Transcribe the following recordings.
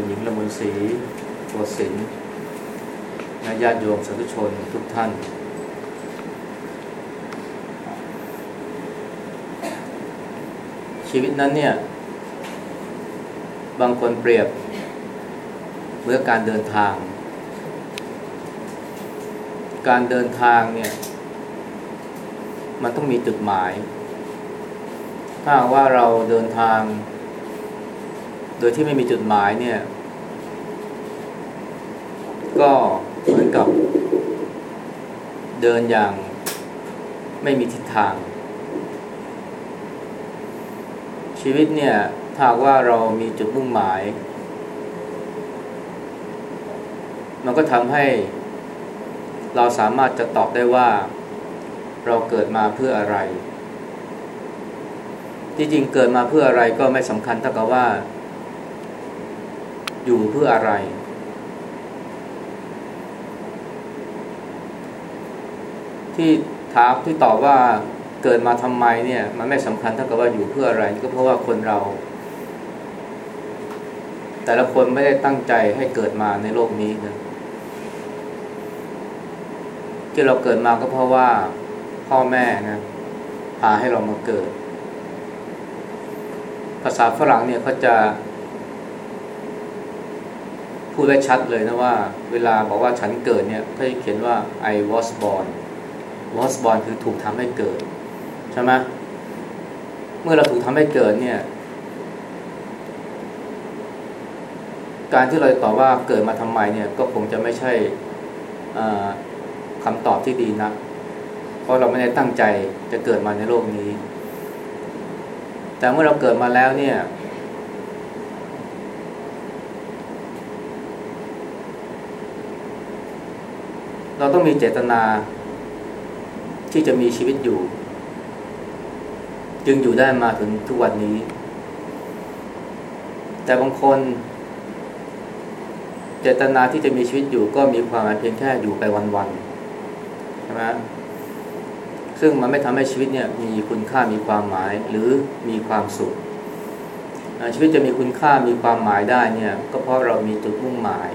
คุณหญิงละมุนศรีโกศินและญาติโยมสาธุชนทุกท่าน ชีวิตนั้นเนี่ย บางคนเปรียบเมื่อการเดินทาง การเดินทางเนี่ย มันต้องมีจุดหมาย ถ้าว่าเราเดินทาง โดยที่ไม่มีจุดหมายเนี่ย ก็เหมือนกับเดินอย่างไม่มีทิศทาง ชีวิตเนี่ยถ้าว่าเรามีจุดมุ่งหมาย มันก็ทำให้เราสามารถจะตอบได้ว่าเราเกิดมาเพื่ออะไร ที่จริงเกิดมาเพื่ออะไรก็ไม่สำคัญเท่ากับว่า อยู่เพื่ออะไร ที่ถามที่ตอบว่าเกิดมาทำไมเนี่ยมันไม่สำคัญเท่ากับว่าอยู่เพื่ออะไร ก็เพราะว่าคนเรา แต่ละคนไม่ได้ตั้งใจให้เกิดมาในโลกนี้นะที่เราเกิดมาก็เพราะว่าพ่อแม่นะพาให้เรามาเกิด ภาษาฝรั่งเนี่ยเขาจะ พูดได้ชัดเลยนะว่า เวลาบอกว่าฉันเกิดเนี่ยเขาจะเขียนว่า I was born was born คือถูกทำให้เกิด ใช่ไหมเมื่อเราถูกทำให้เกิดเนี่ย การที่เราตอบว่าเกิดมาทำไมเนี่ย ก็คงจะไม่ใช่คำตอบที่ดีนะ เพราะเราไม่ได้ตั้งใจจะเกิดมาในโลกนี้ แต่เมื่อเราเกิดมาแล้วเนี่ย เราต้องมีเจตนาที่จะมีชีวิตอยู่ จึงอยู่ได้มาถึงทุกวันนี้ แต่บางคน เจตนาที่จะมีชีวิตอยู่ก็มีความหมายเพียงแค่อยู่ไปวันๆใช่ไหมซึ่งมันไม่ทำให้ชีวิตเนี่ยมีคุณค่ามีความหมายหรือมีความสุขชีวิตจะมีคุณค่ามีความหมายได้เนี่ย ก็เพราะเรามีจุดมุ่งหมาย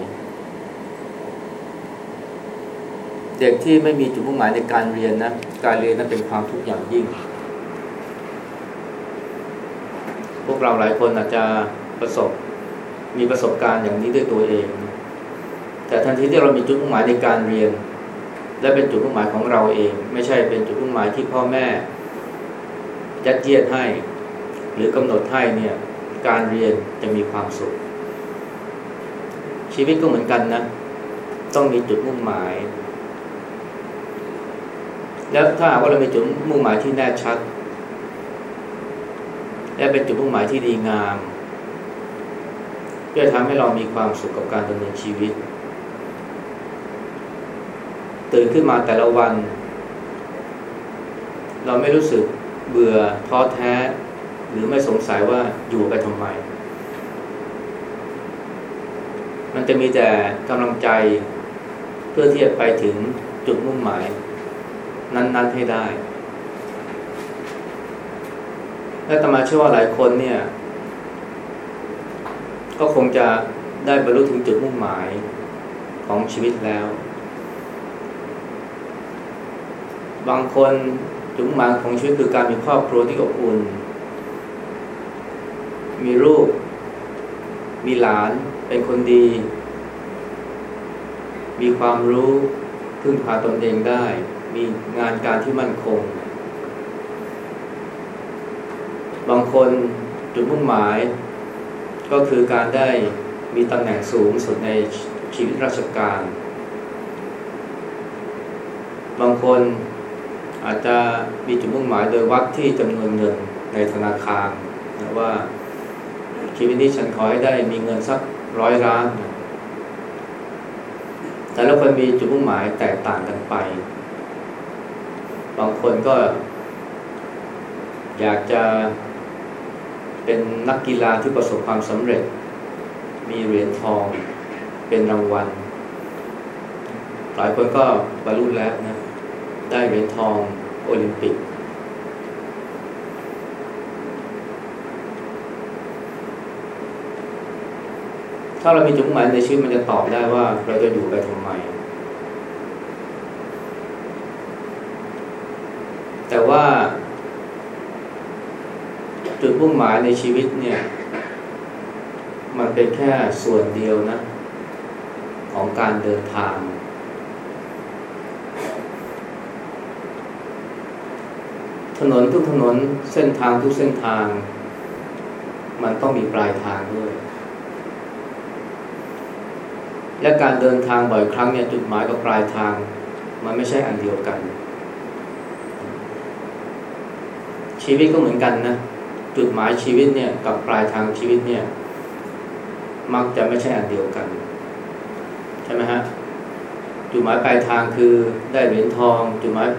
เด็กที่ไม่มีจุดมุ่งหมายในการเรียนนะการเรียนนั้นเป็นความทุกข์อย่างยิ่ง พวกเราหลายคนอาจจะประสบมีประสบการณ์อย่างนี้ด้วยตัวเอง แต่ทันทีที่เรามีจุดมุ่งหมายในการเรียน และเป็นจุดมุ่งหมายของเราเอง ไม่ใช่เป็นจุดมุ่งหมายที่พ่อแม่ยัดเยียดให้ หรือกำหนดให้เนี่ยการเรียนจะมีความสุข ชีวิตก็เหมือนกันนะ ต้องมีจุดมุ่งหมาย แล้วถ้าว่าเรามีจุดมุ่งหมายที่แน่ชัด และเป็นจุดมุ่งหมายที่ดีงามจะทำให้เรามีความสุขกับการดำเนินชีวิต ตื่นขึ้นมาแต่ละวัน เราไม่รู้สึกเบื่อท้อแท้ หรือไม่สงสัยว่าอยู่ไปทำไม มันจะมีแต่กำลังใจเพื่อที่จะไปถึงจุดมุ่งหมาย นั้น ๆให้ได้ และตมาเชื่อว่าหลายคนเนี่ย ก็คงจะได้บรรลุถึงจุดมุ่งหมายของชีวิตแล้ว บางคนจุดมุ่งหมายของชีวิตคือการมีครอบครัวที่อบอุ่น มีลูก มีหลาน เป็นคนดี มีความรู้พึ่งพาตนเองได้ มีงานการที่มั่นคง บางคนจุดมุ่งหมาย ก็คือการได้มีตำแหน่งสูงสุดในชีวิตราชการ บางคนอาจจะมีจุดมุ่งหมายโดยวัดที่จำนวนเงินในธนาคารนะว่าชีวิตนี้ฉันขอให้ได้มีเงินสักร้อยล้าน แต่ละคนมีจุดมุ่งหมายแตกต่างกันไป บางคนก็ อยากจะเป็นนักกีฬาที่ประสบความสำเร็จ มีเหรียญทอง เป็นรางวัล หลายคนก็บรรลุแล้วนะ ได้เหรียญทองโอลิมปิก ถ้าเรามีจุดหมายในชีวิตมันจะตอบได้ว่าเราจะอยู่ไปทำไม แต่ว่า จุดมุ่งหมายในชีวิตเนี่ย มันเป็นแค่ส่วนเดียวนะ ของการเดินทาง ถนนทุกถนนเส้นทางทุกเส้นทาง มันต้องมีปลายทางด้วยและการเดินทางบ่อยครั้งเนี่ยจุดหมายกับปลายทาง มันไม่ใช่อันเดียวกัน ชีวิตก็เหมือนกันนะจุดหมายชีวิตเนี่ยกับปลายทางชีวิตเนี่ย มักจะไม่ใช่อันเดียวกัน ใช่ไหมฮะจุดหมายปลายทางคือได้เหรียญทอง จุดหมาย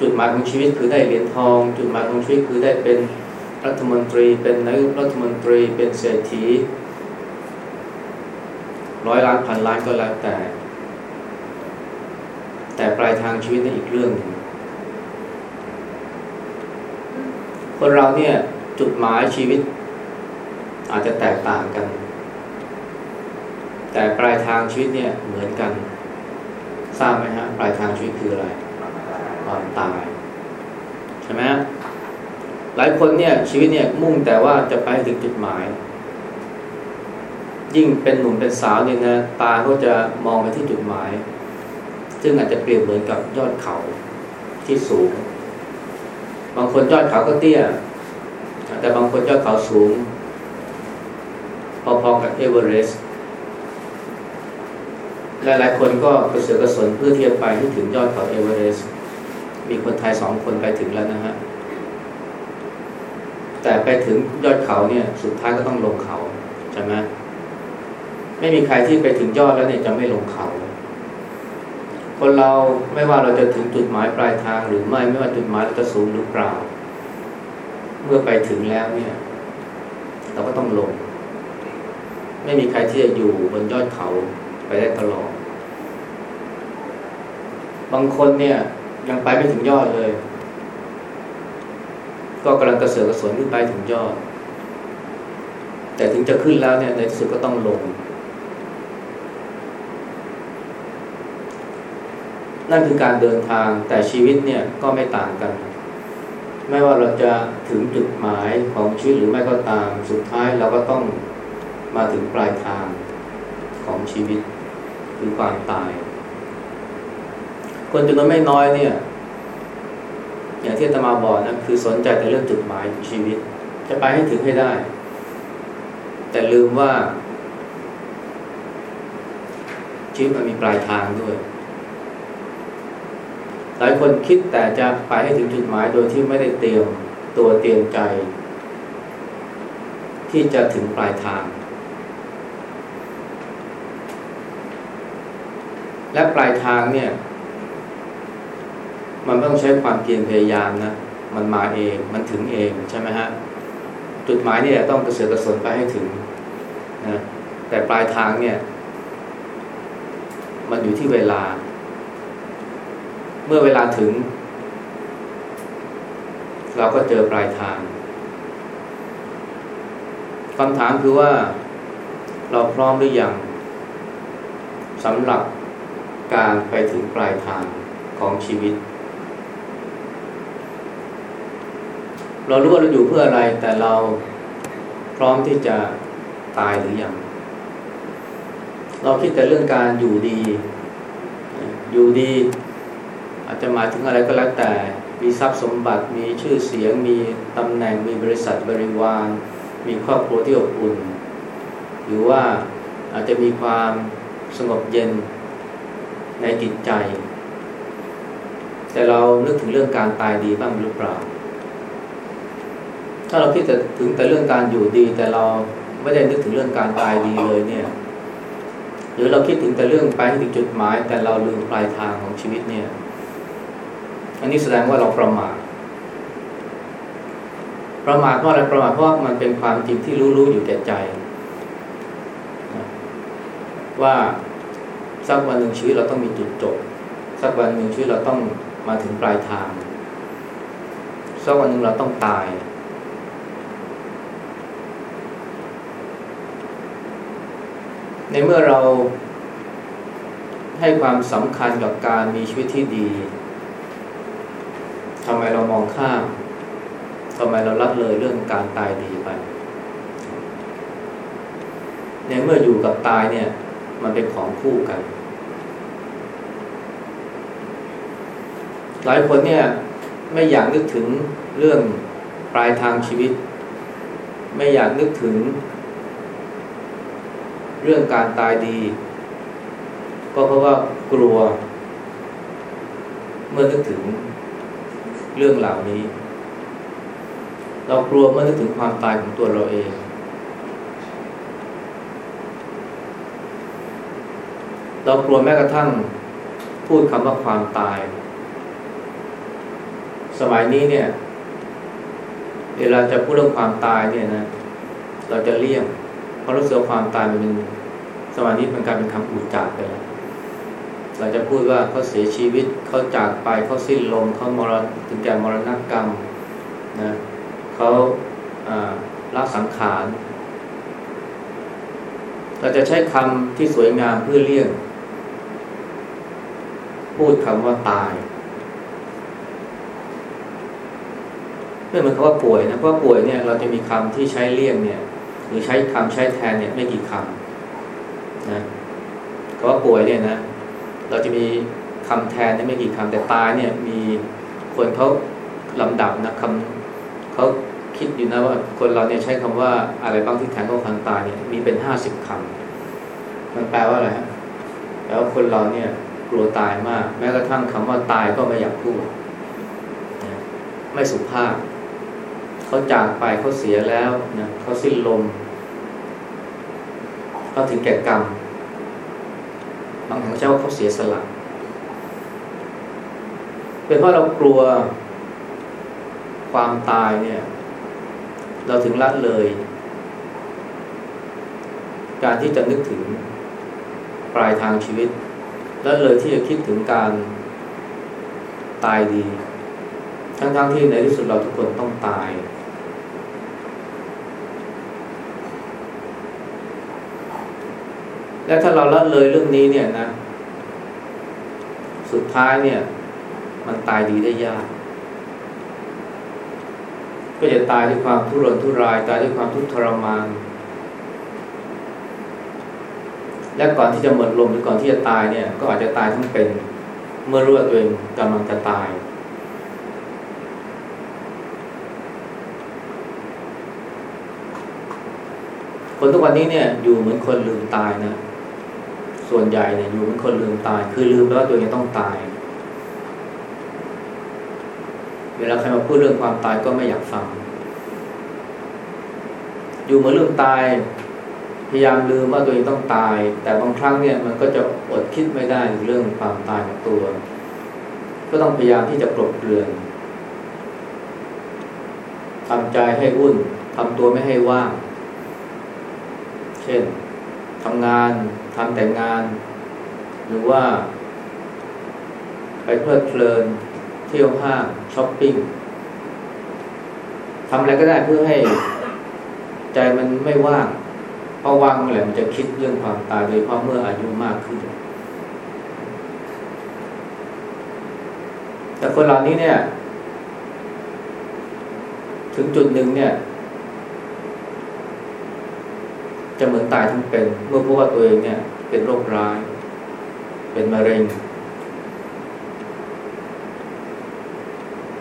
จุดหมายของชีวิตคือได้เหรียญทอง จุดหมายของชีวิตคือได้เป็นรัฐมนตรี เป็นนายกรัฐมนตรีเป็นเศรษฐีร้อยล้านพันล้านก็แล้วแต่ แต่ปลายทางชีวิตนั่นอีกเรื่องหนึ่ง คนเราเนี่ยจุดหมายชีวิต อาจจะแตกต่างกัน แต่ปลายทางชีวิตเนี่ยเหมือนกันทราบไหมฮะปลายทางชีวิตคืออะไรความตายใช่ไหมหลายคนเนี่ยชีวิตเนี่ยมุ่งแต่ว่าจะไปถึงจุดหมาย ยิ่งเป็นหนุ่มเป็นสาวเนี่ยนะตาก็จะมองไปที่จุดหมาย ซึ่งอาจจะเปรียบเหมือนกับยอดเขาที่สูง บางคนยอดเขาก็เตี้ย แต่บางคนยอดเขาสูง พอๆกับเอเวอเรสต์หลายๆคนก็กระเสือกกระสนเพื่อที่จะไปให้ถึงยอดเขาเอเวอเรสต์มีคนไทยสองคนไปถึงแล้วนะฮะ แต่ไปถึงยอดเขาเนี่ย สุดท้ายก็ต้องลงเขาใช่ไหมไม่มีใครที่ไปถึงยอดแล้วเนี่ยจะไม่ลงเขา คนเราไม่ว่าเราจะถึงจุดหมายปลายทางหรือไม่ไม่ว่าจุดหมายเราจะสูงหรือเปล่า เมื่อไปถึงแล้วเนี่ย เราก็ต้องลง ไม่มีใครที่จะอยู่บนยอดเขาไปได้ตลอด บางคนเนี่ย ยังไปไม่ถึงยอดเลย ก็กำลังกระเสือกกระสนขึ้นไปถึงยอด แต่ถึงจะขึ้นแล้วเนี่ยในที่สุดก็ต้องลง นั่นคือการเดินทางแต่ชีวิตเนี่ยก็ไม่ต่างกัน ไม่ว่าเราจะถึงจุดหมายของชีวิตหรือไม่ก็ตาม สุดท้ายเราก็ต้องมาถึงปลายทางของชีวิตคือความตาย คนจำนวนไม่น้อยเนี่ย อย่างที่ตมาบอกนะคือสนใจแต่เรื่องจุดหมายของชีวิต จะไปให้ถึงให้ได้ แต่ลืมว่าชีวิตมันมีปลายทางด้วย หลายคนคิดแต่จะไปให้ถึงจุดหมายโดยที่ไม่ได้เตรียมตัวเตรียมใจ ที่จะถึงปลายทาง และปลายทางเนี่ย มันต้องใช้ความเพียรพยายามนะมันมาเองมันถึงเองใช่ไหมฮะจุดหมายนี่แหละต้องกระเสือกกระสนไปให้ถึงนะแต่ปลายทางเนี่ย มันอยู่ที่เวลา เมื่อเวลาถึง เราก็เจอปลายทางคำถามคือว่าเราพร้อมหรือยังสำหรับการไปถึงปลายทางของชีวิต เรารู้ว่าเราอยู่เพื่ออะไร แต่เราพร้อมที่จะตายหรือยังเราคิดแต่เรื่องการอยู่ดี อยู่ดี อาจจะหมายถึงอะไรก็แล้วแต่ มีทรัพย์สมบัติ มีชื่อเสียง มีตำแหน่ง มีบริษัทบริวาร มีครอบครัวที่อบอุ่น หรือว่าอาจจะมีความสงบเย็นในจิตใจ แต่เรานึกถึงเรื่องการตายดีบ้างหรือเปล่า ถ้าเราคิดแต่ถึงแต่เรื่องการอยู่ดี แต่เราไม่ได้นึกถึงเรื่องการตายดีเลยเนี่ย หรือเราคิดถึงแต่เรื่องไปถึงจุดหมาย แต่เราลืมปลายทางของชีวิตเนี่ย อันนี้แสดงว่าเราประมาทประมาทเพราะอะไรประมาทเพราะมันเป็นความจริงที่รู้ๆอยู่แก่ใจ ว่าสักวันหนึ่งชีวิตเราต้องมีจุดจบ สักวันหนึ่งชีวิตเราต้องมาถึงปลายทาง สักวันหนึ่งเราต้องตาย ในเมื่อเราให้ความสำคัญกับการมีชีวิตที่ดี ทำไมเรามองข้ามทำไมเราลัเลยเรื่องการตายดีไปในเมื่ออยู่กับตายเนี่ย มันเป็นของคู่กัน หลายคนเนี่ย ไม่อยากนึกถึงเรื่องปลายทางชีวิต ไม่อยากนึกถึง เรื่องการตายดี ก็เพราะว่ากลัว เมื่อนึกถึง เรื่องเหล่านี้ เรากลัวเมื่อนึกถึงความตายของตัวเราเอง เรากลัวแม้กระทั่งพูดคำว่าความตาย สมัยนี้เนี่ย เวลาจะพูดเรื่องความตายเนี่ยนะ เราจะเลี่ยง เพราะรู้สึกความตายมันเป็นสมัยนี้เป็นกลารเป็นคำอุจารไปแล้ว เราจะพูดว่าเขาเสียชีวิตเขาจากไปเขาสิ้นลมเขามรณถึงแก่มรณกรรมนะเขาละสังขารเราจะใช้คำที่สวยงามเพื่อเลี่ยง พูดคำว่าตายไม่เหมือนคำว่าป่วยนะเพราะป่วยเนี่ยเราจะมีคำที่ใช้เลี่ยงเนี่ย หรือใช้คำใช้แทนเนี่ยไม่กี่คำนะคำว่าป่วยเนี่ยนะ เราจะมีคำแทนไม่กี่คำแต่ตายเนี่ยมีคนเขาลำดับนะคำเขาคิดอยู่นะว่าคนเราเนี่ยใช้คำว่าอะไรบ้างที่แทนของคำตายเนี่ยมีเป็นห้าสิบคำมันแปลว่าอะไรฮะแปลว่าคนเราเนี่ยกลัวตายมาก แม้กระทั่งคำว่าตายก็ไม่อยากพูด ไม่สุภาพเขาจากไปเขาเสียแล้วนะเขาสิ้นลมเขาถึงแก่กรรม บางครั้งเจ้าเขาเสียสละเป็นเพราะเรากลัวความตายเนี่ย เราถึงละเลย การที่จะนึกถึงปลายทางชีวิต และเลยที่จะคิดถึงการตายดี ทั้งๆทที่ในที่สุดเราทุกคนต้องตาย และถ้าเราละเลยเรื่องนี้เนี่ยนะ สุดท้ายเนี่ย มันตายดีได้ยาก ก็จะตายด้วยความทุรนทุราย ตายด้วยความทุกข์ทรมาน และก่อนที่จะหมดลมหรือก่อนที่จะตายเนี่ย ก็อาจจะตายทั้งเป็น เมื่อรู้ว่าตัวเองกำลังจะตายคนทุกวันนี้เนี่ยอยู่เหมือนคนลืมตายนะ ส่วนใหญ่เนี่ยอยู่เป็นคนลืมตาย คือลืมแล้วตัวเองต้องตาย เวลาใครมาพูดเรื่องความตายก็ไม่อยากฟัง อยู่เหมือนลืมตาย พยายามลืมว่าตัวเองต้องตาย แต่บางครั้งเนี่ยมันก็จะอดคิดไม่ได้เรื่องความตายของตัว ก็ต้องพยายามที่จะปลดเปลื่อนทำใจให้อุ่นทำตัวไม่ให้ว่าง เช่นทำงาน ทำแต่งาน หรือว่า ไปเพลิดเพลิน เที่ยวห้างช้อปปิ้งทำอะไรก็ได้เพื่อให้ใจมันไม่ว่างเพราะว่างเมื่อไหร่มันจะคิดเรื่องความตายโดยเพราะเมื่ออายุมากขึ้น แต่คนเหล่านี้เนี่ย ถึงจุดหนึ่งเนี่ย จะเหมือนตายทั้งเป็น เมื่อพบว่าตัวเองเนี่ยเป็นโรคร้าย เป็นมะเร็ง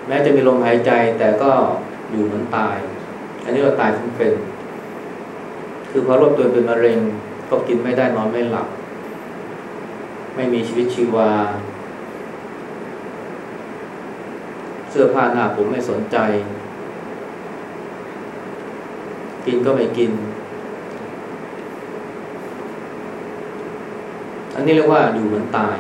แม้จะมีลมหายใจแต่ก็อยู่เหมือนตาย อันนี้เราตายทั้งเป็น คือพอรบตัวเป็นมะเร็งก็กินไม่ได้นอนไม่หลับ ไม่มีชีวิตชีวา เสื้อผ้าหน้าผมไม่สนใจ กินก็ไม่กิน อันนี้เรียกว่าอยู่เหมือนตาย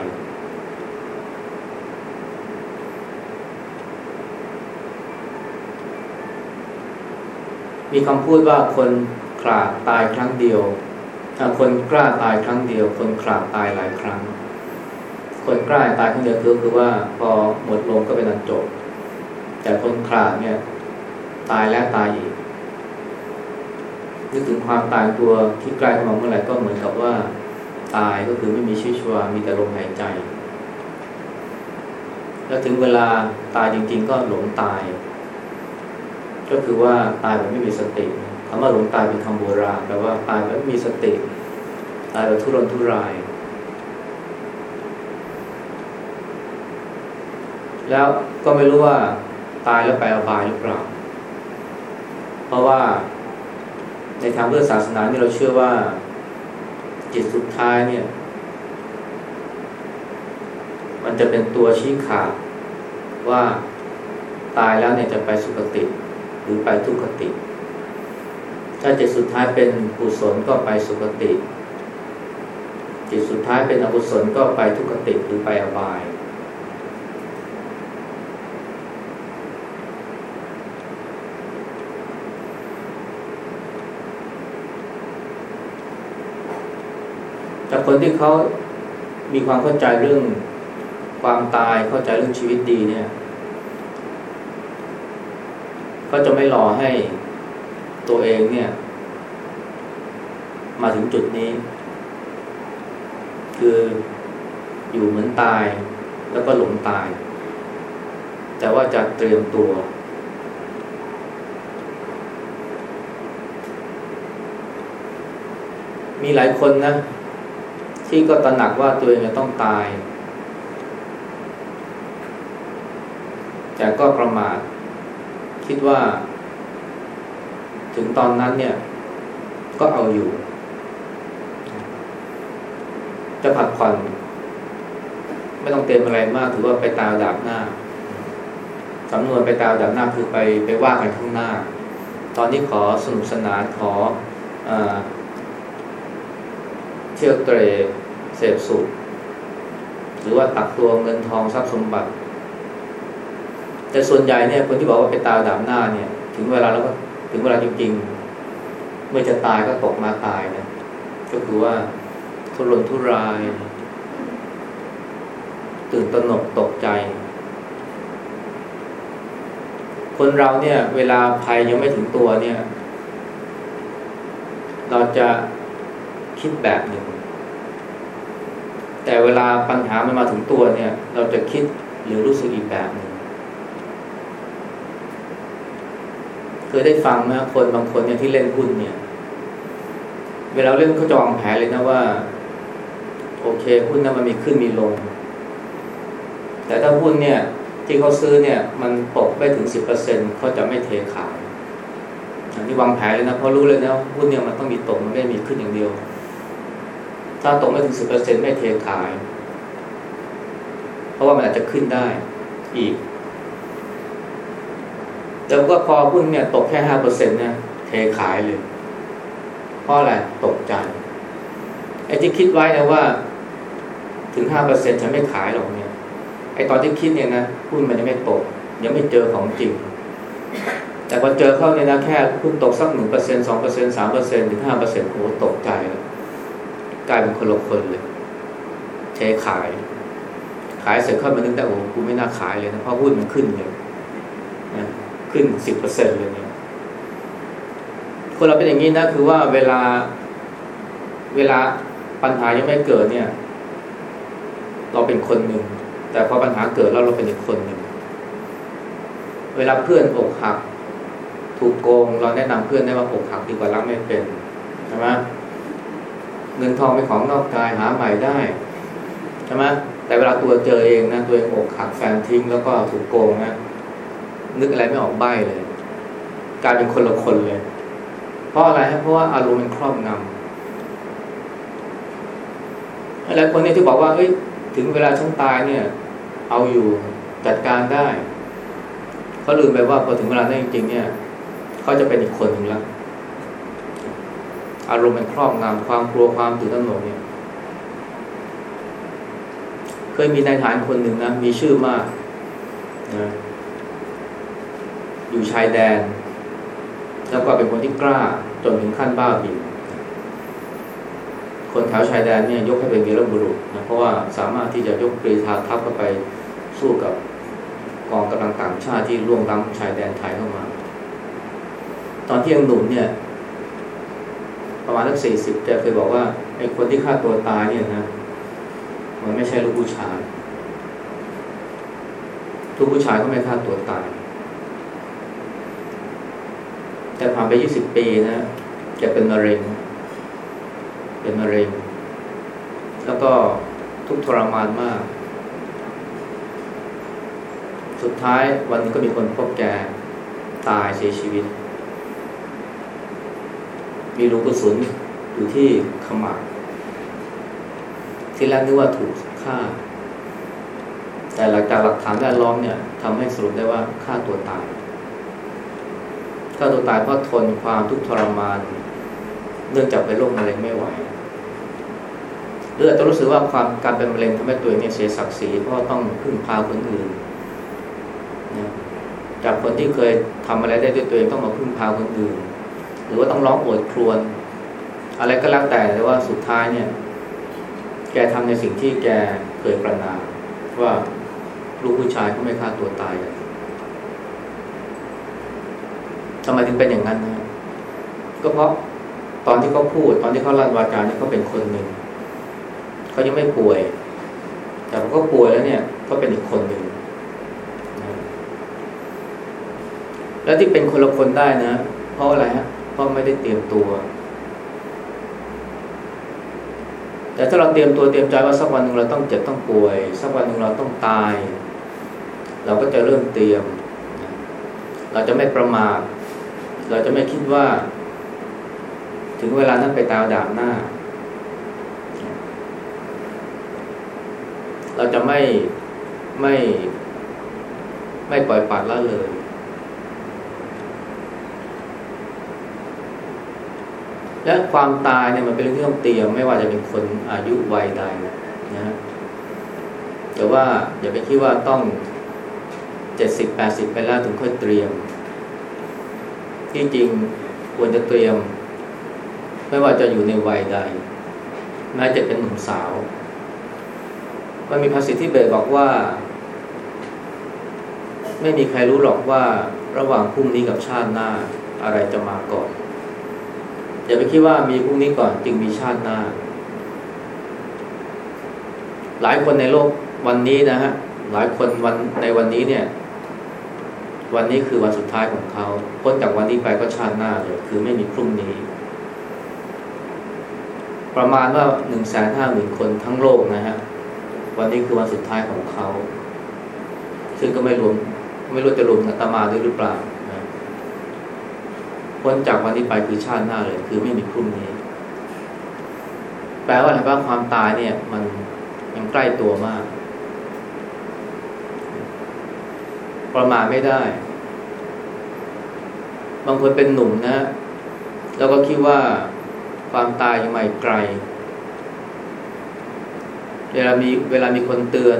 มีคำพูดว่าคนขลาดตายครั้งเดียว คนกล้าตายครั้งเดียว คนขลาดตายหลายครั้ง คนกล้าตายครั้งเดียวคือคือว่าพอหมดลมก็เป็นอันจบ แต่คนขลาดเนี่ยตายแล้วตายอีกนึกถึงความตายตัวที่ใกล้เข้ามาเมื่อไหร่ก็เหมือนกับว่า ตายก็คือไม่มีชีวิตชีวามีแต่ลมหายใจ แล้วถึงเวลาตายจริง ๆ ก็หลงตาย ก็คือว่าตายแบบไม่มีสติคำว่าหลงตายเป็นคำโบราณแปลว่าตายแบบไม่มีสติ ตายแบบทุรนทุราย แล้วก็ไม่รู้ว่าตายแล้วไปอบายหรือเปล่า เพราะว่าในทางเพื่อศาสนานี่เราเชื่อว่า จิตสุดท้ายเนี่ย มันจะเป็นตัวชี้ขาดว่าตายแล้วเนี่ยจะไปสุคติ หรือไปทุกขติ ถ้าจิตสุดท้ายเป็นกุศลก็ไปสุคติ จิตสุดท้ายเป็นอกุศลก็ไปทุกขติหรือไปอบายแต่ คนที่เขามีความเข้าใจเรื่องความตายเข้าใจเรื่องชีวิตดีเนี่ย ก็จะไม่รอให้ตัวเองเนี่ย มาถึงจุดนี้ คืออยู่เหมือนตายแล้วก็หลงตาย แต่ว่าจะเตรียมตัว มีหลายคนนะ ที่ก็ตระหนักว่าตัวเองจะต้องตาย แต่ก็ประมาทคิดว่า ถึงตอนนั้นเนี่ย ก็เอาอยู่ จะผัดผ่อนไม่ต้องเตรียมอะไรมาก ถือว่าไปตาดับหน้าสำนวนไปตาดับหน้าคือไปไปว่ากันข้างหน้า ตอนนี้ขอสนุกสนานขออ เที่ยวเตรเสพสุขหรือว่าตักตัวเงินทองทรัพย์สมบัติ แต่ส่วนใหญ่เนี่ยคนที่บอกว่าไปตาดามหน้าเนี่ย ถึงเวลาแล้วก็ถึงเวลาจริงๆ เมื่อจะตายก็ตกมาตายนะก็คือว่าทุรนทุราย ตื่นตระหนกตกใจ คนเราเนี่ย เวลาภัยยังไม่ถึงตัวเนี่ย เราจะคิดแบบหนึ่ง แต่เวลาปัญหามันมาถึงตัวเนี่ย เราจะคิดหรือรู้สึกอีกแบบหนึ่งเคยได้ฟังไหมคนบางคนเนี่ยที่เล่นหุ้นเนี่ย เวลาเล่นเขาจองแผนเลยนะว่า โอเคหุ้นนั้นมันมีขึ้นมีลง แต่ถ้าหุ้นเนี่ยที่เขาซื้อเนี่ย มันตกไม่ถึงสิบเปอร์เซ็นเขาจะไม่เทขายอันนี้วางแผนเลยนะเพราะรู้เลยนะหุ้นเนี่ยมันต้องมีตกมันไม่มีขึ้นอย่างเดียว ถ้าตกไม่ถึงสิบเปอร์เซ็นไม่เทขาย เพราะว่ามันอาจจะขึ้นได้อีกแล้วก็พอหุ้นเนี่ยตกแค่ห้าเปอร์เซ็นเนี่ยเทขายเลย เพราะอะไรตกใจ ไอ้ที่คิดไว้นะว่า ถึงห้าเปอร์เซ็นฉันไม่ขายหรอกเนี่ย ไอ้ตอนที่คิดเนี่ยนะหุ้นมันยังไม่ตก ยังไม่เจอของจริงแต่พอเจอเข้าเนี่ยนะแค่หุ้นตกสักหนึ่งเปอร์เซ็นสองเปอร์เซ็นสามเปอร์เซ็นถึงห้าเปอร์เซ็นโอ้ตกใจแล้ว กลายเป็นคนละคนเลยเทขาย ขายเสร็จเข้ามานึกได้โอ้กูไม่น่าขายเลยนะเพราะหุ้นมันขึ้นเลยนะขึ้นสิบเปอร์เซ็นเลยเนี่ยคนเราเป็นอย่างนี้นะคือว่าเวลาเวลาปัญหายังไม่เกิดเนี่ย เราเป็นคนหนึ่งแต่พอปัญหาเกิดแล้วเราเป็นอีกคนหนึ่งเวลาเพื่อนอกหัก ถูกโกง เราแนะนำเพื่อนได้ว่าอกหักดีกว่ารักไม่เป็นใช่ไหม เงินทองเป็นของนอกกายหาใหม่ได้ใช่ไหมแต่เวลาตัวเจอเองนะตัวเองอกหักแฟนทิ้งแล้วก็ถูกโกงนะนึกอะไรไม่ออกใบ้เลยกลายเป็นคนละคนเลย เพราะอะไรฮะเพราะว่าอารมณ์มันครอบงำหลายคนเนี่ยที่บอกว่าเอ้ยถึงเวลาฉันตายเนี่ย เอาอยู่จัดการได้เขาลืมไปว่าพอถึงเวลานั้นจริงๆเนี่ยเขาจะเป็นอีกคนหนึ่งแล้ว อารมณ์มันครอบงำความกลัวความตื่นตระหนกเนี่ยเคยมีนายทหารคนหนึ่งนะมีชื่อมากนะอยู่ชายแดน แล้วก็เป็นคนที่กล้าจนถึงขั้นบ้าบินคนแถวชายแดนเนี่ยยกให้เป็นวีรบุรุษนะเพราะว่าสามารถที่จะยกปรีชาทัพเข้าไปสู้กับกองกำลังต่างชาติที่ล่วงล้ำชายแดนไทยเข้ามา ตอนที่ยังหนุ่มเนี่ย ประมาณสักสี่สิบแกเคยบอกว่าไอ้คนที่ฆ่าตัวตายเนี่ยนะมันไม่ใช่ลูกผู้ชาย ทุกผู้ชายก็ไม่ฆ่าตัวตาย แต่ผ่านไปยี่สิบปีนะแกเป็นมะเร็ง เป็นมะเร็ง แล้วก็ทุกทรมานมาก สุดท้ายวันนึงก็มีคนพบแกตายเสียชีวิต มีรูกระสุนอยู่ที่ขมับที่แรกนึกว่าถูกฆ่า แต่หลังจากหลักฐานแวดล้อมเนี่ยทำให้สรุปได้ว่าฆ่าตัวตายฆ่าตัวตายเพราะทนความทุกข์ทรมาน เนื่องจากเป็นโรคมะเร็งไม่ไหวหรืออาจจะรู้สึกว่าความการเป็นมะเร็งทำให้ตัวเองเนี่ยเสียศักดิ์ศรีเพราะต้องพึ่งพาคนอื่นนะจากคนที่เคยทำอะไรได้ด้วยตัวเองต้องมาพึ่งพาคนอื่น หรือว่าต้องร้องโอดครวญอะไรก็แล้วแต่แต่ว่าสุดท้ายเนี่ย แกทำในสิ่งที่แกเคยประนามว่าลูกผู้ชายเขาไม่ฆ่าตัวตายกันทำไมถึงเป็นอย่างนั้นนะก็เพราะตอนที่เขาพูด ตอนที่เขาลั่นวาจาเนี่ยเขาเป็นคนหนึ่งเขายังไม่ป่วย แต่พอเขาป่วยแล้วเนี่ยก็เป็นอีกคนหนึ่งนะแล้วที่เป็นคนละคนได้นะ เพราะอะไรฮะ เพราะไม่ได้เตรียมตัว แต่ถ้าเราเตรียมตัวเตรียมใจว่าสักวันหนึ่งเราต้องเจ็บต้องป่วย สักวันหนึ่งเราต้องตาย เราก็จะเริ่มเตรียม เราจะไม่ประมาทเราจะไม่คิดว่า ถึงเวลานั้นไปตาวดาบหน้า เราจะไม่ไม่ไม่ปล่อยปัดละเลย และความตายเนี่ยมันเป็นเรื่องที่ต้องเตรียม ไม่ว่าจะเป็นคนอายุวัยใดนะแต่ว่าอย่าไปคิดว่าต้องเจ็ดสิบแปดสิบไปแล้วถึงค่อยเตรียม ที่จริงควรจะเตรียม ไม่ว่าจะอยู่ในวัยใดแม้จะเป็นหนุ่มสาว มันมีภาษิตที่เบสบอกว่า ไม่มีใครรู้หรอกว่าระหว่างพรุ่งนี้กับชาติหน้าอะไรจะมาก่อน อย่าไปคิดว่ามีพรุ่งนี้ก่อนจึงมีชาติหน้า หลายคนในโลกวันนี้นะฮะหลายคนวันในวันนี้เนี่ย วันนี้คือวันสุดท้ายของเขาพ้นจากวันนี้ไปก็ชาติหน้าเลยคือไม่มีพรุ่งนี้ ประมาณว่าหนึ่งแสนห้าหมื่นคนทั้งโลกนะฮะวันนี้คือวันสุดท้ายของเขา ซึ่งก็ไม่รวมไม่รู้จะรวมอาตมาด้วยหรือเปล่า พ้นจากวันนี้ไปคือชาติหน้าเลย คือไม่มีพรุ่งนี้ แปลว่าอะไรว่าความตายเนี่ย มันยังใกล้ตัวมาก ประมาณไม่ได้ บางคนเป็นหนุ่มนะ แล้วก็คิดว่าความตายยังไม่ไกล เวลามีเวลามีคนเตือน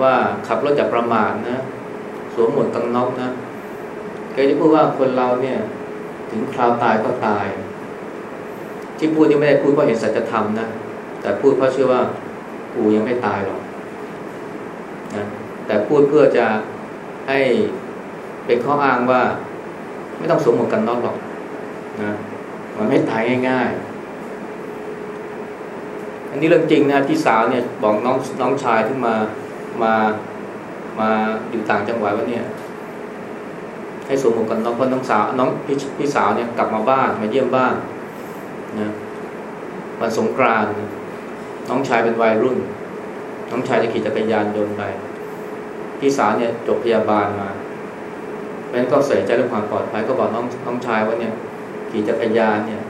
ว่าขับรถจับประมาทนะ สวมหมวกกันน็อกนะ แกจะพูดว่าคนเราเนี่ย ถึงคราวตายก็ตาย ที่พูดที่ไม่ได้พูดเพราะเห็นสัจธรรมนะแต่พูดเพราะเชื่อว่ากูยังไม่ตายหรอกนะแต่พูดเพื่อจะให้เป็นข้ออ้างว่า ไม่ต้องสวมหมวกกันน็อกหรอกนะมันไม่ตายง่ายๆ อันนี้เรื่องจริงนะพี่สาวเนี่ยบอกน้องน้องชายที่มามามาอยู่ต่างจังหวัดว่าเนี่ย ให้สวมหมวกกันน็อกเพราะน้องสาว น้องพี่พี่สาวเนี่ยกลับมาบ้านมาเยี่ยมบ้านนะวันสงกรานต์น้องชายเป็นวัยรุ่น น้องชายจะขี่จักรยานยนต์ไปพี่สาวเนี่ยจบพยาบาลมาเพราะนั้นก็ใส่ใจเรื่องความปลอดภัยก็บอกน้องน้องชายว่าเนี่ย ขี่จักรยานเนี่ย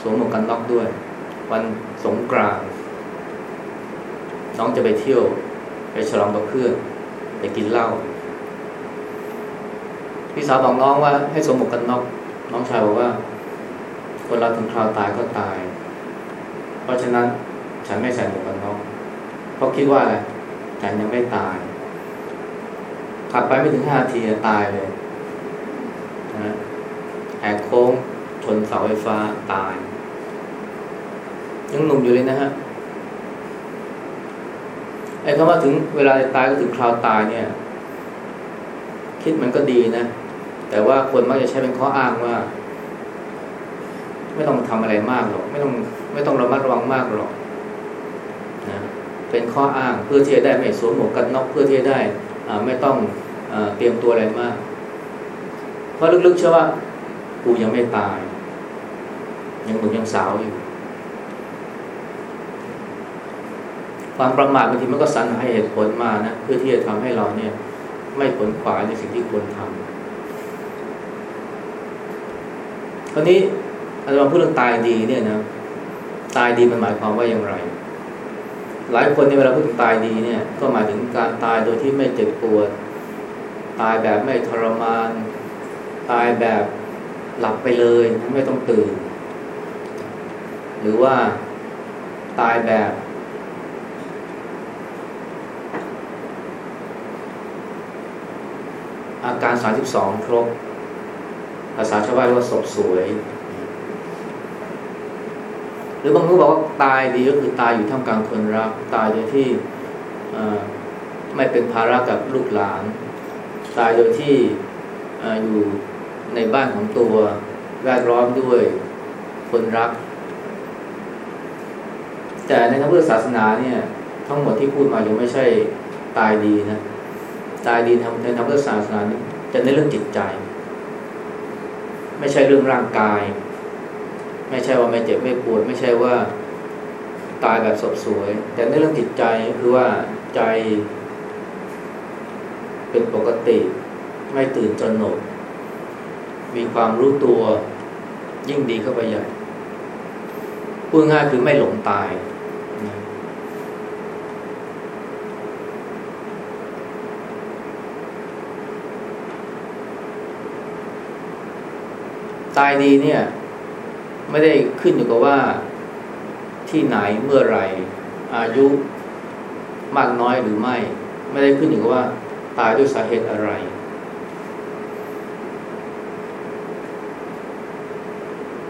สวมหมวกกันน็อกด้วย วันสงกรานน้องจะไปเที่ยว ไปฉลองกับเพื่อนไปกินเหล้า พี่สาวบอกน้องว่าให้สวมหมวกกันน็อกน้องชายบอกว่า คนเราถึงคราวตายก็ตาย เพราะฉะนั้นฉันไม่ใส่หมวกกันน็อกเพราะคิดว่าอะไรฉันยังไม่ตายขับไปไม่ถึงห้าทีตายเลยนะแหกโค้งชนเสาไฟฟ้าตาย ยังหนุ่มอยู่เลยนะฮะไอ้คำว่าถึงเวลาตายก็ถึงคราวตายเนี่ย คิดมันก็ดีนะ แต่ว่าคนมักจะใช้เป็นข้ออ้างว่า ไม่ต้องทำอะไรมากหรอก ไม่ต้องไม่ต้องระมัดระวังมากหรอกนะเป็นข้ออ้างเพื่อที่จะได้ไม่สวมหมวกกันน็อกเพื่อที่จะได้ไม่ต้องอเตรียมตัวอะไรมาก เพราะลึกๆเชื่อว่ากูยังไม่ตาย ยังหนุ่มยังสาวอยู่ ความประมาทบางทีมันก็สรรหาเหตุผลมานะเพื่อที่จะทำให้เราเนี่ย ไม่ผลขวาในสิ่งที่ควรทำค ราวนี้อาจารย์พูดเรื่องตายดีเนี่ยนะตายดีมันหมายความว่าอย่างไร หลายคนในเวลาพูดถึงตายดีเนี่ยก็หมายถึงการตายโดยที่ไม่เจ็บปวด ตายแบบไม่ทรมาน ตายแบบหลับไปเลยไม่ต้องตื่น หรือว่าตายแบบ อาการ 32 ครบ ภาษาชาวบ้านเรียกว่าศพสวย หรือบางคนบอกว่าตายดีก็คือตายอยู่ท่ามกลางคนรัก ตายโดยที่ไม่เป็นภาระกับลูกหลาน ตายโดยที่อยู่ในบ้านของตัวแวดล้อมด้วยคนรัก แต่ในทางพุทธศาสนาเนี่ย ทั้งหมดที่พูดมายังไม่ใช่ตายดีนะ ตายดีในทางพุทธศาสนาจะในเรื่องจิตใจ ไม่ใช่เรื่องร่างกาย ไม่ใช่ว่าไม่เจ็บไม่ปวด ไม่ใช่ว่าตายแบบสดสวย แต่ในเรื่องจิตใจคือว่าใจ เป็นปกติ ไม่ตื่นตระหนก มีความรู้ตัวยิ่งดีเข้าไปใหญ่พูดง่ายคือไม่หลงตาย ตายดีเนี่ย ไม่ได้ขึ้นอยู่กับว่าที่ไหนเมื่อไรอายุมากน้อยหรือไม่ ไม่ได้ขึ้นอยู่กับว่า ตายด้วยสาเหตุอะไร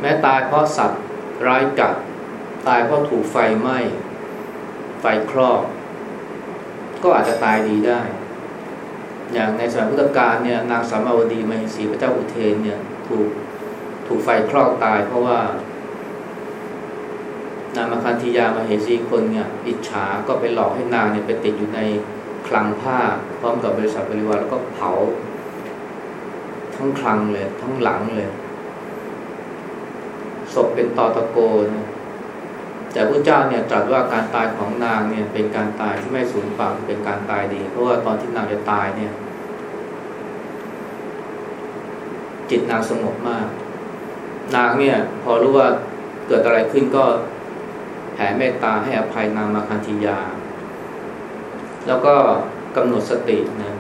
แม้ตายเพราะสัตว์ร้ายกัด ตายเพราะถูกไฟไหม้ไฟครอบก็อาจจะตายดีได้ อย่างในสมัยพุทธกาลเนี่ยนางสามาวดีมหิสีพระเจ้าอุเทนเนี่ยถูก ถูกไฟคลอกตายเพราะว่านางมาคันธียามาเหสีคนเนี่ยอิจฉาก็ไปหลอกให้นางเนี่ยไปติดอยู่ในคลังผ้าพร้อมกับบริษัทบริวารแล้วก็เผา ทั้งคลังเลย ทั้งหลังเลยศพเป็นตอตะโกนะแต่พระเจ้าเนี่ยตรัสว่าการตายของนางเนี่ยเป็นการตายที่ไม่สูญเปล่าเป็นการตายดี เพราะว่าตอนที่นางจะตายเนี่ย จิตนางสงบมาก นางเนี่ย พอรู้ว่าเกิดอะไรขึ้นก็แผ่เมตตาให้อภัยนางมาคันธียา แล้วก็กำหนดสตินะ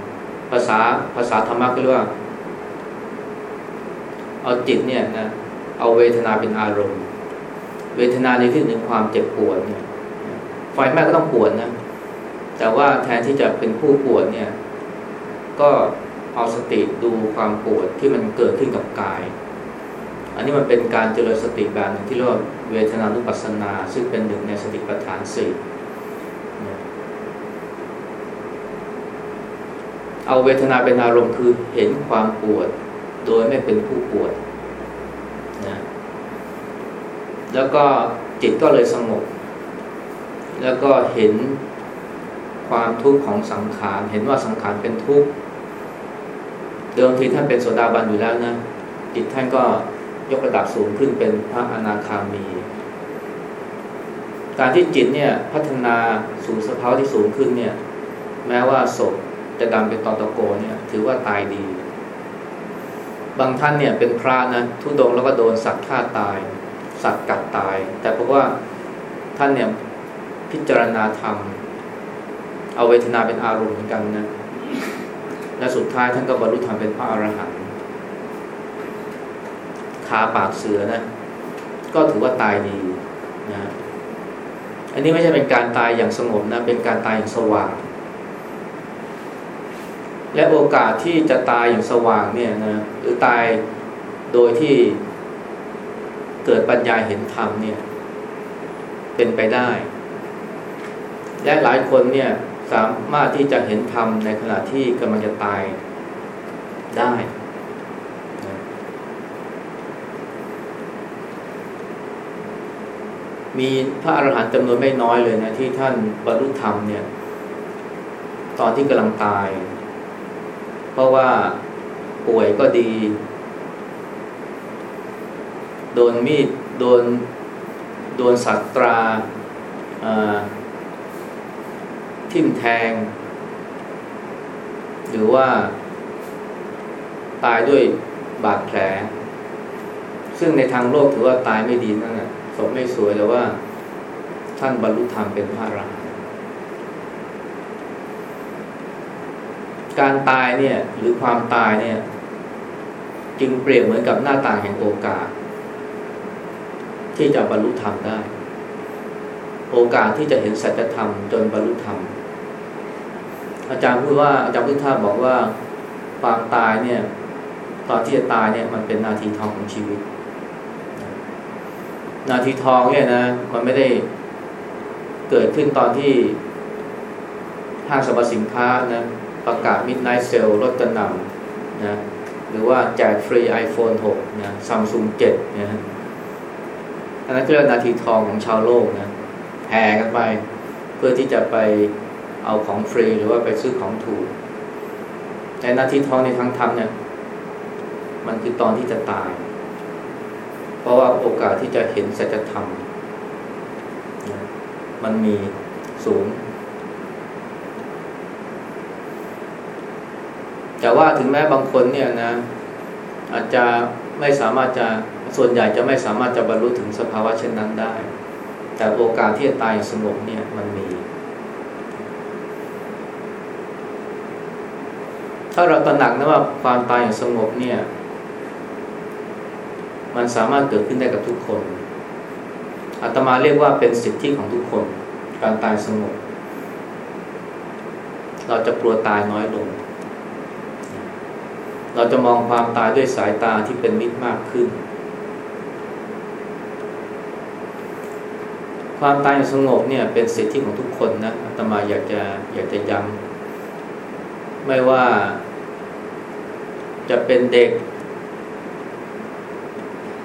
ภาษาภาษาธรรมะก็เรียกว่า เอาจิตเนี่ยนะเอาเวทนาเป็นอารมณ์ เวทนาในที่ถึงความเจ็บปวดเนี่ยไฟไหม้ก็ต้องปวดนะแต่ว่าแทนที่จะเป็นผู้ปวดเนี่ย ก็เอาสติดูความปวดที่มันเกิดขึ้นกับกาย อันนี้มันเป็นการเจริญสติแบบหนึ่งที่เรียกว่าเวทนานุปัสสนา ซึ่งเป็นหนึ่งในสติปัฏฐานสี่เอาเวทนาเป็นอารมณ์คือเห็นความปวด โดยไม่เป็นผู้ปวดนะแล้วก็จิตก็เลยสงบแล้วก็เห็นความทุกข์ของสังขาร เห็นว่าสังขารเป็นทุกข์ เดิมทีท่านเป็นโสดาบันอยู่แล้วนะ จิตท่านก็ ยกระดับสูงขึ้นเป็นพระอนาคามี การที่จิตเนี่ยพัฒนาสู่สภาวะที่สูงขึ้นเนี่ย แม้ว่าศพจะดำเป็นตอตะโกเนี่ย ถือว่าตายดี บางท่านเนี่ยเป็นพระนะทุดงแล้วก็โดนสัตว์ฆ่าตาย สัตว์กัดตาย แต่เพราะว่าท่านเนี่ยพิจารณาธรรม เอาเวทนาเป็นอารมณ์เหมือนกันนะและสุดท้ายท่านก็บรรลุธรรมเป็นพระอรหันต์ คาปากเสือนะ ก็ถือว่าตายดีนะอันนี้ไม่ใช่เป็นการตายอย่างสงบนะ เป็นการตายอย่างสว่าง และโอกาสที่จะตายอย่างสว่างเนี่ยนะหรือตายโดยที่เกิดปัญญาเห็นธรรมเนี่ย เป็นไปได้ และหลายคนเนี่ยสามารถที่จะเห็นธรรมในขณะที่กำลังจะตายได้ พ มีพระอรหันต์จำนวนไม่น้อยเลยนะที่ท่านบรรลุธรรมเนี่ย ตอนที่กำลังตาย เพราะว่าป่วยก็ดี โดนมีด โดนโดนสัตราทิ่มแทง หรือว่า ตายด้วยบาดแผล ซึ่งในทางโลกถือว่าตายไม่ดีนั่นแหละ ศพไม่สวยแต่ว่า ท่านบรรลุธรรมเป็นพระอรหันต์การตายเนี่ย หรือความตายเนี่ย จึงเปรียบเหมือนกับหน้าต่างแห่งโอกาส ที่จะบรรลุธรรมได้ โอกาสที่จะเห็นสัจธรรมจนบรรลุธรรม อาจารย์พูดว่าอาจารย์พุทธาบอกว่าความตายเนี่ย ตอนที่จะตายเนี่ยมันเป็นนาทีทองของชีวิต นาทีทองเนี่ยนะ มันไม่ได้เกิดขึ้นตอนที่ห้างสรรพสินค้านะประกาศ Midnight Sale ลดกระหน่ำนะหรือว่าแจกฟรี iPhone 6นะซัมซุง7นะอันนั้นเรียกนาทีทองของชาวโลกนะแห่กันไปเพื่อที่จะไปเอาของฟรีหรือว่าไปซื้อของถูกแต่นาทีทองในทางธรรมเนี่ย มันคือตอนที่จะตาย เพราะว่าโอกาสที่จะเห็นสัจธรรม มันมีสูง แต่ว่าถึงแม้บางคนเนี่ยนะ อาจจะไม่สามารถจะส่วนใหญ่จะไม่สามารถจะบรรลุถึงสภาวะเช่นนั้นได้ แต่โอกาสที่จะตายสงบเนี่ยมันมี ถ้าเราตระหนักนะว่าความตายอย่างสงบเนี่ย มันสามารถเกิดขึ้นได้กับทุกคนอาตมาเรียกว่าเป็นสิทธิของทุกคน การตายสงบเราจะกลัวตายน้อยลง เราจะมองความตายด้วยสายตาที่เป็นมิตรมากขึ้น ความตายสงบเนี่ยเป็นสิทธิของทุกคนนะอาตมาอยากจะอยากจะย้ำไม่ว่าจะเป็นเด็ก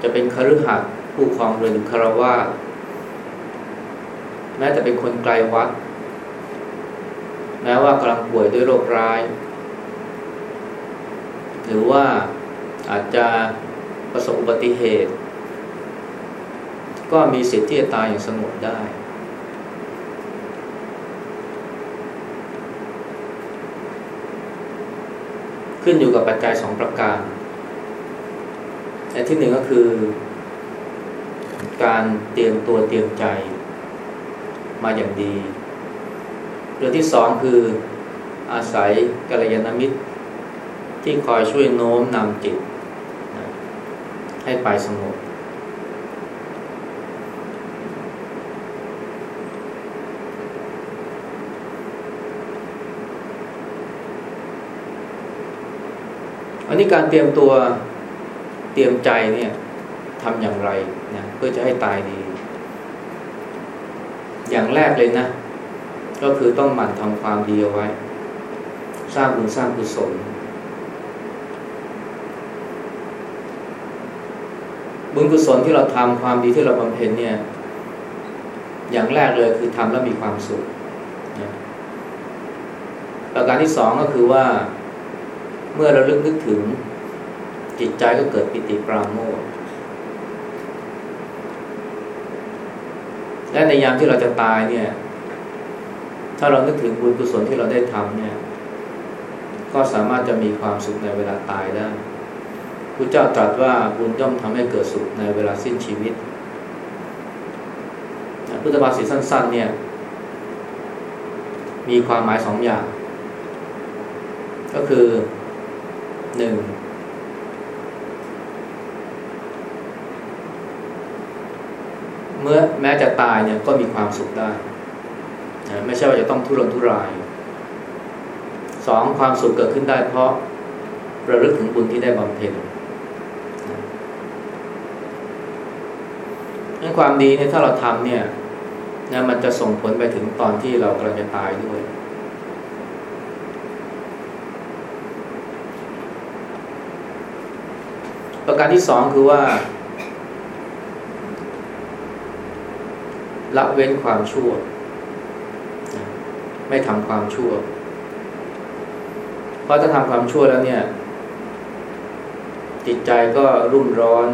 จะเป็นคฤหัสถ์ผู้ครองเรือนคารวาสแม้แต่เป็นคนไกลวัด แม้ว่ากำลังป่วยด้วยโรคร้าย หรือว่าอาจจะประสบอุบัติเหตุ ก็มีสิทธิ์ที่จะตายอย่างสงบได้ ขึ้นอยู่กับปัจจัยสองประการ อันที่หนึ่งก็คือ การเตรียมตัวเตรียมใจมาอย่างดีเรื่องที่สองคืออาศัยกัลยาณมิตร ที่คอยช่วยโน้มนำจิต ให้ไปสงบอันนี้การเตรียมตัว เตรียมใจเนี่ยทำอย่างไรนะเพื่อจะให้ตายดี อย่างแรกเลยนะ ก็คือต้องหมั่นทำความดีเอาไว้ สร้างบุญสร้างกุศลบุญกุศลที่เราทำความดีที่เราบำเพ็ญเนี่ย อย่างแรกเลยคือทำแล้วมีความสุขนะประการที่สองก็คือว่า เมื่อเราลึกนึกถึง จิตใจก็เกิดปิติปราโมทและในยามที่เราจะตายเนี่ย ถ้าเรานึกถึงบุญกุศลที่เราได้ทำเนี่ย ก็สามารถจะมีความสุขในเวลาตายได้พระเจ้าตรัสว่าบุญย่อมทำให้เกิดสุขในเวลาสิ้นชีวิตพุทธภาษิตสั้น ๆ เนี่ย มีความหมายสองอย่าง ก็คือหนึ่ง เมื่อแม้จะตายเนี่ยก็มีความสุขได้ไม่ใช่ว่าจะต้องทุรนทุรายสองความสุขเกิดขึ้นได้เพราะระลึกถึงบุญที่ได้บำเพ็ญนั้นความดีเนี่ยถ้าเราทำเนี่ยนะมันจะส่งผลไปถึงตอนที่เรากำลังจะตายด้วย ประการที่สองคือว่า ละเว้นความชั่ว ไม่ทำความชั่ว เพราะถ้าทำความชั่วแล้วเนี่ย จิตใจก็รุ่มร้อน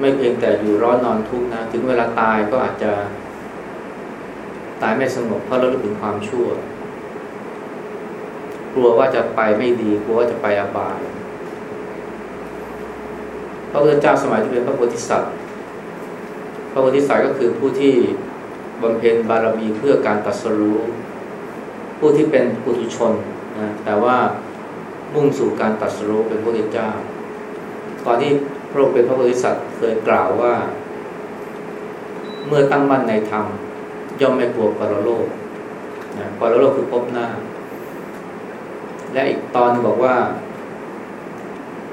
ไม่เพียงแต่อยู่ร้อนนอนทุกข์นะ ถึงเวลาตายก็อาจจะ ตายไม่สงบเพราะเราลึกถึงความชั่ว กลัวว่าจะไปไม่ดี กลัวว่าจะไปอบายพระพุทธเจ้าสมัยที่เป็นพระโพธิสัตว์ พระโพธิสัตว์ก็คือผู้ที่ บำเพ็ญบารมีเพื่อการตรัสรู้ ผู้ที่เป็นปุถุชนนะแต่ว่ามุ่งสู่การตรัสรู้เป็นพระพุทธเจ้า ตอนที่พระองค์เป็นพระโพธิสัตว์เคยกล่าวว่า เมื่อตั้งมั่นในธรรม ย่อมไม่กลัวปรโลกนะปรโลกคือพบหน้า และอีกตอนบอกว่า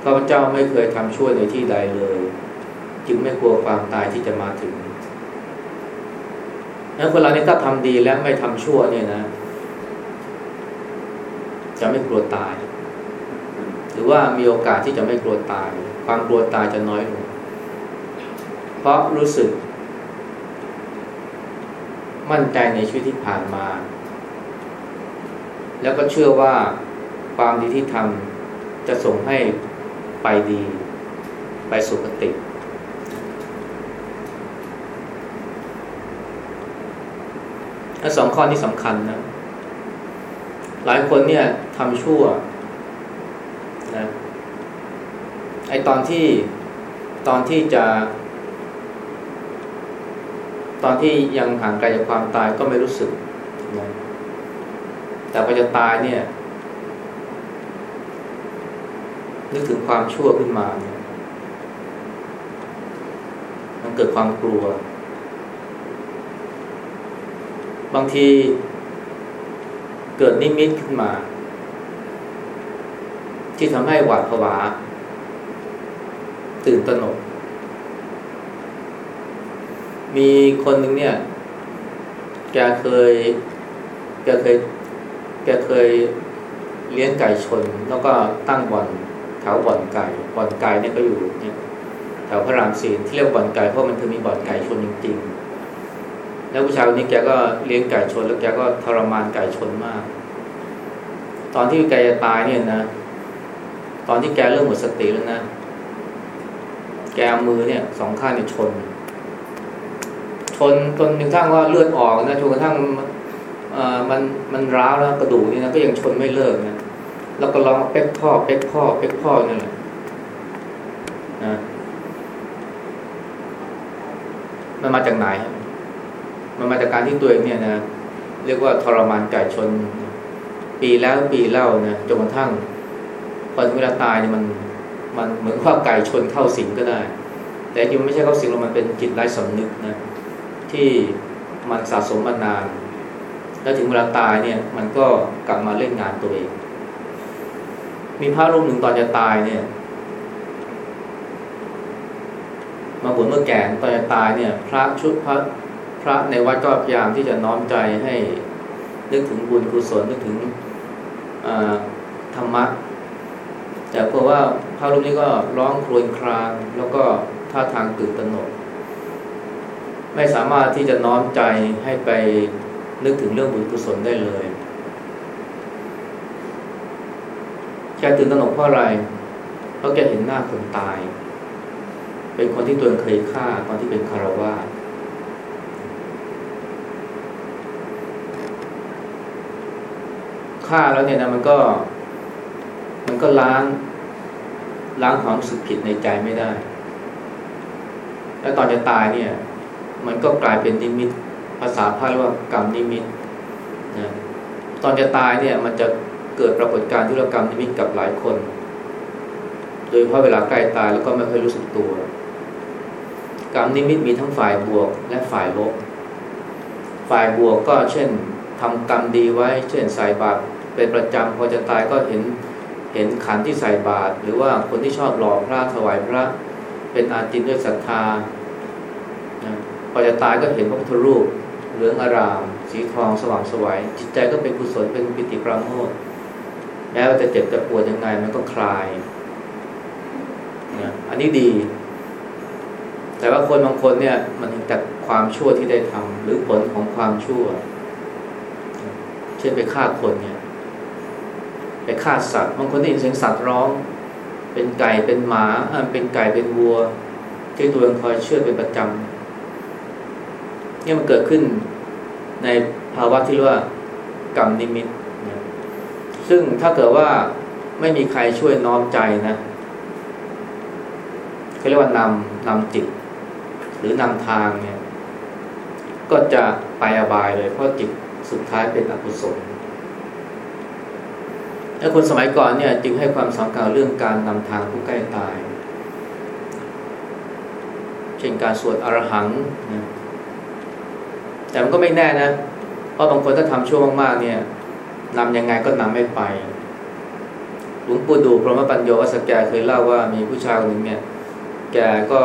ข้าพเจ้าไม่เคยทำชั่วในที่ใดเลย จึงไม่กลัวความตายที่จะมาถึง แล้วคนเรานี่ถ้าทำดีแล้วไม่ทำชั่วเนี่ยนะ จะไม่กลัวตาย หรือว่ามีโอกาสที่จะไม่กลัวตาย ความกลัวตายจะน้อยลง เพราะรู้สึก มั่นใจในชีวิตที่ผ่านมา แล้วก็เชื่อว่าความดีที่ทำจะส่งให้ไปดี ไปสุคติ ถ้าสองข้อนี้สำคัญนะ หลายคนเนี่ยทำชั่วนะไอตอนที่ตอนที่จะ ตอนที่ยังห่างไกลจากความตายก็ไม่รู้สึกนะแต่พอจะตายเนี่ย นึกถึงความชั่วขึ้นมาเนี่ยมันเกิดความกลัว บางทีเกิดนิมิตขึ้นมา ที่ทำให้หวาดผวา ตื่นตระหนก มีคนหนึ่งเนี่ย แกเคย แกเคย แกเคยเลี้ยงไก่ชน แล้วก็ตั้งบ่อนแถวบ่อนไก่บ่อนไก่เนี่ยก็อยู่เนี่ยแถวพระรามสี่ที่เรียกบ่อนไก่เพราะมันคือมีบ่อนไก่ชนจริงๆ แล้วผู้ชายคนนี้แกก็เลี้ยงไก่ชน แล้วแกก็ทรมานไก่ชนมาก ตอนที่แกจะตายเนี่ยนะ ตอนที่แกเริ่มหมดสติแล้วนะ แกมือเนี่ยสองข้างเนี่ยชน ชนจนกระทั่งว่าเลือดออกนะจนกระทั่งมันมันร้าวแล้วกระดูกนี่นะก็ยังชนไม่เลิกนะแล้วก็ร้องเป๊กพ่อเป๊กพ่อเป๊กพ่อนี่แหละนะมันมาจากไหน มันมาจากการที่ตัวเองเนี่ยนะเรียกว่าทรมานไก่ชน ปีแล้วปีเล่านะจนกระทั่งพอถึงเวลาตายเนี่ยมันมันเหมือนว่าไก่ชนเข้าสิงก็ได้ แต่จริงไม่ใช่เข้าสิงหรอกมันเป็นจิตไร้สำนึกนะที่มันสะสมมานาน แล้วถึงเวลาตายเนี่ย มันก็กลับมาเล่นงานตัวเอง มีพระรูปหนึ่งตอนจะตายเนี่ย มาบวชเมื่อแก่ตอนจะตายเนี่ย พระชุดพระ พระในวัดก็พยายามที่จะน้อมใจให้นึกถึงบุญกุศลนึกถึงธรรมะแต่เพราะว่าพระรูปนี้ก็ร้องครวญครางแล้วก็ท่าทางตื่นตระหนก ไม่สามารถที่จะน้อมใจให้ไปนึกถึงเรื่องบุญกุศลได้เลยแกตื่นตระหนกเพราะอะไรเพราะแกเห็นหน้าคนตาย เป็นคนที่ตัวเองเคยฆ่าตอนที่เป็นคารวาส ฆ่าแล้วเนี่ยนะมันก็ มันก็ล้าง ล้างความรู้สึกผิดในใจไม่ได้ แล้วตอนจะตายเนี่ย มันก็กลายเป็นนิมิต ภาษาพาเรียกว่ากรรมนิมิตนะตอนจะตายเนี่ย มันจะเกิดปรากฏการณ์ที่เรากรรมนิมิตกับหลายคน โดยเพราะเวลาใกล้ตายแล้วก็ไม่ค่อยรู้สึกตัว กรรมนิมิตมีทั้งฝ่ายบวกและฝ่ายลบ ฝ่ายบวกก็เช่นทำกรรมดีไว้ เช่นใส่บาตร เป็นประจำพอจะตายก็เห็นเห็นขันที่ใส่บาตรหรือว่าคนที่ชอบหล่อพระถวายพระเป็นอาจินด้วยศรัทธาพอจะตายก็เห็นพระพุทธรูปเหลืองอาราม สีทองสว่างสวยจิตใจก็เป็นกุศลเป็นปิติปราโมทแม้ว่าจะเจ็บจะปวดยังไงมันก็คลายนะอันนี้ดี แต่ว่าคนบางคนเนี่ย มันเห็นแต่ความชั่วที่ได้ทำหรือผลของความชั่ว เช่นไปฆ่าคนเนี่ย ฆ่าสัตว์บางคนได้ยินเสียงสัตว์ร้อง เป็นไก่เป็นหมาเป็นไก่เป็นวัว ที่ตัวเองคอยเชื่อเป็นประจำเนี่ยมันเกิดขึ้นในภาวะที่เรียกว่ากรรมนิมิตซึ่งถ้าเกิดว่าไม่มีใครช่วยน้อมใจนะเขาเรียกว่านำนำจิต หรือนำทางเนี่ย ก็จะไปอบายเลย เพราะจิตสุดท้ายเป็นอกุศล และคนสมัยก่อนเนี่ยจึงให้ความสำคัญเรื่องการนำทางผู้ใกล้ตาย เช่นการสวดอรหังนะแต่มันก็ไม่แน่นะ เพราะบางคนถ้าทำชั่วมากๆเนี่ยนำยังไงก็นำไม่ไป หลวงปู่ดูพระมปัญโยวัสแกเคยเล่าว่ามีผู้ชายคนหนึ่งเนี่ย แกก็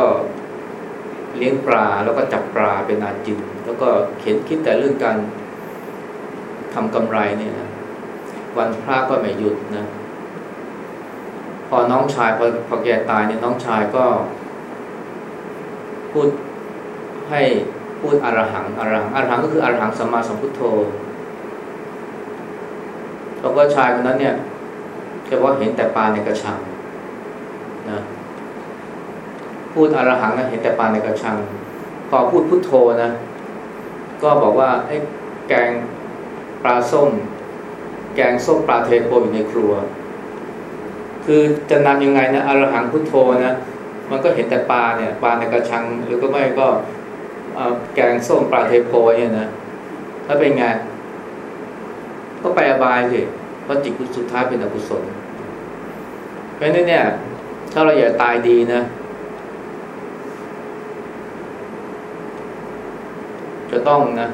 เลี้ยงปลาแล้วก็จับปลาเป็นอาจิน แล้วก็เขียนคิดแต่เรื่องการทำกำไรเนี่ยนะ วันพระก็ไม่หยุดนะ พอน้องชายพอพอแกตายเนี่ยน้องชายก็ พูดให้พูดอรหังอรหังอรหังก็คืออรหังสัมมาสัมพุทโธแล้วก็ชายคนนั้นเนี่ยแค่ว่าเห็นแต่ปลาในกระชังนะพูดอรหังนะเห็นแต่ปลาในกระชัง พอพูดพุทโธนะ ก็บอกว่าไอ้แกงปลาส้ม แกงส้มปลาเทโพอยู่ในครัว คือจะนำยังไงนะอรหังพุทโธนะมันก็เห็นแต่ปลาเนี่ยปลาในกระชัง หรือก็ไม่ก็แกงส้มปลาเทโพเนี่ยนะแล้วเป็นไง ก็ไปอบายสิเพราะจิตสุดท้ายเป็นอกุศลเพราะนั้นเนี่ย ถ้าเราอยากตายดีนะ จะต้องนะ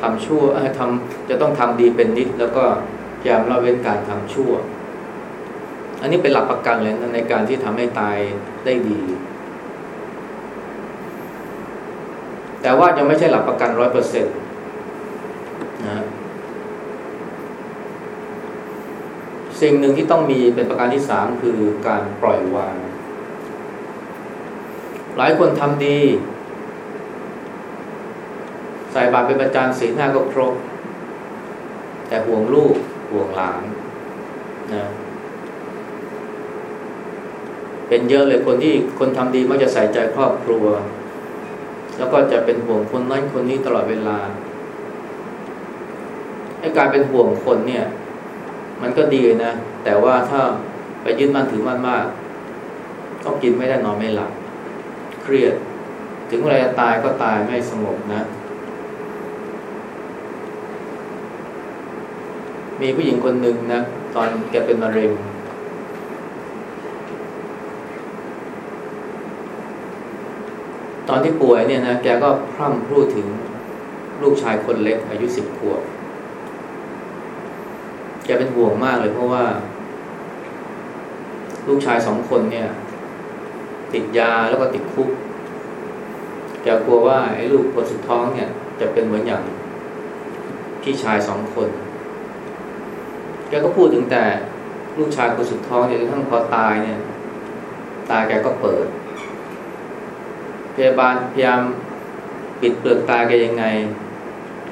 ทำชั่วทำจะต้องทำดีเป็นนิดแล้วก็ พยายามละเว้นการทำชั่ว อันนี้เป็นหลักประกันเลยนะในการที่ทำให้ตายได้ดี แต่ว่ายังไม่ใช่หลักประกันร้อยเปอร์เซ็นต์นะสิ่งหนึ่งที่ต้องมีเป็นประการที่สามคือการปล่อยวาง หลายคนทำดี ใส่บาตรเป็นประจานสีหน้าก็ครบ แต่ห่วงลูก ห่วงหลานนะเป็นเยอะเลยคนที่คนทำดีมักจะใส่ใจครอบครัว แล้วก็จะเป็นห่วงคนนั้นคนนี้ตลอดเวลาไอ้การเป็นห่วงคนเนี่ย มันก็ดีนะ แต่ว่าถ้าไปยึดมั่นถือมั่นมากก็กินไม่ได้นอนไม่หลับเครียด ถึงเวลาตายก็ตายไม่สงบนะ มีผู้หญิงคนหนึ่งนะตอนแกเป็นมะเร็ง ตอนที่ป่วยเนี่ยนะแกก็พร่ำพูดถึงลูกชายคนเล็กอายุสิบขวบแกเป็นห่วงมากเลยเพราะว่า ลูกชายสองคนเนี่ย ติดยาแล้วก็ติดคุก แกกลัวว่าไอ้ลูกคนสุดท้องเนี่ย จะเป็นเหมือนอย่างพี่ชายสองคน แกก็พูดถึงแต่ลูกชายคนสุดท้องเนี่ยทั้งพอตายเนี่ย ตาแกก็เปิด พยาบาลพยายามปิดเปลือกตาแกยังไง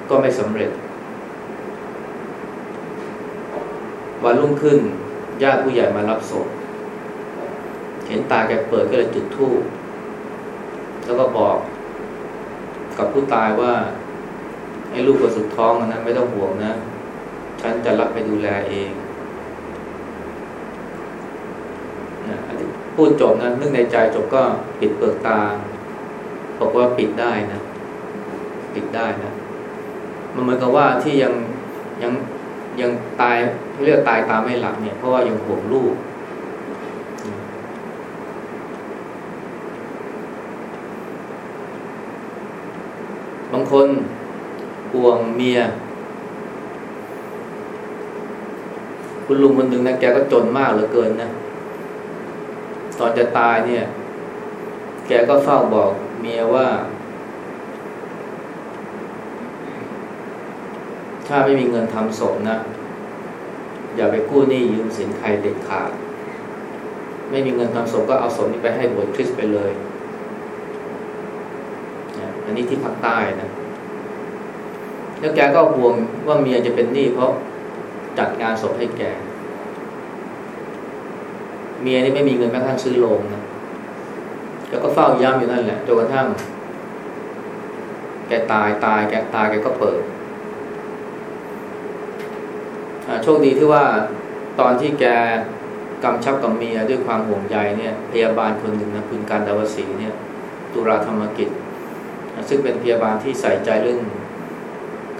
ก็ไม่สำเร็จ วันรุ่งขึ้นญาติผู้ใหญ่มารับศพเห็นตาแกเปิดก็เลยจุดธูปแล้วก็บอกกับผู้ตายว่าไอ้ลูกคนสุดท้องนะไม่ต้องห่วงนะ ฉันจะรับไปดูแลเองนะพูดจบนะนึกในใจจบก็ปิดเปลือกตา บอกว่าปิดได้นะ ปิดได้นะ มันเหมือนกับว่าที่ยังยังยังตายเรียกตายตามไม่หลับเนี่ย เพราะว่ายังห่วงลูกบางคนห่วงเมีย คุณลุงคนหนึ่งนะแกก็จนมากเหลือเกินนะ ตอนจะตายเนี่ย แกก็เฝ้าบอกเมียว่า ถ้าไม่มีเงินทำศพนะ อย่าไปกู้หนี้ยืมสินใครเด็ดขาด ไม่มีเงินทำศพก็เอาศพนี้ไปให้บวชคริสไปเลย อันนี้ที่ภาคใต้นะ แล้วแกก็ห่วงว่าเมียจะเป็นหนี้เพราะ จัดงานศพให้แก เมียนี่ไม่มีเงินแม้กระทั่งซื้อโรงนะแกก็เฝ้าย้ำอยู่นั่นแหละจนกระทั่ง แกตายตาย แกตายแกก็เปิดโชคดีที่ว่าตอนที่แกกำชับกับเมียด้วยความห่วงใยเนี่ยพยาบาลคนหนึ่งนะคุณการดาวศรีเนี่ยตุลาธรรมกิจ ซึ่งเป็นพยาบาลที่ใส่ใจเรื่อง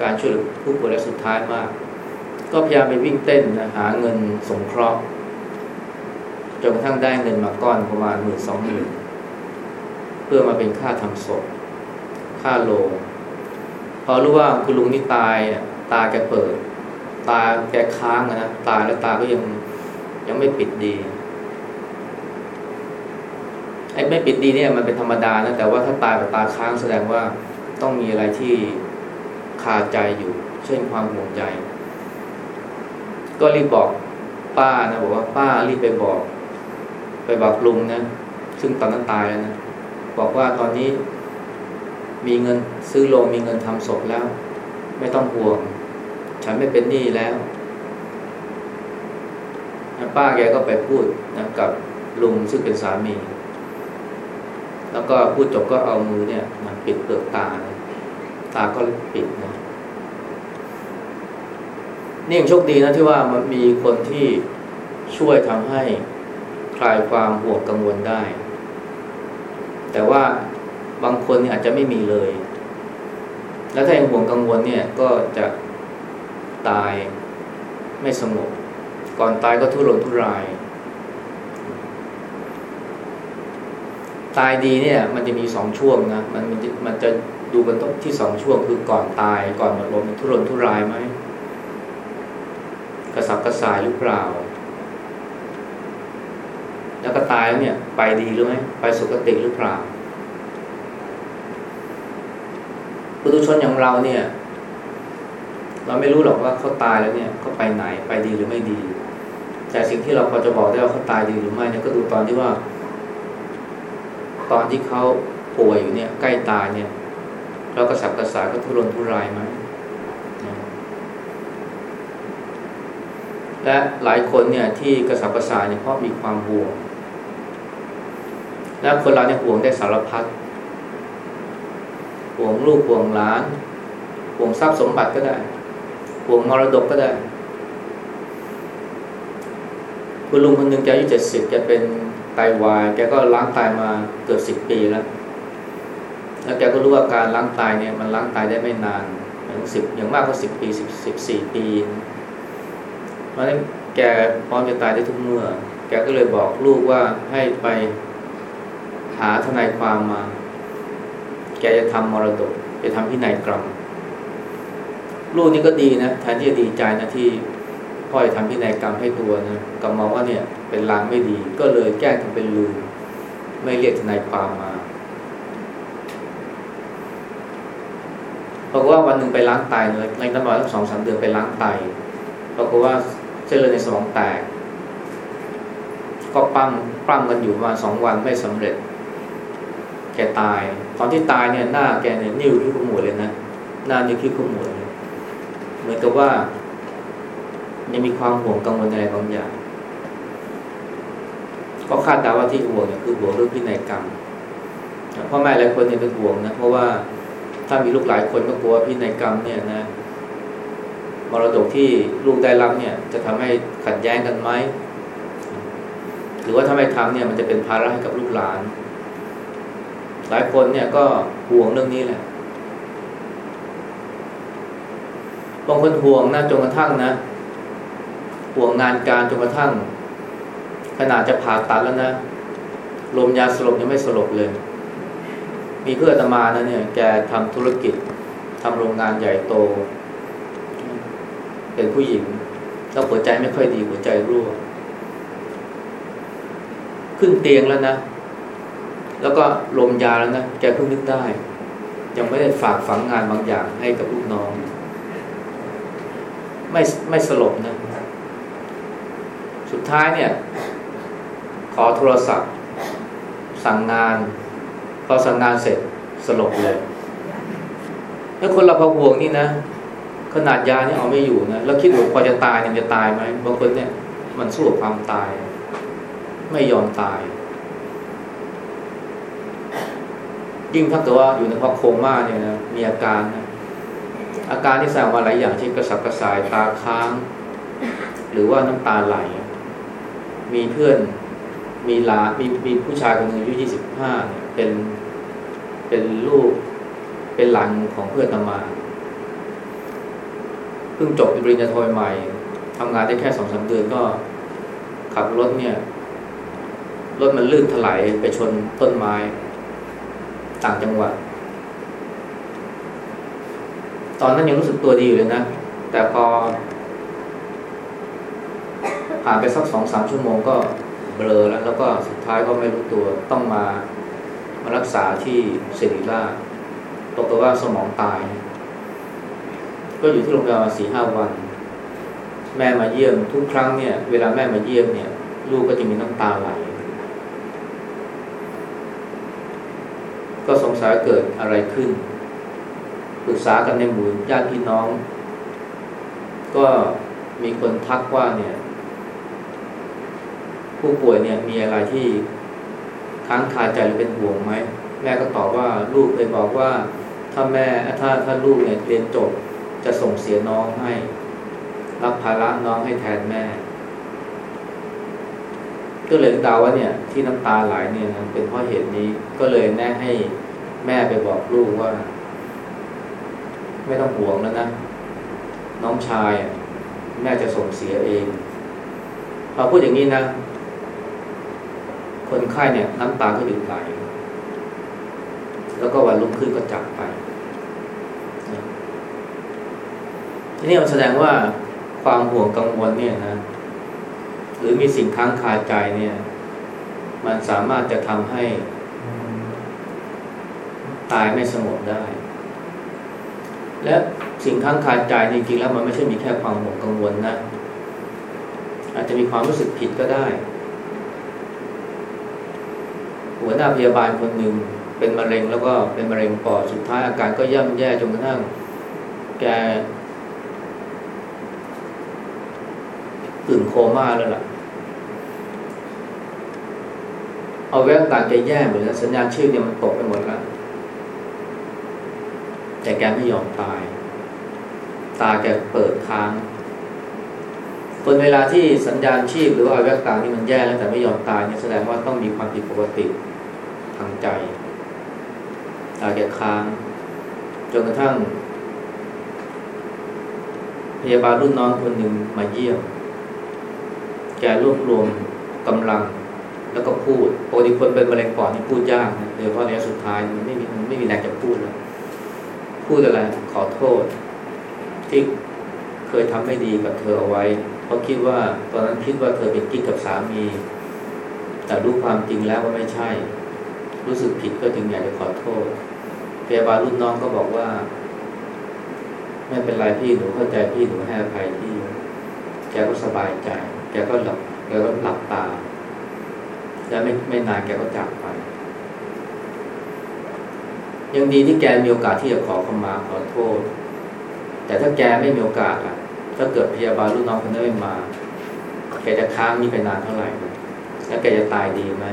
การช่วยเหลือผู้ป่วยและสุดท้ายมาก ก็พยายามไปวิ่งเต้นนะหาเงินสงเคราะห์จนกระทั่งได้เงินมาก้อนประมาณหมื่นสองหมื่นเพื่อมาเป็นค่าทำศพค่าโลพอรู้ว่าคุณลุงนี่ตายตาแกเปิด ตาแกค้างนะตาแล้วตาก็ยังยังไม่ปิดดีไอ้ไม่ปิดดีเนี่ยมันเป็นธรรมดานะแต่ว่าถ้าตายแบบตาค้างแสดงว่าต้องมีอะไรที่คาใจอยู่ เช่นความห่วงใจ ก็รีบบอกป้านะบอกว่าป้ารีบไปบอก ไปบอกลุงนะซึ่งตอนนั้นตายแล้วนะบอกว่าตอนนี้ มีเงินซื้อโรงมีเงินทำศพแล้ว ไม่ต้องห่วง ฉันไม่เป็นหนี้แล้วป้าแกก็ไปพูดนะกับลุงซึ่งเป็นสามี แล้วก็พูดจบก็เอามือเนี่ยมันปิดเปลือกตา ตาก็ปิดนะ นี่ยังโชคดีนะที่ว่ามันมีคนที่ช่วยทำให้คลายความห่วงกังวลได้ แต่ว่าบางคนเนี่ยอาจจะไม่มีเลย แล้วถ้ายังห่วงกังวลเนี่ยก็จะตายไม่สงบ ก่อนตายก็ทุรนทุราย ตายดีเนี่ย มันจะมีสองช่วงนะ มันมันจะดูกันที่สองช่วงคือก่อนตายก่อนหมดลมทุรนทุรายไหม กระสับกระส่ายหรือเปล่า แล้วก็ตายแล้วเนี่ย ไปดีหรือไม่ไปสุคติหรือเปล่าปุถุชนอย่างเราเนี่ย เราไม่รู้หรอกว่าเขาตายแล้วเนี่ยเขาไปไหนไปดีหรือไม่ดี แต่สิ่งที่เราพอจะบอกได้ว่าเขาตายดีหรือไม่เนี่ยก็ดูตอนที่ว่า ตอนที่เขาป่วยอยู่เนี่ย ใกล้ตายเนี่ยเรากระสับกระส่ายก็ทุรนทุรายไหม และหลายคนเนี่ยที่กระสับกระส่ายเนี่ยเพราะมีความห่วง และคนเราเนี่ยห่วงได้สารพัดห่วงลูกห่วงหลานห่วงทรัพย์สมบัติก็ได้ห่วงมรดกก็ได้ คุณลุงคนหนึ่งแกอายุเจ็ดสิบแกเป็นไตาวาย แกก็ล้างไตามาเกือบสิบปีแล้ว แล้วแกก็รู้ว่าการล้างไตาเนี่ยมันล้างไตาได้ไม่นานอย่างสิบอย่างมากก็สิบปีสิบสิบสี่ปี เพราะฉะนั้นแกพร้อมจะตายได้ทุกเมื่อ แกก็เลยบอกลูกว่าให้ไปหาทนายความมา แกจะทำมรดก จะทำพินัยกรรม ลูกนี่ก็ดีนะแทนที่จะดีใจนะที่พ่อจะทำพินัยกรรมให้ตัวนะก็มองว่าเนี่ยเป็นลางไม่ดี ก็เลยแก้ทำเป็นลืม ไม่เรียกทนายความมาบอกว่าวันหนึ่งไปล้างไตเลยในน้ำมันตั้งสองสามเดือนไปล้างไตบอกว่า เส้นเลือดในสมองแตก ก็ปั้มปั้มกันอยู่ประมาณสองวันไม่สำเร็จ แกตาย ตอนที่ตายเนี่ยหน้าแกเนี่ยนิ้วที่ขมวดเลยนะ หน้านิ้วที่ขมวดเลยเหมือนกับว่า ยังมีความห่วงกังวลอะไรบางอย่าง ก็คาดเดาว่าที่ห่วงเนี่ยคือห่วงเรื่องพินัยกรรมพ่อแม่หลายคนเนี่ยเป็นห่วงนะเพราะว่าถ้ามีลูกหลายคนก็กลัวพินัยกรรมเนี่ยนะ มรดกที่ลูกได้รับเนี่ย จะทำให้ขัดแย้งกันไหมหรือว่าถ้าไม่ทำเนี่ยมันจะเป็นภาระให้กับลูกหลาน หลายคนเนี่ยก็ห่วงเรื่องนี้แหละบางคนห่วงนะจนกระทั่งนะห่วงงานการจนกระทั่ง ขนาดจะผ่าตัดแล้วนะลมยาสลบยังไม่สลบเลย มีเพื่อนตมานะเนี่ยแกทำธุรกิจทำโรงงานใหญ่โต เป็นผู้หญิง แล้วหัวใจไม่ค่อยดีหัวใจรั่ว ขึ้นเตียงแล้วนะ แล้วก็ลมยาแล้วนะแกเพิ่งนึกได้ ยังไม่ได้ฝากฝังงานบางอย่างให้กับลูกน้อง ไม่ไม่สลบนะ สุดท้ายเนี่ย ขอโทรศัพท์ สั่งงาน พอสั่งงานเสร็จสลบเลยถ้าคนเราพอห่วงนี่นะ ขนาดยาเนี่ยเอาไม่อยู่นะแล้วคิดว่าพอจะตายเนี่ยจะตายไหมบางคนเนี่ย มันสู้กับความตาย ไม่ยอมตาย ยิ่งถ้าเกิดว่าอยู่ในภาวะโคม่าเนี่ยนะมีอาการนะอาการที่แสดงมาหลายอย่างที่กระสับกระส่ายตาค้าง หรือว่าน้ำตาไหล มีเพื่อนมีลามีมีผู้ชายคนหนึ่งอายุยี่สิบห้าเป็นเป็นลูก เป็นหลังของเพื่อนตมาเพิ่งจบปริญญาโทใหม่ทำงานได้แค่สองสาเดือนก็ขับรถเนี่ย รถมันลื่นถลายไปชนต้นไม้ ต่างจังหวัด ตอนนั้นยังรู้สึกตัวดีอยู่เลยนะ แต่พอผ่านไปสักสองสามชั่วโมงก็เบลอแล้ว แล้วก็สุดท้ายก็ไม่รู้ตัวต้องมามารักษาที่ศิริราชตกว่าสมองตาย ก็อยู่ที่โรงพยาบาลสี่ห้าวัน แม่มาเยี่ยมทุกครั้งเนี่ย เวลาแม่มาเยี่ยมเนี่ย ลูกก็จะมีน้ำตาไหลก็สงสัยเกิดอะไรขึ้นปรึกษากันในหมู่ญาติพี่น้อง ก็มีคนทักว่าเนี่ย ผู้ป่วยเนี่ยมีอะไรที่ค้างคาใจหรือเป็นห่วงไหม แม่ก็ตอบว่าลูกเคยบอกว่า ถ้าแม่ถ้าถ้าลูกเนี่ยเรียนจบ จะส่งเสียน้องให้ รับภาระน้องให้แทนแม่ ก็เลยดาว่าเนี่ย ที่น้ำตาไหลเนี่ยนะเป็นเพราะเหตุนี้ก็เลยแน่ให้แม่ไปบอกลูกว่า ไม่ต้องห่วงแล้วนะ น้องชาย แม่จะส่งเสียเองพอพูดอย่างนี้นะ คนไข้เนี่ยน้ำตาก็หยุดไหลแล้วก็วันรุ่งขึ้นก็จากไป ทีนี้มันแสดงว่าความห่วงกังวลเนี่ยนะ หรือมีสิ่งค้างคาใจเนี่ย มันสามารถจะทำให้ ตายไม่สงบได้ และสิ่งค้างคาใจจริงๆแล้วมันไม่ใช่มีแค่ความห่วงกังวลนะ อาจจะมีความรู้สึกผิดก็ได้ หัวหน้าพยาบาลคนหนึ่งเป็นมะเร็งแล้วก็เป็นมะเร็งปอดสุดท้ายอาการก็ย่ำแย่จนกระทั่งแก ตื่นโคม่าแล้วล่ะ เอาแววตาแกแย่หมดแล้วสัญญาณชีพเนี่ยมันตกไปหมดแล้ว แต่แกไม่ยอมตาย ตาแกเปิดค้างคนเวลาที่สัญญาณชีพหรือว่าแววตานี่มันแย่แล้วแต่ไม่ยอมตายเนี่ยแสดงว่าต้องมีความผิดปกติทางใจ ตาแกค้าง จนกระทั่ง พยาบาลรุ่นน้องคนหนึ่งมาเยี่ยม แกรวบรวมกำลังแล้วก็พูดปกติคนเป็นมะเร็งปอดนี่พูดยากนะโดยเฉพาะในสุดท้ายมันไม่มีมันไม่มีแรงจะพูดแล้วพูดอะไรขอโทษ ที่เคยทำไม่ดีกับเธอเอาไว้ เพราะคิดว่าตอนนั้นคิดว่าเธอเป็นกิ๊กกับสามี แต่รู้ความจริงแล้วว่าไม่ใช่ รู้สึกผิดก็จึงอยากจะขอโทษพยาบาลรุ่นน้องก็บอกว่า ไม่เป็นไรพี่หนูเข้าใจพี่หนูให้อภัยพี่แกก็สบายใจ แกก็หลับแกก็หลับตา แล้วไม่ไม่นานแกก็จากไป ยังดีที่แกมีโอกาสที่จะขอขมาขอโทษ แต่ถ้าแกไม่มีโอกาสอะ ถ้าเกิดพยาบาลรุ่นน้องคนนั้นไม่มา แกจะค้างนี่ไปนานเท่าไหร่ แล้วแกจะตายดีไหม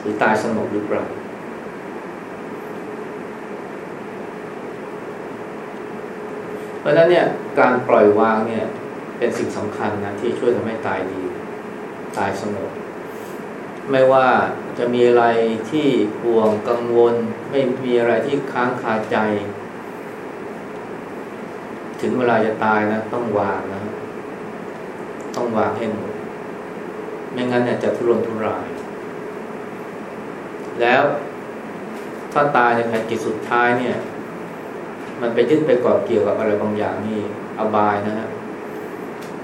หรือตายสงบหรือเปล่าเพราะฉะนั้นเนี่ยการปล่อยวางเนี่ย เป็นสิ่งสำคัญนะที่ช่วยทำให้ตายดี ตายสงบไม่ว่าจะมีอะไรที่ห่วงกังวล ไม่มีอะไรที่ค้างคาใจ ถึงเวลาจะตายนะต้องวางนะ ต้องวางให้หมดไม่งั้นเนี่ยจะทุรนทุราย แล้วถ้าตายในแผ่นจิตสุดท้ายเนี่ย มันไปยึดไปกอบเกี่ยวกับอะไรบางอย่างนี่อบายนะฮะ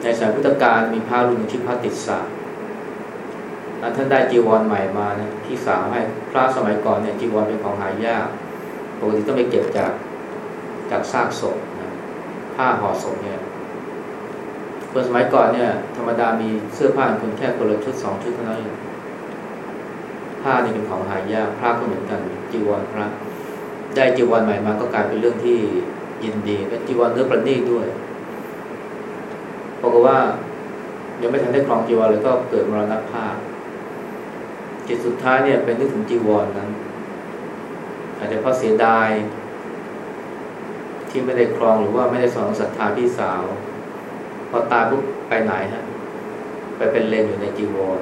ในสายพุทธการมีพระรุ่นที่พระติดสาท่านได้จีวรใหม่มานะที่สาวให้พระสมัยก่อนเนี่ยจีวรเป็นของหายากปกติต้องไปเก็บจากจากซากศพนะผ้าห่อศพเนี่ยคนสมัยก่อนเนี่ย ธรรมดามีเสื้อผ้าคนแค่คนละชุดสองชุดเท่านั้นผ้านี่เป็นของหายากพระก็เหมือนกันจีวรพระได้จีวรใหม่มาก็กลายเป็นเรื่องที่ยินดีเป็นจีวรเนื้อประณีตด้วย บอกว่ายังไม่ทันได้ครองจีวรเลยก็เกิดมรณภาพจิตสุดท้ายเนี่ยเป็นนึกถึงจีวรนนั้น อาจจะเพราะเสียดาย ที่ไม่ได้ครองหรือว่าไม่ได้สอนศรัทธาพี่สาว พอตายปุ๊บไปไหนฮะ ไปเป็นเลนอยู่ในจีวร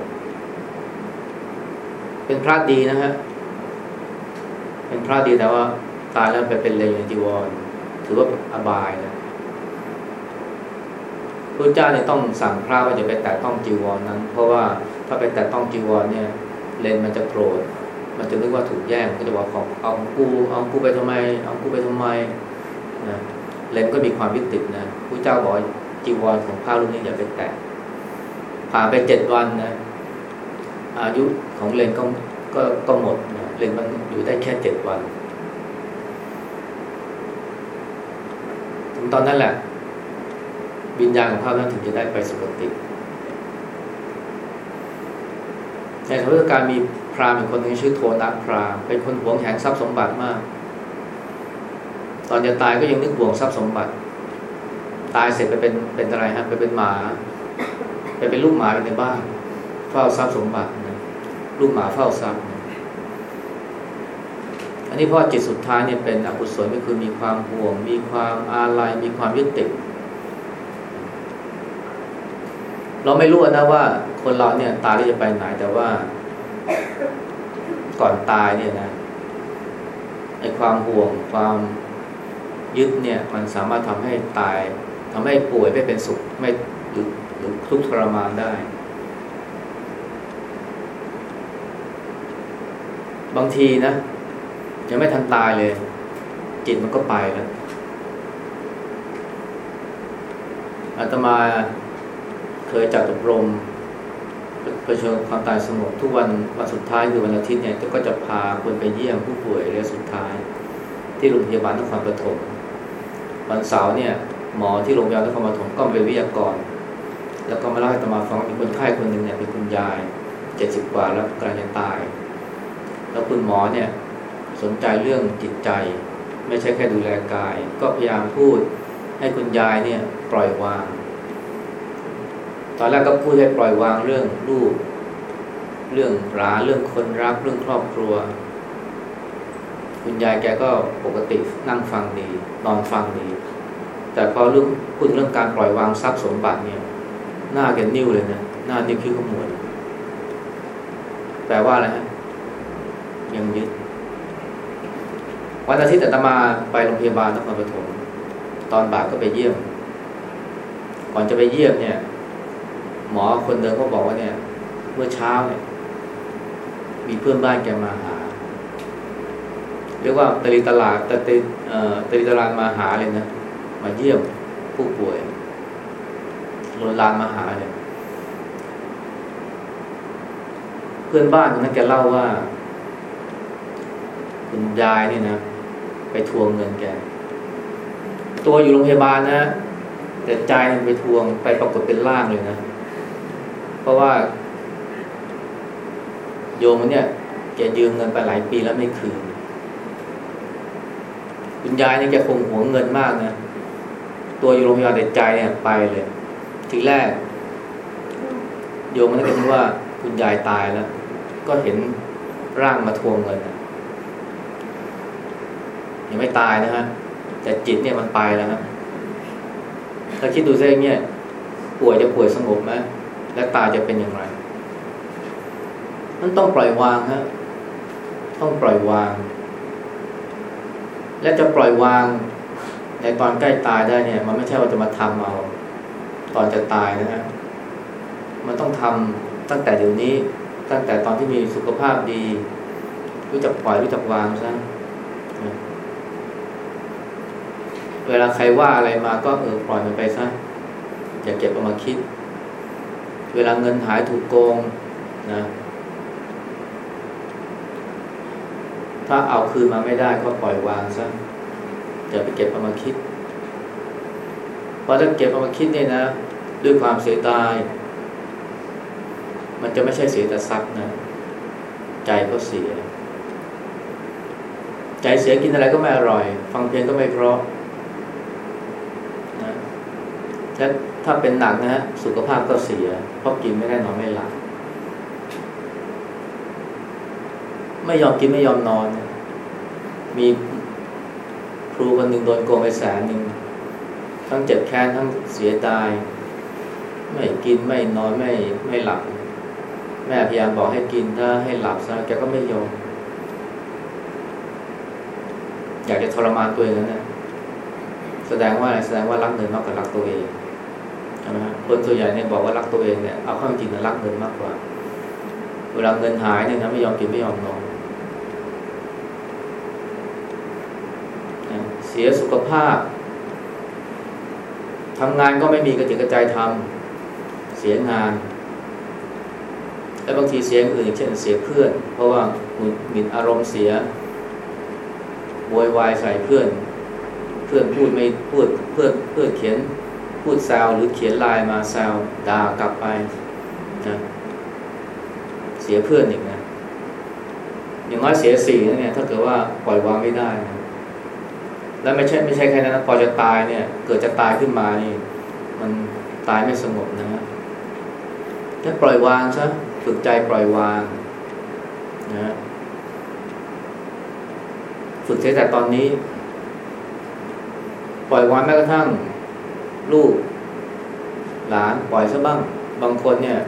เป็นพระดีนะฮะ เป็นพระดีแต่ว่าตายแล้วไปเป็นเลนอยู่ในจีวร ถือว่าอบายนะ พระเจ้าเนี่ยต้องสั่งพระว่าจะไปแตะต้องจีวรนนั้น เพราะว่าถ้าไปแตะต้องจีวรเนี่ย เลนมันจะโกรธมันจะนึกว่าถูกแย่งก็จะบอกของเอากูเอากูไปทำไม เอากูไปทำไมนะเลนก็มีความยึดติดนะพระเจ้าบอกจีวรของพระรูปนี้อย่าไปแตะผ่านไปเจ็ดวันนะอายุของเลนก็ก็ก็หมดนะเลนมันอยู่ได้แค่เจ็ดวัน ถึงตอนนั้นแหละ วิญญาณของพระนั้นถึงจะได้ไปสุคติ ในสมัยการมีพราหมณ์คนหนึ่งชื่อโทนัพราหมณ์เป็นคนหวงแหนทรัพย์สมบัติมาก ตอนจะตายก็ยังนึกหวงทรัพย์สมบัติ ตายเสร็จไปเป็นเป็นอะไรฮะไปเป็นหมาไปเป็นลูกหมาอยู่ในบ้านเฝ้าทรัพย์สมบัตินะลูกหมาเฝ้าทรัพย์อันนี้เพราะจิตสุดท้ายเนี่ยเป็นอกุศลก็คือมีความห่วง มีความอาลัยมีความยึดติด เราไม่รู้นะว่าคนเราเนี่ยตายแล้วจะไปไหนแต่ว่า ก่อนตายเนี่ยนะไอ้ความห่วงความยึดเนี่ย มันสามารถทำให้ตายทำให้ป่วยไม่เป็นสุขไม่หรือหรือทุกข์ทรมานได้ บางทีนะยังไม่ทันตายเลย จิตมันก็ไปแล้วอาตมา เคยจัดอบรมประชิญความตายสงบทุกวันวันสุดท้ายคือวันอาทิตย์เนี่ยก็จะพาคนไปเยี่ยมผู้ป่วยระยะสุดท้าย ที่โรงพยาบาลนครปฐมวันเสาร์เนี่ยหมอที่โรงพยาบาลนครปฐมก็เป็นวิทยากร แล้วก็มาเล่าให้ตมาฟังมีคนไข้คนหนึ่งเนี่ยเป็นคุณยายเจ็ดสิบกว่าแล้วกำลังจะตาย แล้วคุณหมอเนี่ยสนใจเรื่องจิตใจ ไม่ใช่แค่ดูแลกาย ก็พยายามพูดให้คุณยายเนี่ยปล่อยวาง ตอนแรกก็พูดให้ปล่อยวางเรื่องลูก เรื่องราเรื่องคนรัก เรื่องครอบครัว คุณยายแกก็ปกตินั่งฟังดี นอนฟังดี แต่พอเรื่องพูดเรื่องการปล่อยวางทรัพย์สมบัติเนี่ย หน้าแกนิ้วเลยนะหน้านิ้วคิ้วขมวดแปลว่าอะไรฮะยังยึดวันอาทิตย์อาตมาไปโรงพยาบาลนครปฐมตอนบ่ายก็ไปเยี่ยม ก่อนจะไปเยี่ยมเนี่ย หมอคนเดิมก็บอกว่าเนี่ย เมื่อเช้าเนี่ยมีเพื่อนบ้านแกมาหา เรียกว่าตรีตลาดตรีตรีตลาดมาหาเลยนะ มาเยี่ยมผู้ป่วยโรงลานมาหาเลย เพื่อนบ้านคนนั้นแกเล่าว่า คุณยายนี่นะ ไปทวงเงินแก ตัวอยู่โรงพยาบาลนะแต่ใจไปทวงไปปรากฏเป็นร่างเลยนะ ราะว่า โยมเนี่ยแกยืมเงินไปหลายปีแล้วไม่คืน คุณยายเนี่ยแกคงหวงเงินมากนะตัวอยู่โรงพยาบาลแต่ใจเนี่ยไปเลย ทีแรก โยมมันก็คิดว่าคุณยายตายแล้ว ก็เห็นร่างมาทวงเงินยังไม่ตายนะฮะแต่จิตเนี่ยมันไปแล้วครับถ้าคิดดูซิเนี่ยป่วยจะป่วยสงบไหม และตาจะเป็นอย่างไรมันต้องปล่อยวางฮะต้องปล่อยวาง และจะปล่อยวางในตอนใกล้ตายได้เนี่ย มันไม่ใช่ว่าจะมาทำเอาตอนจะตายนะฮะมันต้องทำตั้งแต่เดี๋ยวนี้ ตั้งแต่ตอนที่มีสุขภาพดี รู้จักปล่อยรู้จักวางซะเวลาใครว่าอะไรมาก็เออปล่อยมันไปซะอย่าเก็บเอามาคิด เวลาเงินหายถูกโกงนะถ้าเอาคืนมาไม่ได้ก็ปล่อยวางซะอย่าไปเก็บเอามาคิดเพราะถ้าเก็บเอามาคิดเนี่ยนะ ด้วยความเสียดาย มันจะไม่ใช่เสียแต่ทรัพย์นะ ใจก็เสีย ใจเสียกินอะไรก็ไม่อร่อย ฟังเพลงก็ไม่เพราะนะ ถ้าถ้าเป็นหนักนะ สุขภาพก็เสีย เพราะกินไม่ได้นอนไม่หลับไม่ยอมกินไม่ยอมนอน มีครูคนหนึ่งโดนโกงไปแสนหนึ่งทั้งเจ็บแค้นทั้งเสียดาย ไม่กินไม่นอนไม่ไม่หลับ แม่พยายามบอกให้กินถ้าให้หลับซะแกก็ไม่ยอมอยากจะทรมานตัวเองนั่นนะแสดงว่าอะไรแสดงว่ารักเงินมากกว่ารักตัวเอง ใช่ไหมคนส่วนใหญ่เนี่ยบอกว่ารักตัวเองเนี่ยเอาข้อจริงนะรักเงินมากกว่า เวลาเงินหายเนี่ยนะไม่ยอมกินไม่ยอมนอนเสียสุขภาพทำงานก็ไม่มีกระจิกกระจายทำเสียงาน และบางทีเสียงอื่น เช่นเสียเพื่อน เพราะว่าหงิดอารมณ์เสียโวยวายใส่เพื่อน เพื่อนพูดไม่พูดเพื่อนเพื่อนเขียน พูดแซวหรือเขียนไลน์มาแซวด่ากลับไปนะเสียเพื่อนอีกนะอย่างน้อยเสียสี่นเนี่ยถ้าเกิดว่าปล่อยวางไม่ได้นะแล้วไม่ใช่ไม่ใช่แค่นั้นพอจะตายเนี่ย เกิดจะตายขึ้นมานี่ มันตายไม่สงบนะฮะถ้าปล่อยวางซะฝึกใจปล่อยวางนะฝึกใช้แต่ตอนนี้ ปล่อยวางแม้กระทั่ง ลูก หลานปล่อยซะบ้าง บางคนเนี่ย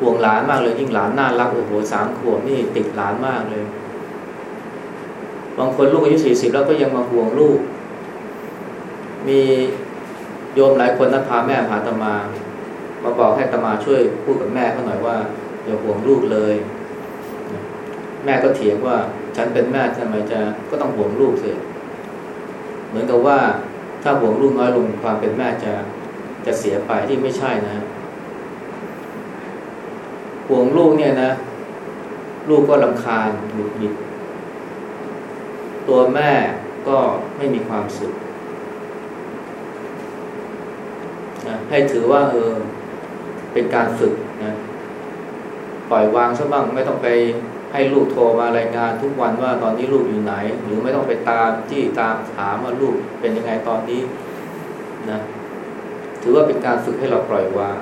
ห่วงหลานมากเลย ยิ่งหลานน่ารักโอ้โหสามขวบนี่ติดหลานมากเลย บางคนลูกอายุสี่สิบแล้วก็ยังมาห่วงลูก มีโยมหลายคนนัดพาแม่พาตมา มาบอกให้ตมาช่วยพูดกับแม่เขาหน่อยว่าอย่าห่วงลูกเลย แม่ก็เถียงว่าฉันเป็นแม่ทำไมจะก็ต้องห่วงลูกสิเหมือนกับว่า ถ้าห่วงลูกน้อยลงความเป็นแม่จะจะเสียไปที่ไม่ใช่นะห่วงลูกเนี่ยนะ ลูกก็ลำคาญหงุดหงิดตัวแม่ก็ไม่มีความสุขนะให้ถือว่าเออเป็นการฝึกนะ ปล่อยวางซะบ้างไม่ต้องไป ให้ลูกโทรมารายงานทุกวันว่าตอนนี้ลูกอยู่ไหน หรือไม่ต้องไปตามที่ตามถามว่าลูกเป็นยังไงตอนนี้นะถือว่าเป็นการฝึกให้เราปล่อยวาง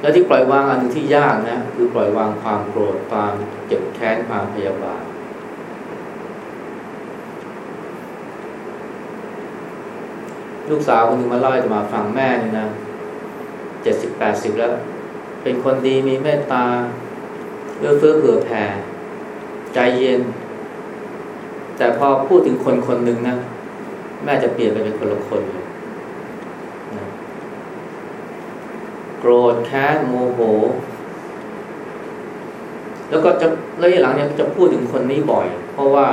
แล้วที่ปล่อยวางอันนึงที่ยากนะ คือปล่อยวางความโกรธความเจ็บแค้นความพยาบาทลูกสาวคนหนึ่งมาเล่าให้มาฟังแม่นี่นะเจ็ดสิบแปดสิบแล้ว เป็นคนดีมีเมตตา เอื้อเฟื้อเผื่อแผ่ใจเย็น แต่พอพูดถึงคนคนหนึ่งนะแม่จะเปลี่ยนไปเป็นคนละคนเลยนะโกรธแค้นโมโห แล้วก็จะระยะหลังเนี่ยจะพูดถึงคนนี้บ่อย เพราะว่า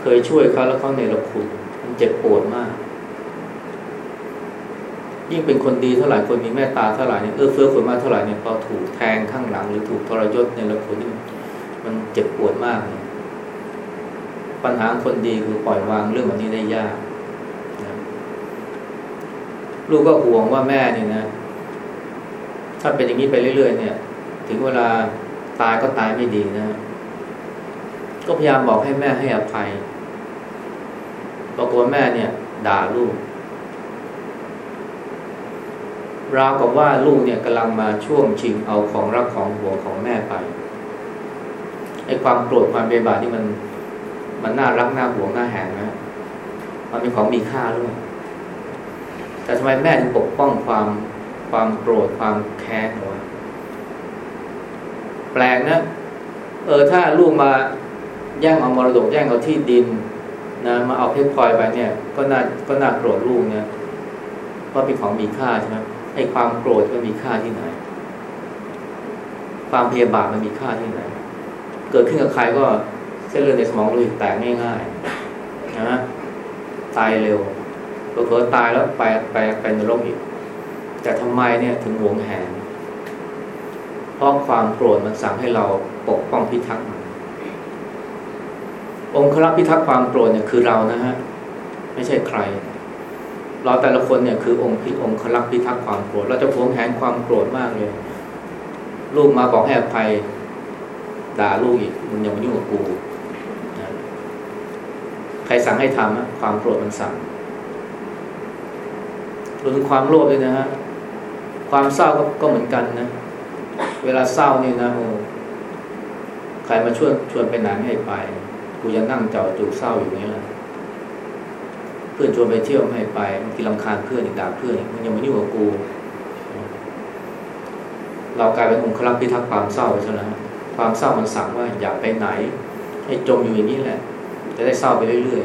เคยช่วยเขาแล้วเขาเนรคุณมันเจ็บปวดมาก ยิ่งเป็นคนดีเท่าไหร่คนมีเมตตาเท่าไหร่เนี่ยเอื้อเฟื้อคนมากเท่าไหร่เนี่ยพอถูกแทงข้างหลังหรือถูกทรยศเนี่ยแล้วคนที่มันเจ็บปวดมากเลยปัญหาคนดีคือปล่อยวางเรื่องแบบนี้ได้ยากนะลูกก็ห่วงว่าแม่เนี่ยนะ ถ้าเป็นอย่างนี้ไปเรื่อยๆ เนี่ย ถึงเวลาตายก็ตายไม่ดีนะ ก็พยายามบอกให้แม่ให้อภัยปรากฏแม่เนี่ย ด่าลูก ราวกับว่าลูกเนี่ยกำลังมาช่วงชิงเอาของรักของหัวของแม่ไปไอ้ความโกรธความเบียบาทที่มัน มันน่ารักน่าหวงน่าแหงนะมันเป็นของมีค่าด้วย แต่ทำไมแม่ถึงปกป้องความความโกรธความแค้นวะแปลกนะเออถ้าลูกมาแย่งเอามรดกแย่งเอาที่ดินนะมาเอาเพชรพลอยไปเนี่ย ก็น่าก็น่าโกรธลูกเนี่ยเพราะเป็นของมีค่าใช่ไหม ไอ้ความโกรธมันมีค่าที่ไหน ความพยาบาทมันมีค่าที่ไหน เกิดขึ้นกับใครก็เส้นเลือดในสมองโลหิตแตกง่ายๆนะตายเร็วเผลอตายแล้วไปไปไปนรกอีก แต่ทำไมเนี่ยถึงหวงแหนเพราะความโกรธมันสั่งให้เราปกป้องพิทักษ์องค์ครัพิทักษ์ความโกรธเนี่ยคือเรานะฮะ ไม่ใช่ใคร เราแต่ละคนเนี่ยคือองค์พิองค์คลักพิทักษ์ความโกรธเราจะพวงแหนความโกรธมากเลยลูกมาบอกให้อภัยด่าลูกอีกมึงอย่ามายุ่งกับกูใครสั่งให้ทำความโกรธมันสั่งรวมถึงความโลภด้วยนะฮะความเศร้าก็ก็เหมือนกันนะ เวลาเศร้านี่นะโอ้ใครมาชวนชวนไปไหนให้ไป กูจะนั่งเจ้าจูกเศร้าอยู่เนี่แหละ เพื่อนชวนไปเที่ยวไม่ไปบางทีลำคาญเพื่อนอีกด่าเพื่อนมันยังมายุ่งกับกู เรากลายเป็นองค์คลังพิทักษ์ความเศร้าไปซะแล้วความเศร้ามันสั่งว่าอย่าไปไหน ให้จมอยู่อย่างนี้แหละ จะได้เศร้าไปเรื่อย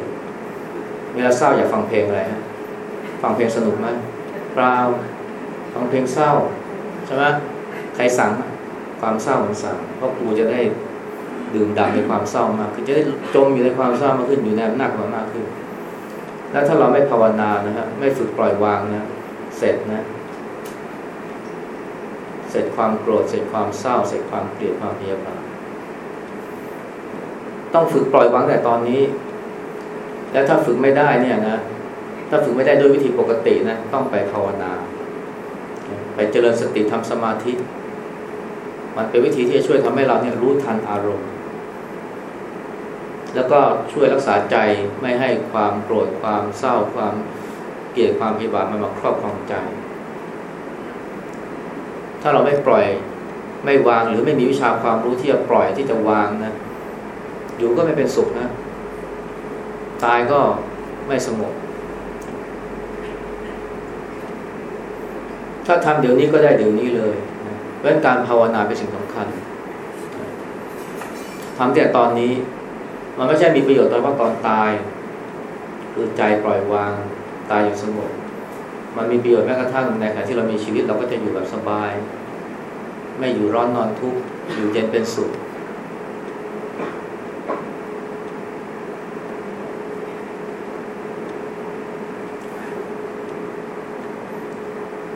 ๆเวลาเศร้าอยากฟังเพลงอะไรฮะฟังเพลงสนุกไหมเปล่าฟังเพลงเศร้าใช่ไหมใครสั่งความเศร้ามันสั่งเพราะกูจะได้ดื่มด่ำในความเศร้ามากคือจะได้จมอยู่ในความเศร้ามากขึ้นอยู่ในอำนาจมันมากขึ้น แล้วถ้าเราไม่ภาวนานะฮะไม่ฝึกปล่อยวางนะเสร็จนะ เสร็จความโกรธเสร็จความเศร้า เสร็จความเกลียดความพยาบาทต้องฝึกปล่อยวางแต่ตอนนี้ แล้วถ้าฝึกไม่ได้เนี่ยนะถ้าฝึกไม่ได้ด้วยวิธีปกตินะต้องไปภาวนา ไปเจริญสติทำสมาธิ มันเป็นวิธีที่จะช่วยทำให้เราเนี่ยรู้ทันอารมณ์ แล้วก็ช่วยรักษาใจไม่ให้ความโกรธความเศร้าความเกลียดความพยาบาทมันมาครอบครองใจ ถ้าเราไม่ปล่อยไม่วางหรือไม่มีวิชาความรู้ที่จะปล่อยที่จะวางนะอยู่ก็ไม่เป็นสุขนะ ตายก็ไม่สงบถ้าทำเดี๋ยวนี้ก็ได้เดี๋ยวนี้เลยเพราะการภาวนาเป็นสิ่งสำคัญทำแต่ตอนนี้ มันไม่ใช่มีประโยชน์ตอนว่าตอนตาย คือใจปล่อยวางตายอย่างสงบมันมีประโยชน์แม้กระทั่งในขณะที่เรามีชีวิตเราก็จะอยู่แบบสบาย ไม่อยู่ร้อนนอนทุกข์อยู่เย็นเป็นสุข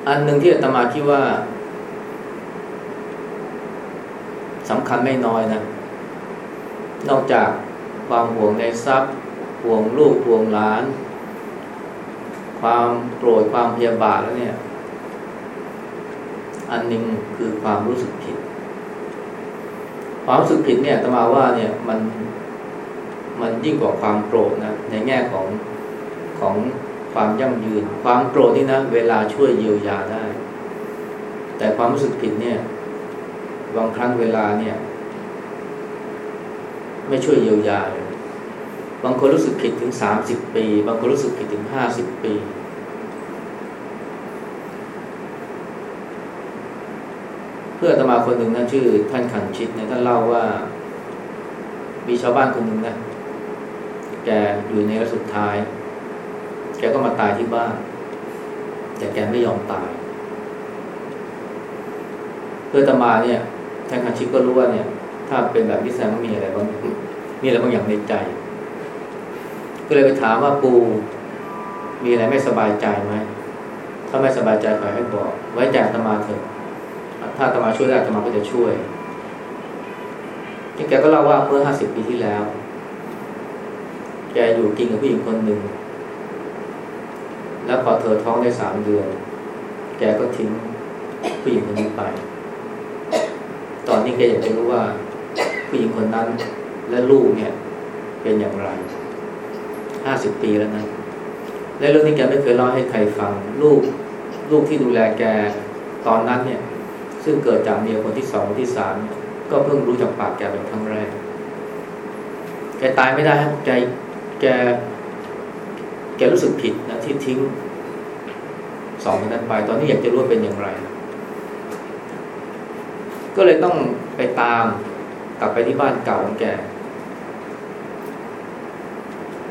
อันหนึ่งที่อาตมาคิดว่าสำคัญไม่น้อยนะ นอกจาก ความห่วงในทรัพย์ ห่วงลูกห่วงหลาน ความโกรธความพยาบาทแล้วเนี่ย อันหนึ่งคือความรู้สึกผิด ความรู้สึกผิดเนี่ยตมาว่าเนี่ยมันมันยิ่งกว่าความโกรธนะในแง่ของของความยั่งยืน ความโกรธนี่นะเวลาช่วยเยียวยาได้ แต่ความรู้สึกผิดเนี่ยบางครั้งเวลาเนี่ย ไม่ช่วยเยียวยาบางคนรู้สึกผิดถึงสามสิบปี บางคนรู้สึกผิดถึงห้าสิบปี เพื่อตมาคนหนึ่งนะชื่อ ท่านขันชิตเนี่ยท่านเล่าว่า มีชาวบ้านคนหนึ่งนะแกอยู่ในระสุดท้าย แกก็มาตายที่บ้าน แต่แกไม่ยอมตาย เพื่อตมาเนี่ยท่านคันชิกก็รู้ว่าเนี่ย ถ้าเป็นแบบนี้แสดงว่ามีอะไรบางมีอะไรบางอย่างในใจ ก็เลยไปถามว่าปูมีอะไรไม่สบายใจไหมถ้าไม่สบายใจขอให้บอก ไว้ใจตมาเถอะถ้าตมาช่วยได้ตมาก็จะช่วยที่แกก็เล่าว่าเมื่อห้าสิบปีที่แล้ว แกอยู่กินกับผู้หญิงคนหนึ่ง แล้วพอเธอท้องได้สามเดือน แกก็ทิ้งผู้หญิงคนนี้ไป ตอนนี้แกอยากจะรู้ว่า ผู้หญิงคนนั้นและลูกเนี่ย เป็นอย่างไรห้าสิบปีแล้วนะและเรื่องนี้แกไม่เคยเล่าให้ใครฟัง ลูกลูกที่ดูแลแกตอนนั้นเนี่ย ซึ่งเกิดจากเมียคนที่สองที่สามก็เพิ่งรู้จากปากแกเป็นครั้งแรก แกตายไม่ได้ครับใจแกแกรู้สึกผิดนะที่ทิ้งสองคนนั้นไปตอนนี้อยากจะรู้ว่าเป็นอย่างไร ก็เลยต้องไปตาม กลับไปที่บ้านเก่าของแก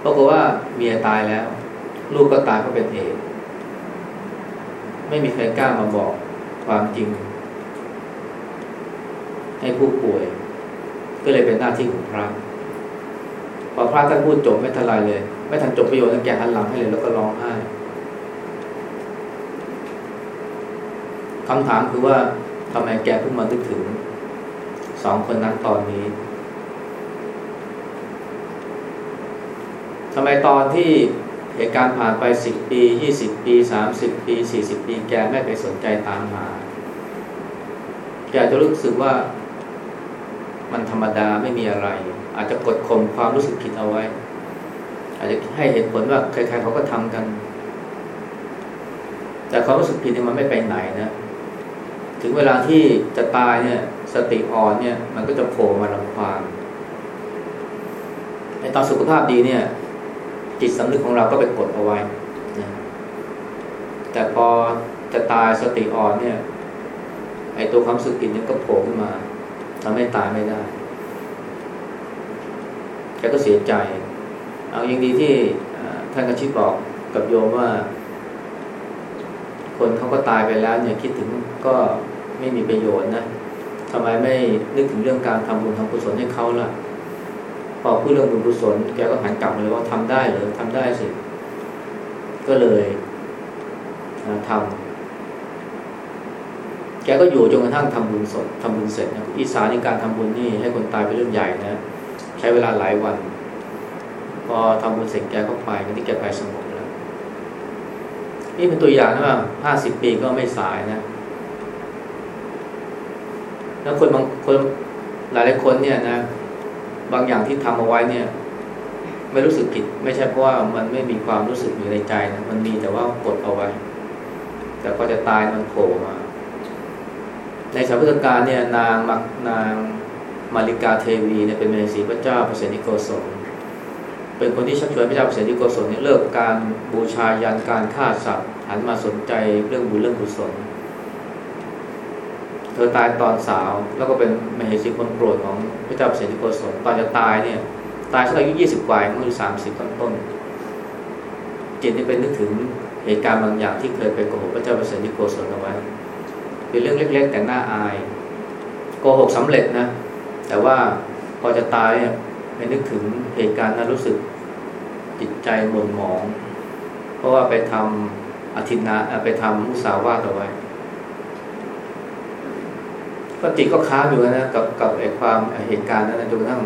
ปรากฏว่าเมียตายแล้ว ลูกก็ตายเพราะเป็นเหตุไม่มีใครกล้ามาบอกความจริง ให้ผู้ป่วย ก็เลยเป็นหน้าที่ของพระพอพระท่านพูดจบไม่ทันไรเลย ไม่ทันจบประโยชน์แล้วแกหันหลังให้เลยแล้วก็ร้องไห้คำถามคือว่าทำไมแกเพิ่งมานึกถึง สองคนนั้นตอนนี้ทำไมตอนที่เหตุการณ์ผ่านไปสิบปียี่สิบปีสามสิบปีสี่สิบปีแกไม่ไปสนใจตามหา แกจะรู้สึกว่ามันธรรมดาไม่มีอะไร อาจจะกดข่มความรู้สึกผิดเอาไว้ อาจจะให้เหตุผลว่าใครๆเขาก็ทำกัน แต่ความรู้สึกผิดเนี่ยมันไม่ไปไหนนะ ถึงเวลาที่จะตายเนี่ย สติอ่อนเนี่ย มันก็จะโผล่มาลำควางในตอนสุขภาพดีเนี่ย จิตสำนึกของเราก็ไปกดเอาไว้นะแต่พอจะตายสติอ่อนเนี่ย ไอตัวความสึกผิดเนี่ยก็โผล่ขึ้นมาทำให้ตายไม่ได้แกก็เสียใจ เอาอย่างดีที่ท่านกชิดบอกกับโยมว่า คนเขาก็ตายไปแล้วเนี่ยคิดถึงก็ไม่มีประโยชน์นะ ทำไมไม่นึกถึงเรื่องการทำบุญทำกุศลให้เขาล่ะ พอพูดเรื่องบุญกุศลแกก็หันกลับเลยว่าทำได้หรือทำได้สิ ก็เลยทำแกก็อยู่จนกระทั่งทำบุญสดทำบุญเสร็จนะอีสานในการทำบุญนี่ให้คนตายเป็นเรื่องใหญ่นะ ใช้เวลาหลายวัน พอทำบุญเสร็จแกก็ไปกันที่แกไปสงบแล้ว นี่เป็นตัวอย่างนะว่าห้าสิบปีก็ไม่สายนะ แล้วคนบางคนหลายหลายคนเนี่ยนะ บางอย่างที่ทำเอาไว้เนี่ย ไม่รู้สึกผิด ไม่ใช่เพราะว่ามันไม่มีความรู้สึกอยู่ในใจนะมันมีแต่ว่ากดเอาไว้ แต่พอจะตายมันโผล่มา ในสมัยพุทธกาลเนี่ย นางมักนางมาริกาเทวีเนี่ยเป็นเมสีพระเจ้าเปรตนิโกศลเป็นคนที่ชักชวนพระเจ้าเปรตนิโกศลเนี่ยเลิกการบูชายันการฆ่าสัตว์หันมาสนใจเรื่องบุญเรื่องกุศล เธอตายตอนสาวแล้วก็เป็นมเหสีคนโปรดของพระเจ้าเปรตนิโกศลตอนจะตายเนี่ย ตายสักอายุยี่สิบกว่าเมื่อสามสิบต้นต้นจิตนี่เป็นนึกถึงเหตุการณ์บางอย่างที่เคยไปโกหกพระเจ้าเปรตนิโกศลเอาไว้เป็นเรื่องเล็ก ๆ แต่น่าอายโกหกสำเร็จนะ แต่ว่าพอจะตายเนี่ยไม่นึกถึงเหตุการณ์นั้นรู้สึกจิตใจหม่นหมอง เพราะว่าไปทำอธินาไปทำมุสาวาตเอาไว้ ก็จิตก็ค้าอยู่นะกับกับไอ้ความเหตุการณ์นั้นจนกระทั่ง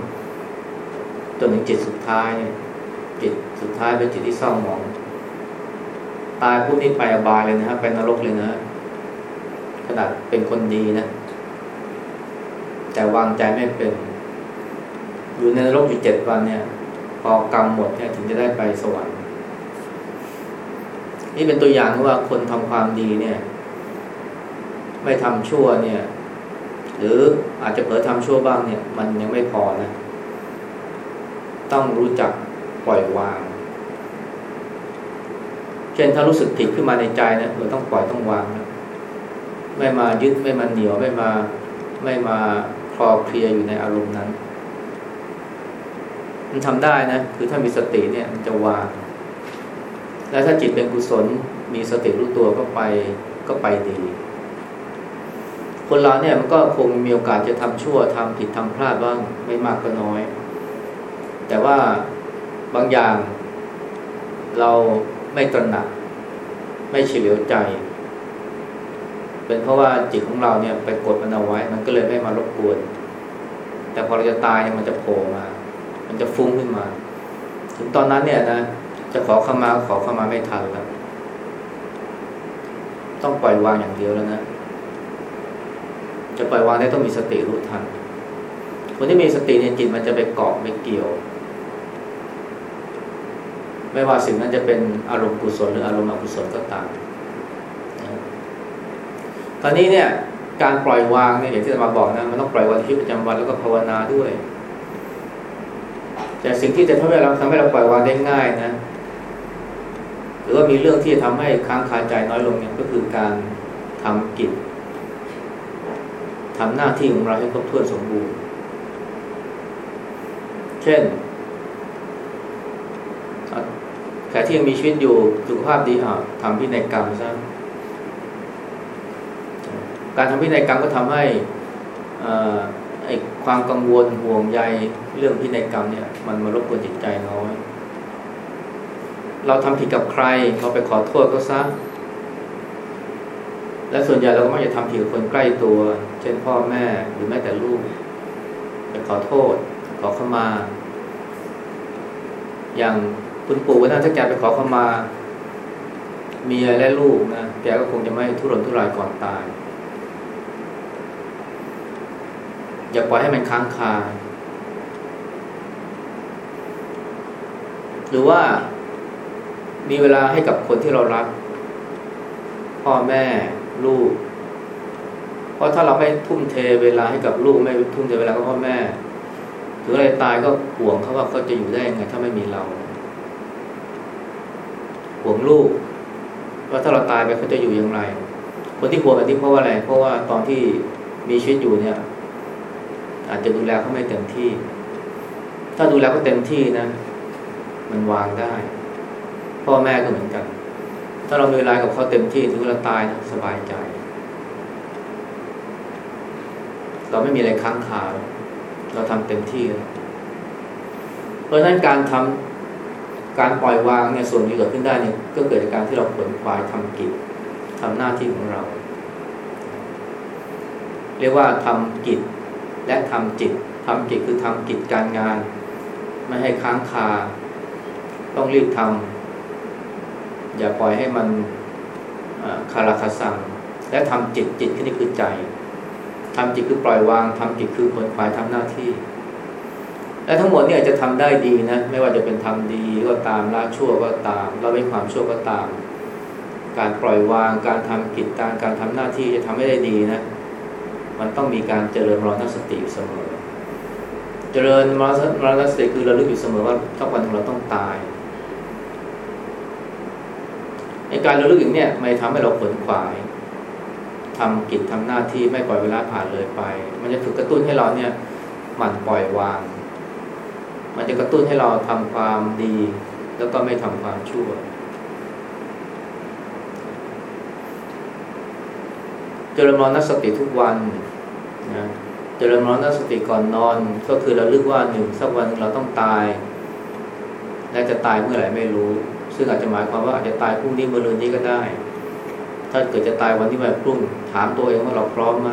จนถึงจิตสุดท้ายเนี่ยจิตสุดท้ายเป็นจิตที่เศร้าหมอง ตายผู้นี้ไปอบายเลยนะฮะไปนรกเลยนะขนาดเป็นคนดีนะแต่วางใจไม่เป็น อยู่ในนรกอยู่เจ็ดวันเนี่ย พอกรรมหมดเนี่ยถึงจะได้ไปสวรรค์นี่เป็นตัวอย่างว่าคนทำความดีเนี่ย ไม่ทำชั่วเนี่ย หรืออาจจะเผลอทำชั่วบ้างเนี่ย มันยังไม่พอนะ ต้องรู้จักปล่อยวาง เช่นถ้ารู้สึกผิดขึ้นมาในใจนี่ยเราต้องปล่อยต้องวางนะไม่มายึดไม่มาเหนียวไม่มาไม่มาคลอเคลียอยู่ในอารมณ์นั้น มันทำได้นะ คือถ้ามีสติเนี่ยมันจะวาง แล้วถ้าจิตเป็นกุศลมีสติรู้ตัวก็ไปก็ไปดี คนเราเนี่ยมันก็คงมีโอกาสจะทำชั่วทำผิดทำพลาดบ้างไม่มากก็น้อย แต่ว่าบางอย่างเราไม่ตระหนัก ไม่เฉลียวใจ เป็นเพราะว่าจิตของเราเนี่ยไปกดมันเอาไว้ มันก็เลยไม่มารบกวน แต่พอเราจะตายเนี่ยมันจะโผล่มา มันจะฟุ้งขึ้นมา ถึงตอนนั้นเนี่ยนะจะขอเข้ามาขอเข้ามาไม่ทันแล้วต้องปล่อยวางอย่างเดียวแล้วนะ จะปล่อยวางได้ต้องมีสติรู้ทัน คนที่มีสติเนี่ยจิตมันจะไปเกาะไม่เกี่ยว ไม่ว่าสิ่งนั้นจะเป็นอารมณ์กุศลหรืออารมณ์อกุศลก็ตามตอนนี้เนี่ยการปล่อยวางเนี่ยอย่างที่จะมาบอกนะมันต้องปล่อยวางชีวิตประจำวันแล้วก็ภาวนาด้วย แต่สิ่งที่จะทำให้เราทำให้เราปล่อยวางได้ง่ายนะหรือว่ามีเรื่องที่จะทำให้ค้างคาใจน้อยลงเนี่ยก็คือการทำกิจ ทำหน้าที่ของเราให้ครบถ้วนสมบูรณ์ เช่นแขกที่ยังมีชีวิตอยู่สุขภาพดีอะทำพินัยกรรมซะการทำพินัยกรรมก็ทำให้ไอ้ความกังวลห่วงใยเรื่องพินัยกรรมเนี่ย มันมารบกวนจิตใจน้อย เราทำผิดกับใคร เราไปขอโทษก็ซะ และส่วนใหญ่เราก็ไม่จะทำผิดกับคนใกล้ตัว เช่นพ่อแม่หรือแม้แต่ลูกไปขอโทษ ขอเข้ามา อย่างคุณปู่วันนั้นถ้าแกไปขอเข้ามาเมียและลูกนะแกก็คงจะไม่ทุรนทุรายก่อนตาย อย่าปล่อยให้มันค้างคาหรือว่ามีเวลาให้กับคนที่เรารัก พ่อแม่ ลูก เพราะถ้าเราไม่ทุ่มเทเวลาให้กับลูกไม่ทุ่มเทเวลากับพ่อแม่ถึงอะไรตายก็ห่วงเขาว่าเขาจะอยู่ได้ยังไงถ้าไม่มีเรา ห่วงลูกว่าถ้าเราตายไปเขาจะอยู่อย่างไร คนที่ห่วงแบบนี้เพราะว่าอะไร เพราะว่าตอนที่มีชีวิตอยู่เนี่ย อาจจะดูแลเขาไม่เต็มที่ ถ้าดูแลเขาเต็มที่นะ มันวางได้ พ่อแม่ก็เหมือนกัน ถ้าเรามีเวลากับเขาเต็มที่ถึงเวลาตายนะสบายใจ เราไม่มีอะไรค้างคาเราทำเต็มที่เพราะฉะนั้นการทำการปล่อยวางเนี่ยส่วนที่เกิดขึ้นได้เนี่ยก็เกิดจากการที่เราขวนขวายทำกิจทำหน้าที่ของเรา เรียกว่าทำกิจและทำจิตทำกิจคือทำกิจการงาน ไม่ให้ค้างคา ต้องรีบทำ อย่าปล่อยให้มันคาราคาซัง และทำจิตจิตนี่คือใจทำจิตคือปล่อยวางทำจิตคือขวนขวายทำหน้าที่ และทั้งหมดเนี่ยจะทำได้ดีนะ ไม่ว่าจะเป็นทำดีก็ตามละชั่วก็ตามเราไม่ความชั่วก็ตาม การปล่อยวางการทำกิจการการทำหน้าที่จะทำให้ได้ดีนะ มันต้องมีการเจริญมรณสติอยู่เสมอ เจริญมรณสติคือราลึกอยู่เสมอว่าถ้าวันหนึ่งเราต้องตาย ในการระลึกอย่างเนี้ยมันทำให้เราขวนขวายทำกิจทำหน้าที่ไม่ปล่อยเวลาผ่านเลยไป มันจะฝึกกระตุ้นให้เราเนี่ยหมั่นปล่อยวาง มันจะกระตุ้นให้เราทำความดี แล้วก็ไม่ทำความชั่วเจริญมรณสติทุกวันนะเจริญมรณสติก่อนนอน ก็คือเราลึกว่าหนึ่งสักวันเราต้องตาย และจะตายเมื่อไหร่ไม่รู้ ซึ่งอาจจะหมายความว่าอาจจะตายพรุ่งนี้เมื่อรืนนี้ก็ได้ ถ้าเกิดจะตายวันที่แบบพรุ่ง ถามตัวเองว่าเราพร้อมไหม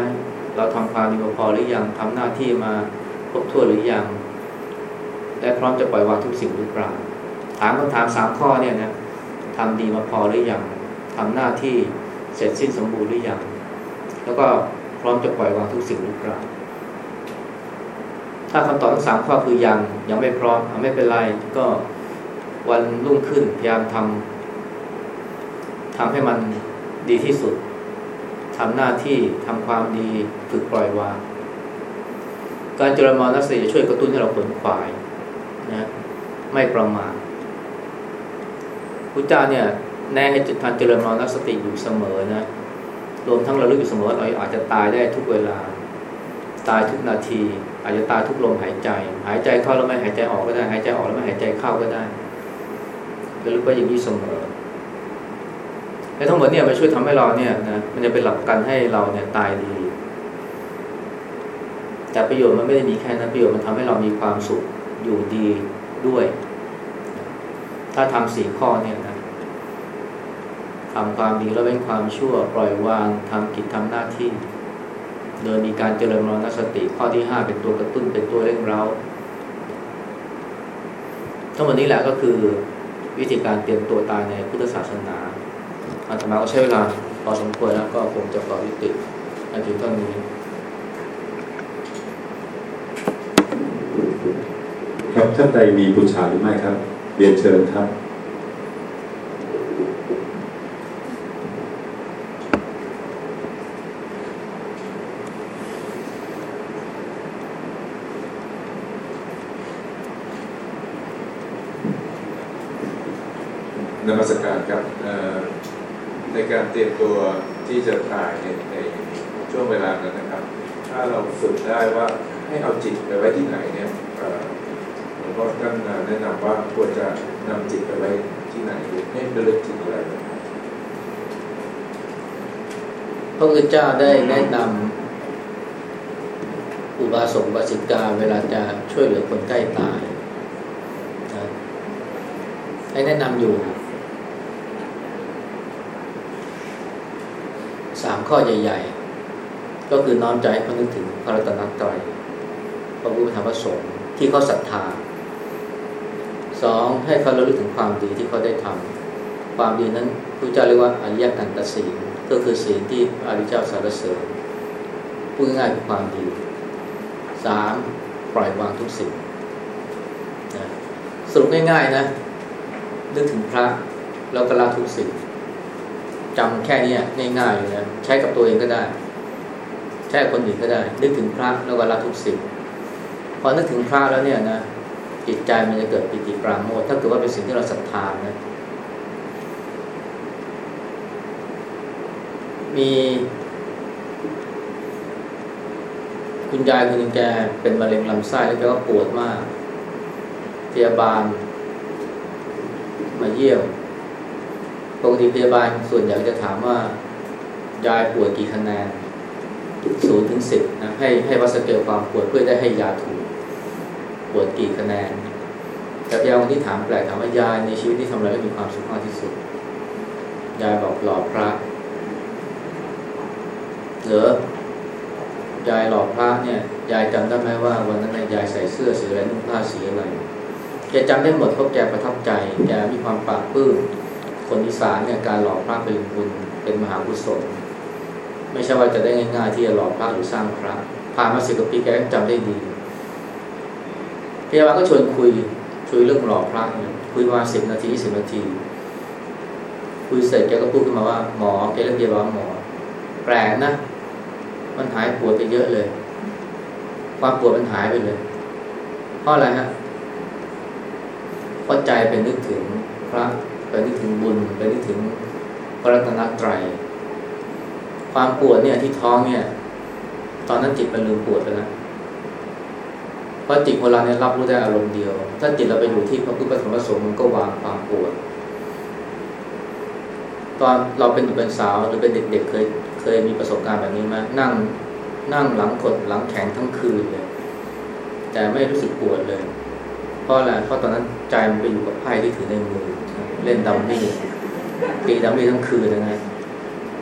เราทำความดีพอหรือยังทำหน้าที่มาครบถ้วนหรือยังและพร้อมจะปล่อยวางทุกสิ่งหรือเปล่าถามคำถามสามข้อเนี่ยนะทำดีมาพอหรือยังทำหน้าที่เสร็จสิ้นสมบูรณ์หรือยังแล้วก็พร้อมจะปล่อยวางทุกสิ่งหรือเปล่าถ้าคำตอบทั้งสามข้อคือยังยังไม่พร้อมไม่เป็นไรก็ วันรุ่งขึ้นพยายามทำทำให้มันดีที่สุดทำหน้าที่ทำความดีฝึกปล่อยวางการเจริญมรณสติจะช่วยกระตุ้นให้เราผลขวายนะไม่ประมาทพุทธเจ้าเนี่ยแน่ให้ทานเจริญมรณสติอยู่เสมอนะรวมทั้งเราลึกอยู่เสมอเราอาจจะตายได้ทุกเวลา ตายทุกนาที อาจจะตายทุกลมหายใจ หายใจเข้าแล้วไม่หายใจออกก็ได้ หายใจออกแล้วไม่หายใจเข้าก็ได้ ราลึกว่าอย่างนี้เสมอแล้ทั้งหมดเนี่ยมันช่วยทำให้เราเนี่ยนะมันจะเป็นหลักกันให้เราเนี่ยตายดี แต่ประโยชน์มันไม่ได้มีแค่นั้นประโยชน์มันทำให้เรามีความสุขอยู่ดีด้วย ถ้าทำสี่ข้อเนี่ยนะทำความดีแล้วเป็นความชั่ว ปล่อยวางทำกิจทำหน้าที่ โดยมีการเจริญมรณสติข้อที่ห้าเป็นตัวกระตุ้นเป็นตัวเร่งเร้าทั้งหมดนี้แหละก็คือ วิธีการเตรียมตัวตายในพุทธศาสนาอาตมาก็ใช้เวลาพอสมควรแล้วก็คงจะขอยุติอาจุดเท่านี้ครับท่านใดมีบูชาหรือไม่ครับ เรียนเชิญครับนมัสการครับในการเตรียมตัวที่จะตายในในช่วงเวลานั้นนะครับ ถ้าเราฝึกได้ว่าให้เอาจิตไปไว้ที่ไหนเนี่ยหลวงพ่อท่านแนะนำว่าควรจะนำจิตไปไว้ที่ไหนให้ระลึกถึงอะไร พระพุทธเจ้าได้แนะนำอุบาสกบาสิกาเวลาจะช่วยเหลือคนใกล้ตายให้แนะนำอยู่สามข้อใหญ่ ๆ ก็คือน้อมใจให้เขานึกถึงพระรัตนตรัยพระพุทธธรรมประสงค์ที่เขาศรัทธาสองให้เขาระลึกถึงความดีที่เขาได้ทำความดีนั้นพระเจ้าเรียกว่าอริยกันตศีล ก็คือศีลที่อริยเจ้าสารเสริญพูดง่ายๆคือความดีสามปล่อยวางทุกสิ่งนะสรุปง่ายๆนะนึกถึงพระแล้วก็ละทุกสิ่งจำแค่นี้ง่ายๆเลยนะใช้กับตัวเองก็ได้ ใช้กับคนอื่นก็ได้ นึกถึงพระแล้วก็ละทุกสิ่งพอนึกถึงพระแล้วเนี่ยนะจิตใจมันจะเกิดปิติปราโมทถ้าเกิดว่าเป็นสิ่งที่เราศรัทธานะ มีคุณยายคนหนึ่งแกเป็นมะเร็งลำไส้แล้วแกก็ปวดมากพยาบาล มาเยี่ยมปกติพยาบาลส่วนใหญ่จะถามว่ายายปวดกี่คะแนนศูนย์ถึงสิบนะให้ให้วัดสเกลความปวดเพื่อได้ให้ยาถูกปวดกี่คะแนนแต่พยาบาลที่ถามแปลกถามว่ายายในชีวิตที่ทำอะไรแล้วมีความสุขมากที่สุดยายบอกหล่อพระ เหรอยายหล่อพระเนี่ยยายจำได้ไหมว่าวันนั้นยายใส่เสื้อสีอะไรนุ่งผ้าสีอะไรแกจำได้หมดเพราะแกประทับใจ แกมีความปากปื้มคนอีสานเนี่ยการหล่อพระเป็นบุญเป็นมหากุศลไม่ใช่ว่าจะได้ง่ายๆที่จะหล่อพระหรือสร้างพระผ่านมาสิบกว่าปีแกจำได้ดีพยาบาลก็ชวนคุยคุยเรื่องหล่อพระเนี่ยคุยประมาณสิบนาทีสิบนาที คุยเสร็จแกก็พูดขึ้นมาว่าหมอแกเรียกพยาบาลหมอ แปลกนะ มันหายปวดไปเยอะเลย ความปวดมันหายไปเลย เพราะอะไรฮะเพราะใจเป็นนึกถึงพระไปนึกถึงบุญไปนึกถึงพระรัตนตรัยความปวดเนี่ยที่ท้องเนี่ย ตอนนั้นจิตมันลืมปวดไปแล้วเพราะจิตของเราเนี่ยรับรู้ได้อารมณ์เดียว ถ้าจิตเราไปอยู่ที่พระพุทธพระธรรมพระสงฆ์มันก็วางความปวด ตอนเราเป็นเป็นสาวหรือเป็นเด็กๆเคย เคยมีประสบการณ์แบบนี้ไหมนั่งนั่งหลังกดหลังแข็งทั้งคืนเลย แต่ไม่รู้สึกปวดเลย เพราะอะไรเพราะตอนนั้นใจมันไปอยู่กับไพ่ที่ถือในมือ เล่นดัมมี่ตีดัมมี่ทั้งคืนนะไง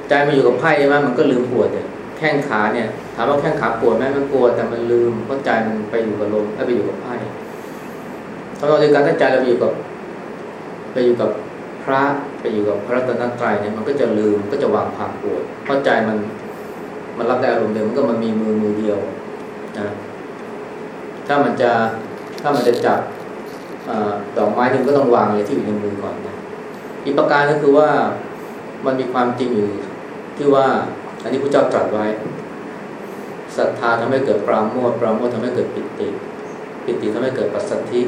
ใจมาอยู่กับไพ่ใช่ไหมมันก็ลืมปวดเนี่ยแข้งขาเนี่ย ถามว่าแข้งขาปวดไหมมันปวดแต่มันลืมเพราะใจมันไปอยู่กับลมไปอยู่กับไพ่ถ้าเราในการตั้งใจเราไปอยู่กับ ไปอยู่กับพระ ไปอยู่กับพระรัตนตรัยเนี่ยมันก็จะลืมก็จะวางความปวดเพราะใจมันมันรับได้อารมณ์เดียวมันก็มันมีมือมือเดียวนะถ้ามันจะถ้ามันจะจับดอกไม้หนึ่งก็ต้องวางเลยที่อยู่ในมือก่อนนะอีกประการก็คือว่ามันมีความจริงอยู่ที่ว่าอันนี้พระเจ้าตรัสไว้ศรัทธาทำให้เกิดปราโมทปราโมททำให้เกิดปิติ ปิติทำให้เกิดปัสสัทธิ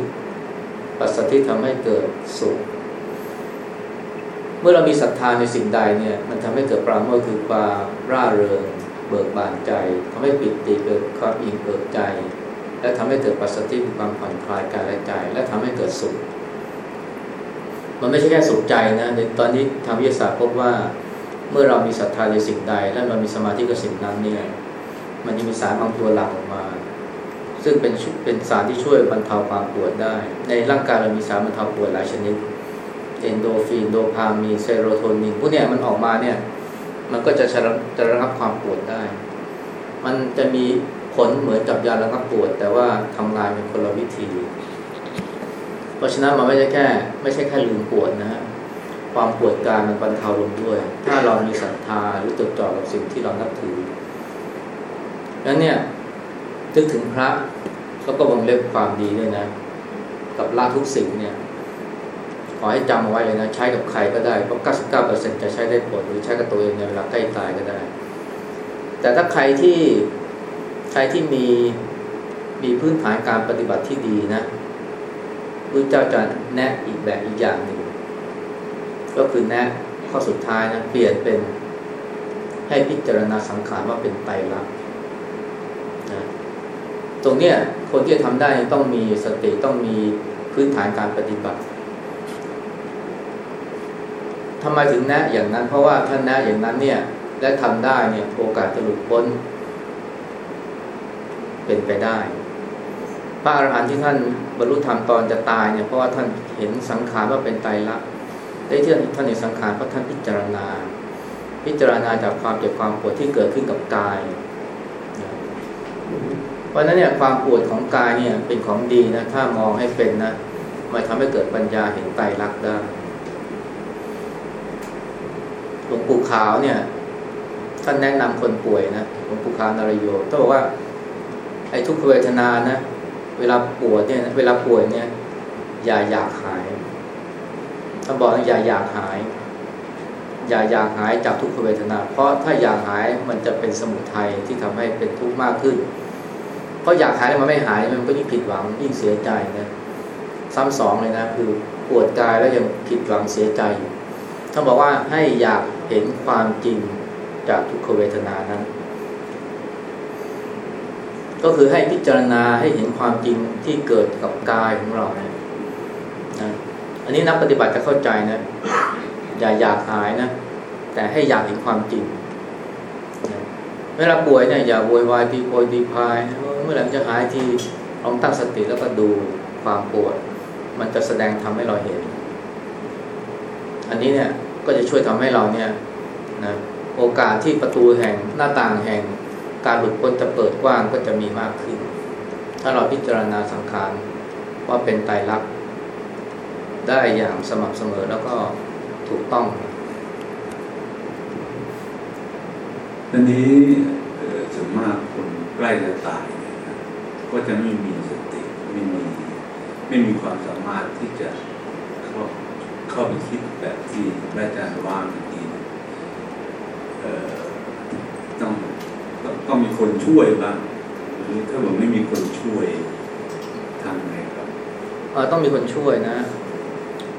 ปัสสัทธิทำให้เกิดสุข เมื่อเรามีศรัทธาในสิ่งใดเนี่ยมันทำให้เกิดปราโมทคือความร่าเริง เบิกบานใจทำให้ปิติเกิดความอิ่มเอิบใจ และทำให้เกิดปัสสัทธิคือความผ่อนคลายกายและใจ และทำให้เกิดสุข มันไม่ใช่แค่สุขใจนะในตอนนี้ทางวิทยาศาสตร์พบว่าเมื่อเรามีศรัทธาในสิ่งใด และเรามีสมาธิกับสิ่งนั้นเนี่ยมันจะมีสารบางตัวหลั่งออกมา ซึ่งเป็นเป็นสารที่ช่วยบรรเทาความปวดได้ ในร่างกายเรามีสารบรรเทาปวดหลายชนิด เอนโดฟิน โดพามีเซโรโทนินพวกนี้มันออกมาเนี่ย มันก็จะจะระงับความปวดได้ มันจะมีผลเหมือนกับยาระงับปวด แต่ว่าทำงานเป็นคนละวิธี เพราะฉะนั้นมันไม่ใช่แค่ ไม่ใช่แค่ลืมปวดนะฮะความปวดกายมันบรรเทาลงด้วย ถ้าเรามีศรัทธาหรือจดจ่อกับสิ่งที่เรานับถือนั้นเนี่ยนึกถึงพระแล้วก็วงเล็บความดีด้วยนะ กับละทุกสิ่งเนี่ย อให้จำเอาไว้เลยนะ ใช้กับใครก็ได้เพราะ 99%จะใช้ได้ผลหรือใช้กับตัวเองในเวลาใกล้ตายก็ได้ แต่ถ้าใครที่ใครที่มีมีพื้นฐานการปฏิบัติที่ดีนะพระเจ้าจะแนะอีกแบบอีกอย่างหนึ่ง ก็คือแนะข้อสุดท้ายนะเปลี่ยนเป็นให้พิจารณาสังขารว่าเป็นไตรลักษณ์นะตรงเนี้ยคนที่จะทำได้ต้องมีสติต้องมีพื้นฐานการปฏิบัติ ทำไมถึงแนะอย่างนั้น เพราะว่าท่านแนะอย่างนั้นเนี่ย และทำได้เนี่ยโอกาสจะหลุดพ้น เป็นไปได้ พระอรหันต์ที่ท่านบรรลุธรรมตอนจะตายเนี่ยเพราะว่าท่านเห็นสังขารว่าเป็นไตรลักษณ์ได้ที่ท่านเห็นสังขารเพราะท่านพิจารณา พิจารณาจากความเจ็บความปวดที่เกิดขึ้นกับกายเพราะนั้นเนี่ยความปวดของกายเนี่ยเป็นของดีนะถ้ามองให้เป็นนะมันทำให้เกิดปัญญาเห็นไตรลักษณ์ได้ ลวงปู่ขาวเนี่ย ท่านแนะนำคนป่วยนะหลวงปู่ขาวนารโยต้องบอกว่าไอ้ทุกขเวทนานะ เวลาปวดเนี่ย เวลาป่วยเนี่ย อย่าอยากหายท่านบอกว่าอย่าอยากหาย อย่าอยากหายจากทุกขเวทนา เพราะถ้าอยากหายมันจะเป็นสมุทัยที่ทำให้เป็นทุกข์มากขึ้นเพราะอยากหายแล้วมันไม่หายมันก็ยิ่งผิดหวังยิ่งเสียใจนะซ้ำสองเลยนะคือปวดกายแล้วยังผิดหวังเสียใจท่านบอกว่าให้อยาก เห็นความจริงจากทุกขเวทนานั้น ก็คือให้พิจารณาให้เห็นความจริงที่เกิดกับกายของเรานะนะอันนี้นักปฏิบัติจะเข้าใจนะ อย่าอยากหายนะ แต่ให้อยากเห็นความจริงนะเวลาป่วยเนี่ยอย่าโวยวายตีโพยตีพายเมื่อไหร่จะหายทีลองตั้งสติแล้วก็ดูความปวด มันจะแสดงทำให้เราเห็น อันนี้เนี่ย ก็จะช่วยทำให้เราเนี่ยนะโอกาสที่ประตูแห่งหน้าต่างแห่งการหลุดพ้นจะเปิดกว้างก็จะมีมากขึ้น ถ้าเราพิจารณาสังขารว่าเป็นไตรลักษณ์ได้อย่างสม่ำเสมอแล้วก็ถูกต้องตอนนี้ส่วนมากคนใกล้จะตายเนี่ยก็จะไม่มีสติไม่มีไม่มีความสามารถที่จะ เข้าไปคิดแบบที่แม่อาจารย์ว่าเมื่อกี้ต้องต้องต้องมีคนช่วยบ้างหรือถ้าผมไม่มีคนช่วยทำไงครับเออต้องมีคนช่วยนะ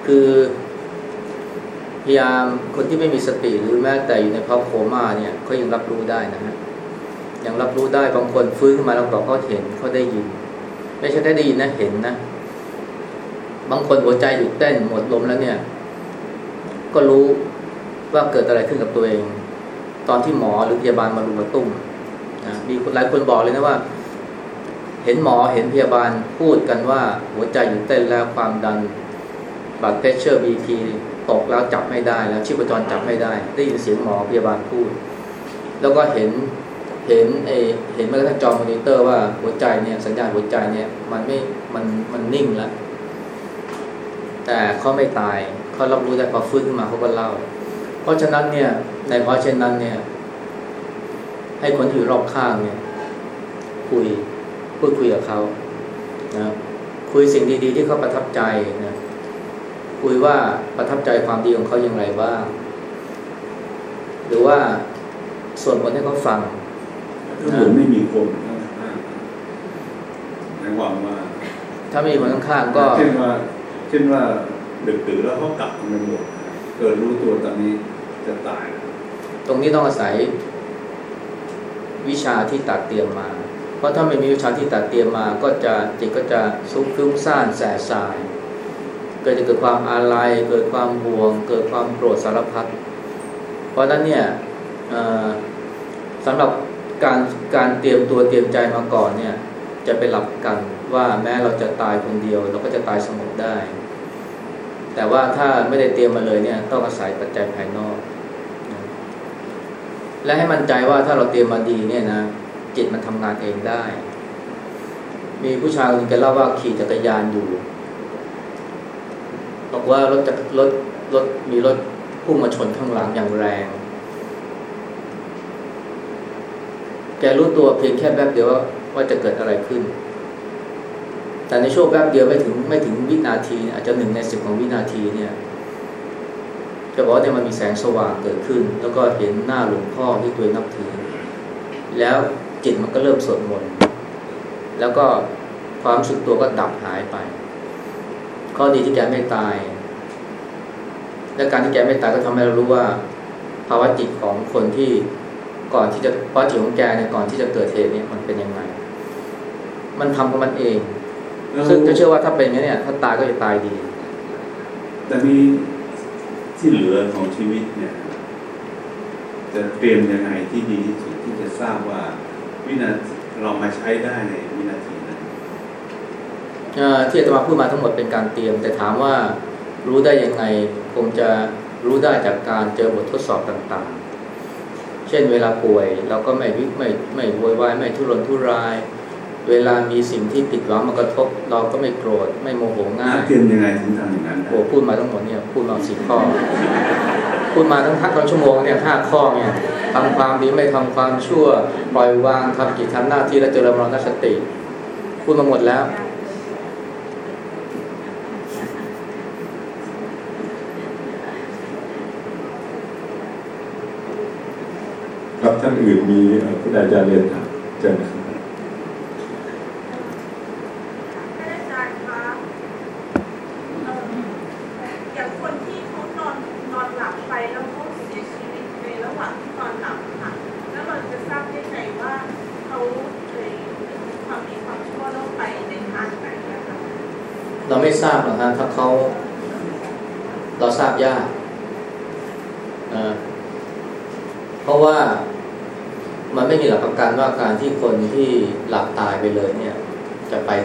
คือพยายามคนที่ไม่มีสติหรือแม้แต่อยู่ในภาวะโคม่าเนี่ยเขายังรับรู้ได้นะฮะยังรับรู้ได้บางคนฟื้นขึ้นมาแล้วบอกเขาเห็นเขาได้ยิน ไม่ใช่ได้ได้ยินนะเห็นนะ บางคนหัวใจหยุดเต้นหมดลมแล้วเนี่ย ก็รู้ว่าเกิดอะไรขึ้นกับตัวเอง ตอนที่หมอหรือพยาบาลมารุมมาตุ้มนะมีหลายคนบอกเลยนะว่า เห็นหมอเห็นพยาบาลพูดกันว่า หัวใจหยุดเต้นแล้วความดันบัตรเพชเชอร์บีพีตกแล้วจับไม่ได้แล้วชีพจรจับไม่ได้ ได้ยินเสียงหมอพยาบาลพูด แล้วก็เห็นเห็นเอเห็นแม้กระทั่งจอมอนิเตอร์ว่าหัวใจเนี่ยสัญญาณหัวใจเนี่ยมันไม่มันมันนิ่งแล้ว แต่เขาไม่ตายเขารับรู้ได้พอฟื้นขึ้นมาเขาก็เล่า เพราะฉะนั้นเนี่ยในเพราะเช่นนั้นเนี่ย ให้คนที่อยู่รอบข้างเนี่ย คุยพูดคุยกับเขานะคุยสิ่งดีๆ ที่เขาประทับใจนะคุยว่าประทับใจความดีของเขาอย่างไรบ้างหรือว่าส่วนผลให้เขาฟังถ้าผมไม่มีคนข้างๆหมายความว่า ถ้าไม่มีคนข้างๆก็เช่นว่าเช่นว่าดึกๆแล้วเขากลับกันหมดเกิดรู้ตัวตอนนี้จะตาย ตรงนี้ต้องอาศัย วิชาที่ตัดเตรียมมา เพราะถ้าไม่มีวิชาที่ตัดเตรียมมาก็จะจิตก็จะซุกฟุ้งซ่านแสสาย เกิดจะเกิดความอาลัยเกิดความห่วง เกิดความโกรธสารพัดเพราะฉะนั้นเนี่ยสำหรับการการเตรียมตัวเตรียมใจมาก่อนเนี่ยจะเป็นหลักกันว่าแม้เราจะตายคนเดียว เราก็จะตายสงบได้ แต่ว่าถ้าไม่ได้เตรียมมาเลยเนี่ยต้องอาศัยปัจจัยภายนอก และให้มั่นใจว่าถ้าเราเตรียมมาดีเนี่ยนะจิตมันทำงานเองได้ มีผู้ชายคนนึงแกเล่าว่าขี่จักรยานอยู่บอกว่ารถจักรถรถมีรถพุ่งมาชนข้างหลังอย่างแรง แกรู้ตัวเพียงแค่แป๊บเดียวว่าจะเกิดอะไรขึ้น แต่ในช่วงแป๊บเดียวไม่ถึงไม่ถึงวินาที อาจจะหนึ่งในสิบของวินาทีเนี่ยจะบอกว่าเนี่ยมันมีแสงสว่างเกิดขึ้น แล้วก็เห็นหน้าหลวงพ่อที่ตัวนับถือ แล้วจิตมันก็เริ่มสวดมนต์แล้วก็ความสึกตัวก็ดับหายไป ข้อดีที่แกไม่ตาย และการที่แกไม่ตายก็ทำให้เรารู้ว่า ภาวะจิตของคนที่ก่อนที่จะภาวะจิตของแกเนี่ยก่อนที่จะเกิดเหตุเนี่ยมันเป็นยังไง มันทำของมันเอง ซึ่งจะเชื่อว่าถ้าเป็นอย่างนี้เนี่ยถ้าตายก็จะตายดี แต่นี้ที่เหลือของชีวิตเนี่ย จะเตรียมยังไงที่ดีที่สุดที่จะทราบว่าวินาทีเรามาใช้ได้ในวินาทีนั้นที่อาตมาพูดมาทั้งหมดเป็นการเตรียม แต่ถามว่ารู้ได้ยังไงคงจะรู้ได้จากการเจอบททดสอบต่างๆ เช่นเวลาป่วยเราก็ไม่วิไม่ไม่โวยวายไม่ทุรนทุราย เวลามีสิ่งที่ผิดหวังมากระทบ เราก็ไม่โกรธไม่โมโหง่ายเตรียมยังไงถึงทำอย่างนั้นโอ้พูดมาทั้งหมดเนี่ยพูดมาสี่ข้อ พูดมาทั้งทั้งชั่วโมงเนี่ยห้าข้อเนี่ยทำความดีไม่ทำความชั่ว ปล่อยวางทำกิจทำหน้าที่และเจริญมรณสติ พูดมาหมดแล้ว ครับท่านอื่นมีผู้ใดจะเรียนครับเชิญครับ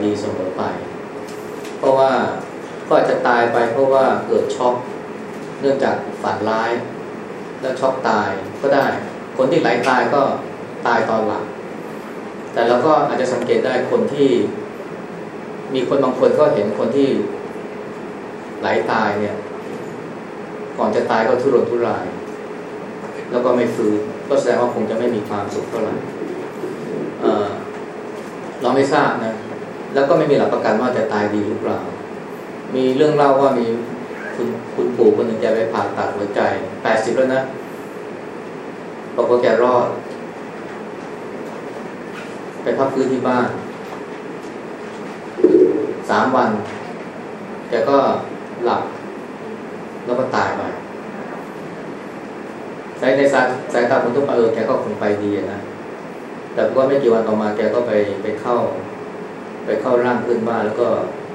ดีเสมอไป เพราะว่าก็อาจจะตายไปเพราะว่าเกิดช็อกเนื่องจากฝันร้าย แล้วช็อกตายก็ได้ คนที่ไหลตายก็ตายตอนหลับแต่เราก็อาจจะสังเกตได้คนที่ มีคนบางคนก็เห็นคนที่ไหลตายเนี่ย ก่อนจะตายก็ทุรนทุราย แล้วก็ไม่ฟื้นก็แสดงว่าคงจะไม่มีความสุขเท่าไหร่เราไม่ทราบนะ แล้วก็ไม่มีหลักประกันว่าจะตายดีหรือเปล่า มีเรื่องเล่าว่ามีคุณคุณปู่คนหนึ่งแกไปผ่าตัดหัวใจแปดสิบแล้วนะบอกว่าแกรอด ไปพักฟื้นที่บ้านสามวัน แกก็หลับ แล้วก็ตายไปสายในสายสายตาคนทั่วไปเออแกก็คงไปดีนะ แต่ว่าไม่กี่วันต่อมาแกก็ไปไปเข้า ไปเข้าร่างขึ้นบ้านแล้วก็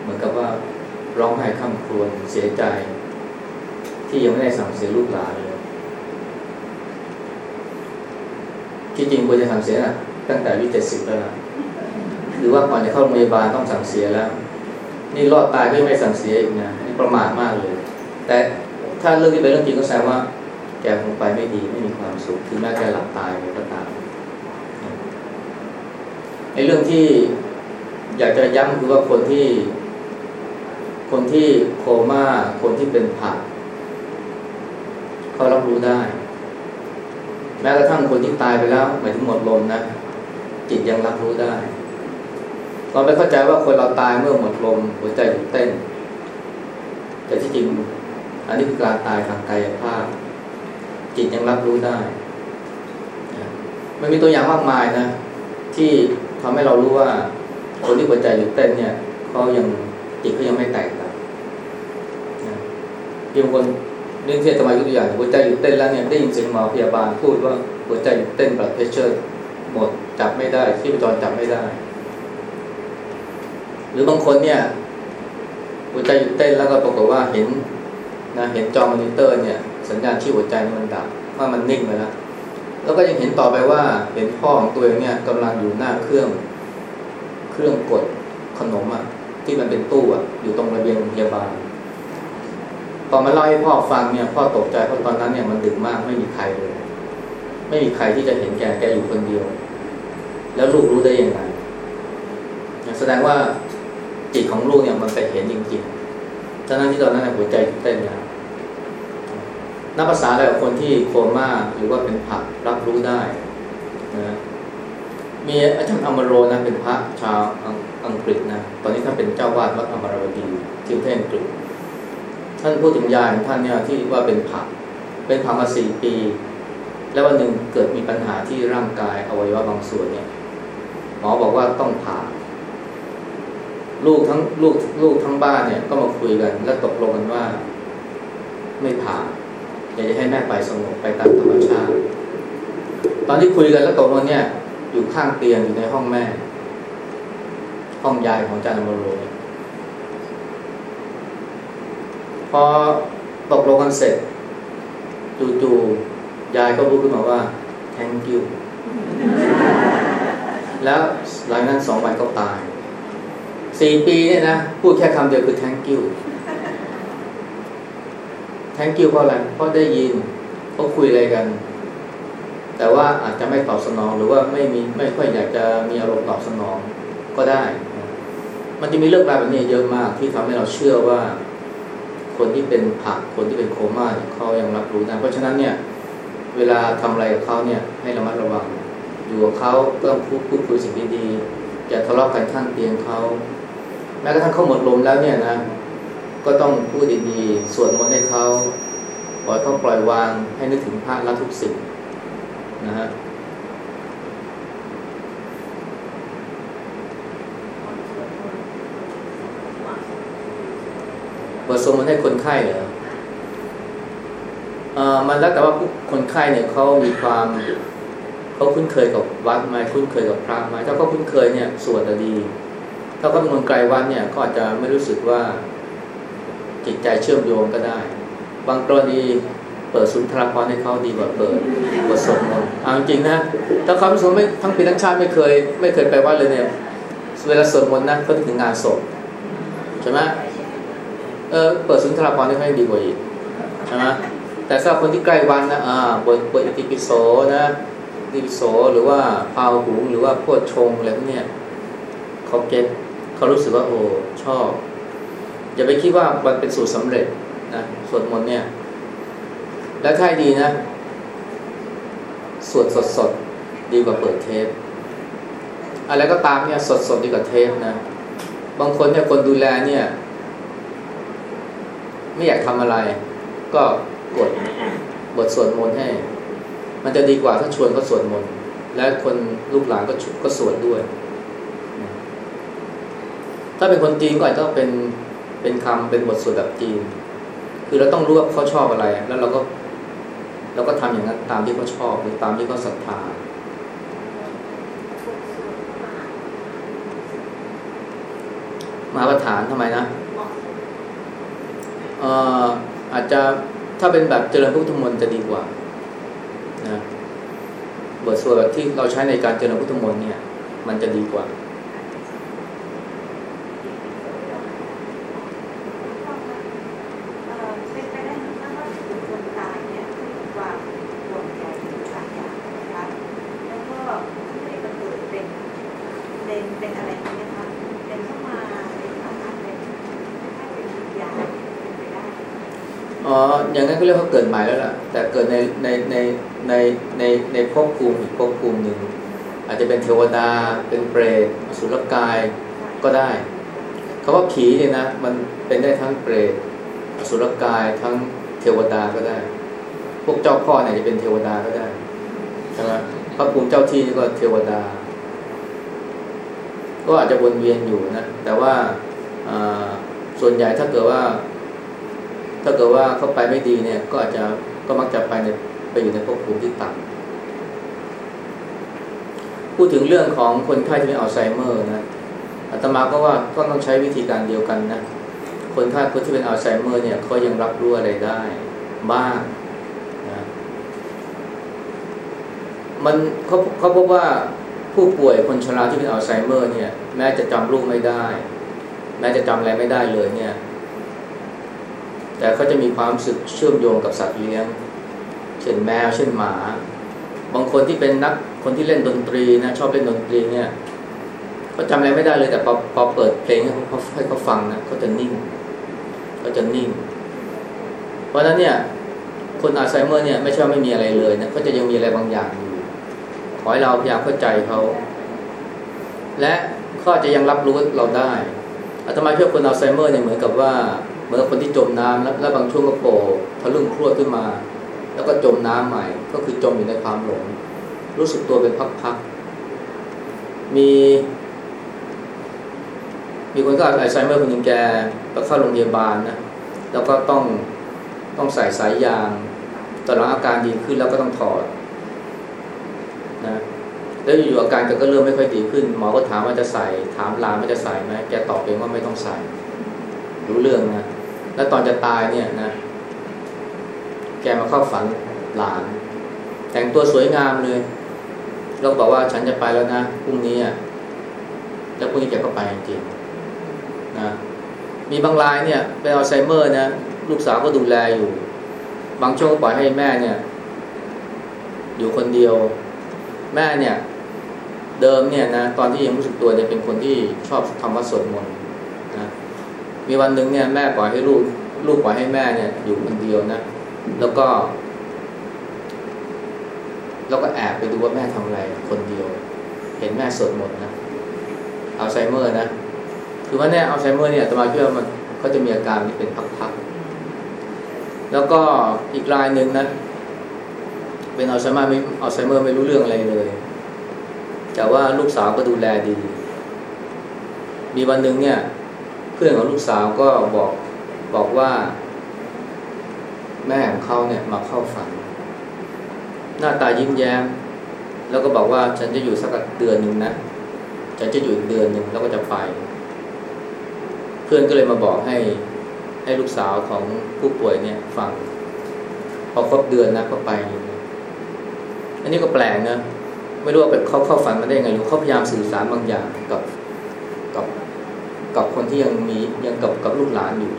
เหมือนกับว่าร้องไห้ข้ามครวญเสียใจ ที่ยังไม่ได้สั่งเสียลูกหลานเลยที่จริงควรจะสั่งเสียนะตั้งแต่อายุเจ็ดสิบแล้วนะหรือว่าก่อนจะเข้าโรงพยาบาลต้องสั่งเสียแล้ว นี่รอดตายก็ไม่สั่งเสียอีกนะนี่ประมาทมากเลย แต่ถ้าเรื่องที่เป็นเรื่องจริงก็แสดงว่า แกคงไปไม่ดีไม่มีความสุขถึงแม้แกหลับตายไปก็ตามในเรื่องที่ อยากจะย้ำคือว่าคนที่ คนที่โคม่าคนที่เป็นผักเขารับรู้ได้ แม้กระทั่งคนที่ตายไปแล้วหมายถึงหมดลมนะจิตยังรับรู้ได้เราไปเข้าใจว่าคนเราตายเมื่อหมดลมหัวใจหยุดเต้น แต่ที่จริง อันนี้คือการตายทางกายภาพ จิตยังรับรู้ได้มันมีตัวอย่างมากมายนะ ที่ทำให้เรารู้ว่า คนที่หัวใจหยุดเต้นเนี่ยเขายังจิตเขายังไม่แตกต่างที่บางคนเรื่องที่จะมายกตัวอย่างหัวใจหยุดเต้นแล้วเนี่ยได้ยินเสียงหมอพยาบาลพูดว่าหัวใจหยุดเต้นแบลัดเพชเชอร์หมดจับไม่ได้ที่ประจรจับไม่ได้ หรือบางคนเนี่ย หัวใจหยุดเต้นแล้วก็ปรากฏว่าเห็นนะเห็นจอมอนิเตอร์เนี่ย สัญญาณที่หัวใจมันดับว่ามันนิ่งไปแล้วแล้วก็ยังเห็นต่อไปว่าเห็นพ่อของตัวเองเนี่ยกำลังอยู่หน้าเครื่อง เครื่องกดขนมอะที่มันเป็นตู้อะอยู่ตรงระเบียงโรงพยาบาลพอมาเล่าให้พ่อฟังเนี่ยพ่อตกใจเพราะตอนนั้นเนี่ยมันดึกมากไม่มีใครเลย ไม่มีใครที่จะเห็นแกแกอยู่คนเดียว แล้วลูกรู้ได้ยังไงแสดงว่าจิตของลูกเนี่ยมันไปเห็นจริงๆฉะนั้นที่ตอนนั้นหัวใจเต้นนะนับภาษาอะไรกับคนที่โคม่าหรือว่าเป็นผักรับรู้ได้นะ มีอาจารย์อมโรนะเป็นพระชาวอังกฤษนะตอนนี้ท่านเป็นเจ้าวาดวัดอมรวดีที่ประเทศอังกฤษ ท่านพูดถึงยายของท่านเนี่ยที่ว่าเป็นผักเป็นผักมาสี่ปี แล้ววันหนึ่งเกิดมีปัญหาที่ร่างกายอวัยวะบางส่วนเนี่ยหมอบอกว่าต้องผ่าลูกทั้งลูกลูกทั้งบ้านเนี่ยก็มาคุยกัน แล้วตกลงกันว่า ไม่ผ่าอยากจะให้แม่ไปสงบไปตามธรรมชาติ ตอนที่คุยกันแล้วตกลงเนี่ย อยู่ข้างเตียงอยู่ในห้องแม่ ห้องยายของอาจารย์อมโรพอตกลงกันเสร็จจู่ๆยายก็พูดขึ้นมาว่า thank you แล้วหลังนั้นสองวันก็ตายสี่ปีเนี่ยนะ พูดแค่คำเดียวคือ thank you thank you เพราะอะไรเพราะได้ยินเขาคุยอะไรกัน แต่ว่าอาจจะไม่ตอบสนองหรือว่าไม่มีไม่ค่อยอยากจะมีอารมณ์ตอบสนองก็ได้ มันจะมีเรื่องราวแบบนี้เยอะมากที่ทำให้เราเชื่อว่า คนที่เป็นผักคนที่เป็นโคม่าเนี่ยเขายังรับรู้ได้เพราะฉะนั้นเนี่ยเวลาทำอะไรกับเขาเนี่ยให้ระมัดระวัง อยู่กับเขาต้องพูดพูดคุยสิ่งดีๆอย่าทะเลาะกันข้างเตียงเขาแม้กระทั่งเขาหมดลมแล้วเนี่ยนะก็ต้องพูดดีๆสวดมนต์ให้เขาปล่อยเขาปล่อยวางให้นึกถึงพระละทุกสิ่ง นะฮะบทสวมันให้คนไข้เหรอเอ่อมันแล้วแต่ว่าคนไข้เนี่ยเขามีความเขาคุ้นเคยกับวัดไหมคุ้นเคยกับพระไหมถ้าเขาคุ้นเคยเนี่ยสวดดี ถ้าเขาเป็นคนไกลวัดเนี่ยก็อาจจะไม่รู้สึกว่าจิตใจเชื่อมโยงก็ได้ บางกรณี เปิดสุนทรภรณ์ให้เขาดีกว่าเปิดบทสวดมนต์เอาจริงนะถ้าเขาไม่สวดไม่ทั้งปีทั้งชาติไม่เคย ไม่เคยไปวัดเลยเนี่ยเวลาสวดมนต์นะเขาถึงงานศพใช่ไหมเออเปิดสุนทรภรณ์ให้เขาดีกว่าอีกใช่ไหมแต่สำหรับคนที่ใกล้วันนะอ่าบทบทอิติปิโสนะอิติปิโสหรือว่าพาวหูหรือว่าพวดชงอะไรพวกเนี้ยเขาเก็ตเขารู้สึกว่าโอ้ชอบอย่าไปคิดว่ามันเป็นสูตรสำเร็จนะสวดมนต์เนี่ย แล้วถ้าดีนะ สวดสดสดดีกว่าเปิดเทปอะไรก็ตามเนี่ยสดสดดีกว่าเทปนะ บางคนเนี่ยคนดูแลเนี่ย ไม่อยากทำอะไร ก็กดบทสวดมนต์ให้ มันจะดีกว่าถ้าชวนเขาสวดมนต์และคนลูกหลานก็ก็สวดด้วย ถ้าเป็นคนจีนก็อาจจะต้องเป็นเป็นคำเป็นบทสวดแบบจีน คือเราต้องรู้ว่าเขาชอบอะไร แล้วเราก็ เราก็ทำอย่างนั้นตามที่เขาชอบหรือตามที่เขาศรัทธามาประธานทำไมนะเอ่ออาจจะถ้าเป็นแบบเจริญพุทธมนต์จะดีกว่านะบทสวดแบบที่เราใช้ในการเจริญพุทธมนต์เนี่ย มันจะดีกว่า เอ่อเป็นไปได้ไหมคะว่าบุคคลตายเนี่ยมีความห่วงใยหรือบางอย่างนะคะแล้วก็ให้มันเกิดเป็นเป็นเป็นอะไรนี้นะคะ เป็นเข้ามาเป็นสามารถเป็นให้เป็นวิญญาณเป็นไปได้ อ๋อ อย่างนั้นก็เรียกว่าเกิดใหม่แล้วล่ะ แต่เกิดในในในในในในภพภูมิอีกภพภูมิหนึ่ง อาจจะเป็นเท วดา เป็นเปรตอสุรกายก็ได้คำว่าผีเนี่ยนะ มันเป็นได้ทั้งเปรตอสุรกายทั้งเทวดาก็ได้ พวกเจ้าพ่อเนี่ยจะเป็นเทวดาก็ได้ใช่ไหมพระภูมิเจ้าที่นี่ก็เทวดา ก็อาจจะวนเวียนอยู่นะ แต่ว่าอ่าส่วนใหญ่ถ้าเกิดว่า ถ้าเกิดว่าเขาไปไม่ดีเนี่ย ก็อาจจะก็มักจะไปในไปอยู่ในภพภูมิที่ต่ำ พูดถึงเรื่องของคนไข้ที่เป็นอัลไซเมอร์นะอาตมาก็ว่าก็ต้องใช้วิธีการเดียวกันนะ คนไข้คนที่เป็นอัลไซเมอร์เนี่ยเขายังรับรู้อะไรได้บ้างนะมันเขาเขาพบว่าผู้ป่วยคนชราที่เป็นอัลไซเมอร์เนี่ย แม้จะจำรูปไม่ได้ แม้จะจำอะไรไม่ได้เลยเนี่ย แต่เขาจะมีความรู้สึกเชื่อมโยงกับสัตว์เลี้ยง เช่นแมว เช่นหมา บางคนที่เป็นนัก คนที่เล่นดนตรีนะชอบเล่นดนตรีเนี่ยเขาจำอะไรไม่ได้เลยแต่พอพอเปิดเพลงให้เขาให้เขาฟังนะเขาจะนิ่งเขาจะนิ่ง เพราะฉะนั้นเนี่ยคนอัลไซเมอร์เนี่ยไม่ใช่ไม่มีอะไรเลยนะเขาจะยังมีอะไรบางอย่างอยู่ขอให้เราพยายามเข้าใจเขา และเขาจะยังรับรู้เราได้อาตมาเชื่อคนอัลไซเมอร์เนี่ยเหมือนกับว่าเหมือนคนที่จมน้ำแล้วแล้วบางช่วงก็โผล่ทะลึ่งพรวดขึ้นมา แล้วก็จมน้ำใหม่ ก็คือจมอยู่ในความหลง รู้สึกตัวเป็นพักๆ มี มีคนก็อัลไซเมอร์คนหนึ่งแกก็เข้าโรงพยาบาลนะ แล้วก็ต้องต้องใส่สายยางตอนหลังอาการดีขึ้นแล้วก็ต้องถอดนะแล้วอยู่อาการแกก็เริ่มไม่ค่อยดีขึ้น หมอก็ถามว่าจะใส่ถามลาไม่จะใส่ไหมแกตอบเองว่าไม่ต้องใส่ รู้เรื่องนะแล้วตอนจะตายเนี่ยนะ แกมาเข้าฝันหลาน แต่งตัวสวยงามเลย แล้วบอกว่าฉันจะไปแล้วนะพรุ่งนี้อะแล้วพรุ่งนี้แกก็ไปจริงนะมีบางรายเนี่ยเป็นอัลไซเมอร์นะลูกสาวก็ดูแลอยู่ บางช่วงก็ปล่อยให้แม่เนี่ย อยู่คนเดียว แม่เนี่ย เดิมเนี่ยนะตอนที่ยังรู้สึกตัวเนี่ยเป็นคนที่ชอบทำวัดสวดมนต์นะมีวันหนึ่งเนี่ยแม่ปล่อยให้ลูกลูกปล่อยให้แม่เนี่ย อยู่คนเดียวนะแล้วก็ แล้วก็แอบไปดูว่าแม่ทำอะไรคนเดียว เห็นแม่สวดมนต์นะอัลไซเมอร์นะคือว่าเนี่ยอัลไซเมอร์เนี่ยตมาคิดว่ามันก็จะมีอาการที่เป็นพักๆแล้วก็อีกรายหนึ่งนะเป็นอัลไซเมอร์ไม่อัลไซเมอร์ไม่รู้เรื่องอะไรเลย แต่ว่าลูกสาวก็ดูแลดี มีวันหนึ่งเนี่ย เพื่อนของลูกสาวก็บอกบอกว่า แม่ของเขาเนี่ยมาเข้าฝัน หน้าตายิ้มแย้ม แล้วก็บอกว่าฉันจะอยู่สักเดือนหนึ่งนะฉันจะอยู่อีกเดือนหนึ่งแล้วก็จะไป เพื่อนก็เลยมาบอกให้ให้ลูกสาวของผู้ป่วยเนี่ยฟังพอครบเดือนนะก็ไป อันนี้ก็แปลกนะไม่รู้ว่าเขาเข้าฝันมาได้ยังไงหรือเขาพยายามสื่อสารบางอย่างกับกับกับคนที่ยังมียังกับกับลูกหลานอยู่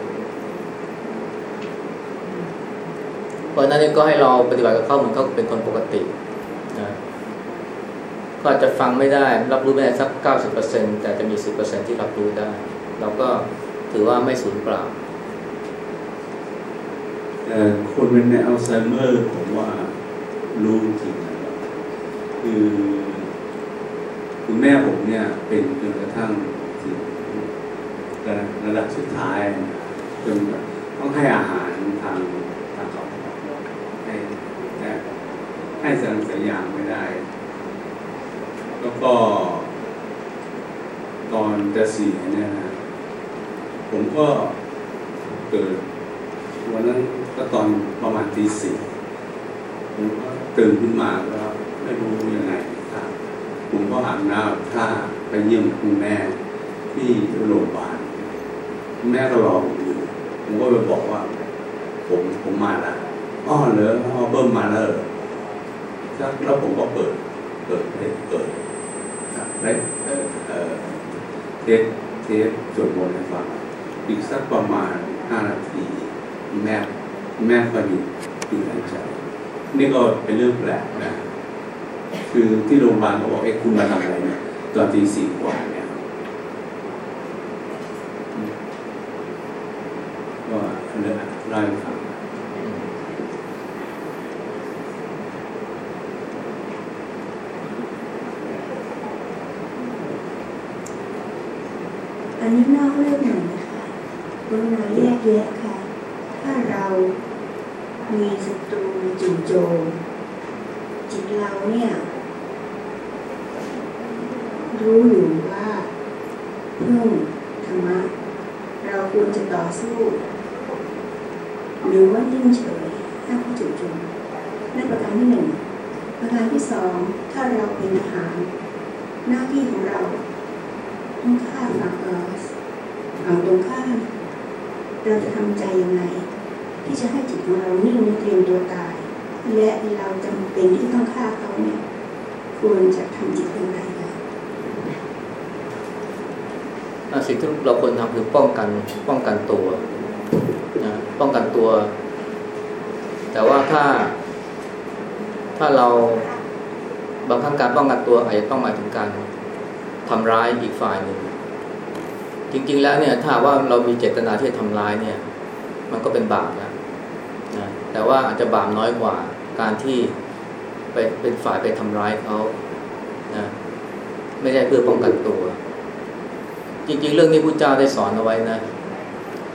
เพราะนั้นก็ให้เราปฏิบัติกับเขาเหมือนเขาเป็นคนปกตินะก็อาจจะฟังไม่ได้ รับรู้ไม่ได้สักเก้าสิบเปอร์เซ็นแต่จะมีสิบเปอร์เซ็นที่รับรู้ได้ เราก็ถือว่าไม่สูญเปล่าแต่คนเป็นในอัลไซเมอร์ผมว่ารู้จริงนะครับคือคุณแม่ผมเนี่ย เป็นจนกระทั่งถึงระดับสุดท้ายจนต้องให้อาหารทางทางเขาให้ให้ ให้สัญสัญญาณไม่ได้ แล้วก็ตอนจะเสียเนี่ยนะผมก็เกิดวันนั้นก็ตอนประมาณตีสี่ผมก็ตื่นขึ้นมาก็ไม่รู้ยังไงครับผมก็อาบน้ำท่าไปเยี่ยมคุณแม่ที่โรงพยาบาลแม่ก็รอผมอยู่ผมก็ไปบอกว่า ผมผมมาล้วอ๋อเหรออ๋อเบิ้มมาแล้ว แล้วผมก็เปิดเปิดเปิดเปิดแล้วเทปเทปสวดมนต์ให้ฟังอีกสักประมาณห้านาทีแม่แม่ก็อยู่อยู่ในใจนี่ก็เป็นเรื่องแปลกนะคือที่โรงพยาบาลเขาบอกเอ้คุณมาทำอะไรเนี่ยตอนตีสี่กว่าเนี่ยก็เลยเล่าให้ฟัง อั นี้นอกเรื่องหน่อยนะคะกรุณาแยกแยะค่ะ ถ้าเรามีศัตรูจู่โจมจิตเราเนี่ย รู้อยู่ว่าเพึ่งธรรมะ เราควรจะต่อสู้ หรือว่านิ่งเฉยถ้าเขาจู่โจมนั่นประการที่หนึ่งประการที่สองถ้าเราเป็นทหาร หน้าที่ของเรา ต้องฆ่าฝั่งเออฝั่งตรงข้ามเราจะทำใจยังไง ที่จะให้จิตของเรานิ่งเตรียมตัวตาย และเราจำเป็นที่ต้องฆ่าเขาเนี่ยควรจะทำจิตอย่างไรคะอะสิ่งที่เราควรทำคือป้องกันป้องกันตัวนะป้องกันตัว แต่ว่าถ้า ถ้าเราบางครั้งการป้องกันตัวอาจจะต้องหมายถึงการ ทำร้ายอีกฝ่ายหนึ่ง จริง ๆ แล้วเนี่ยถ้าว่าเรามีเจตนาที่จะทำร้ายเนี่ย มันก็เป็นบาปแล้วนะแต่ว่าอาจจะบาปน้อยกว่าการที่ไปเป็นฝ่ายไปทำร้ายเขานะไม่ได้เพื่อป้องกันตัว จริง ๆ เรื่องนี้พระเจ้าได้สอนเอาไว้นะ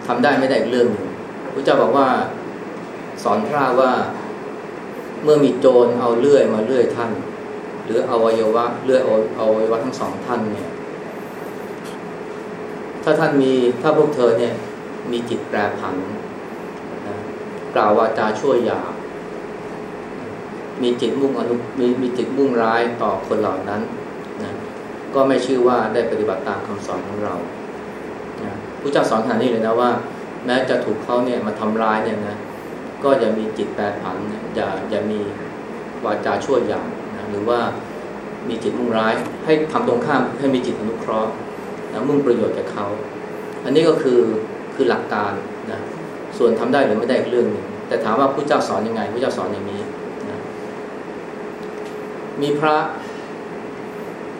ทำได้ไม่ได้อีกเรื่องหนึ่งพระเจ้าบอกว่าสอนพระว่าเมื่อมีโจรเอาเลื่อยมาเลื่อยท่าน รืออวัยวะเลือยเอาอวัยวะทั้งสองท่านเนี่ย ถ้าท่านมีถ้าพวกเธอเนี่ย มีจิตแปรผันนะกล่าววาจาช่วยหยาบมีจิตมุ่งอนุมีมีจิตมุ่งร้ายต่อคนเหล่านั้นนะก็ไม่ชื่อว่าได้ปฏิบัติตามคำสอนของเรานะพระเจ้าสอนขนาดนี้เลยนะว่า แม้จะถูกเขาเนี่ยมาทำร้ายเนี่ยนะก็อย่ามีจิตแปรผันนะอย่าอย่ามีวาจาชั่วยหยาบ หรือว่ามีจิตมุ่งร้าย ให้ทำตรงข้ามให้มีจิตอนุเคราะห์นะมุ่งประโยชน์แก่เขา อันนี้ก็คือคือหลักการนะส่วนทำได้หรือไม่ได้เรื่องหนึ่งแต่ถามว่าพระเจ้าสอนยังไงพระเจ้าสอนอย่างนี้นะมีพระ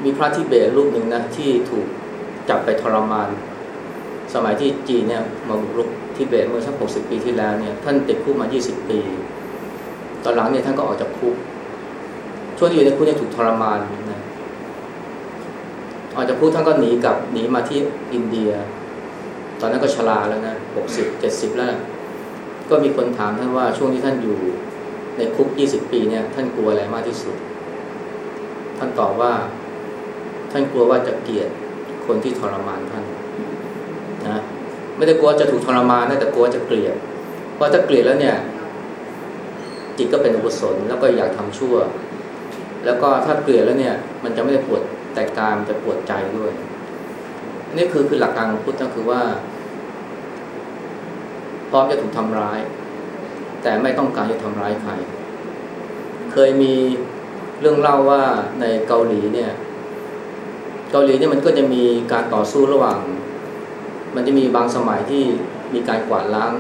มีพระที่เบตรูปหนึ่งนะที่ถูกจับไปทรมาน สมัยที่จีนเนี่ยมาบุกรุกทิเบตเมื่อสักหกสิบปีที่แล้วเนี่ยท่านติดคุกมายี่สิบปี ตอนหลังเนี่ยท่านก็ออกจากคุก ช่วงที่อยู่ในคุกเนี่ยถูกทรมานนะออกจากคุกท่านก็หนีกลับหนีมาที่อินเดีย ตอนนั้นก็ชราแล้วนะหกสิบเจ็ดสิบแล้ว ก็มีคนถามท่านว่าช่วงที่ท่านอยู่ในคุกยี่สิบปีเนี่ย ท่านกลัวอะไรมากที่สุด ท่านตอบว่า ท่านกลัวว่าจะเกลียดคนที่ทรมานท่านนะไม่ได้กลัวจะถูกทรมานนะแต่กลัวจะเกลียดเพราะถ้าเกลียดแล้วเนี่ย จิตก็เป็นอกุศลแล้วก็อยากทำชั่ว แล้วก็ถ้าเกลียดแล้วเนี่ย มันจะไม่ได้ปวดแต่กายมันจะปวดใจด้วย นี่คือคือหลักการของพุทธก็คือว่า พร้อมจะถูกทำร้าย แต่ไม่ต้องการจะทำร้ายใคร เคยมีเรื่องเล่าว่าในเกาหลีเนี่ย เกาหลีเนี่ยมันก็จะมีการต่อสู้ระหว่าง มันจะมีบางสมัยที่มีการกวาดล้าง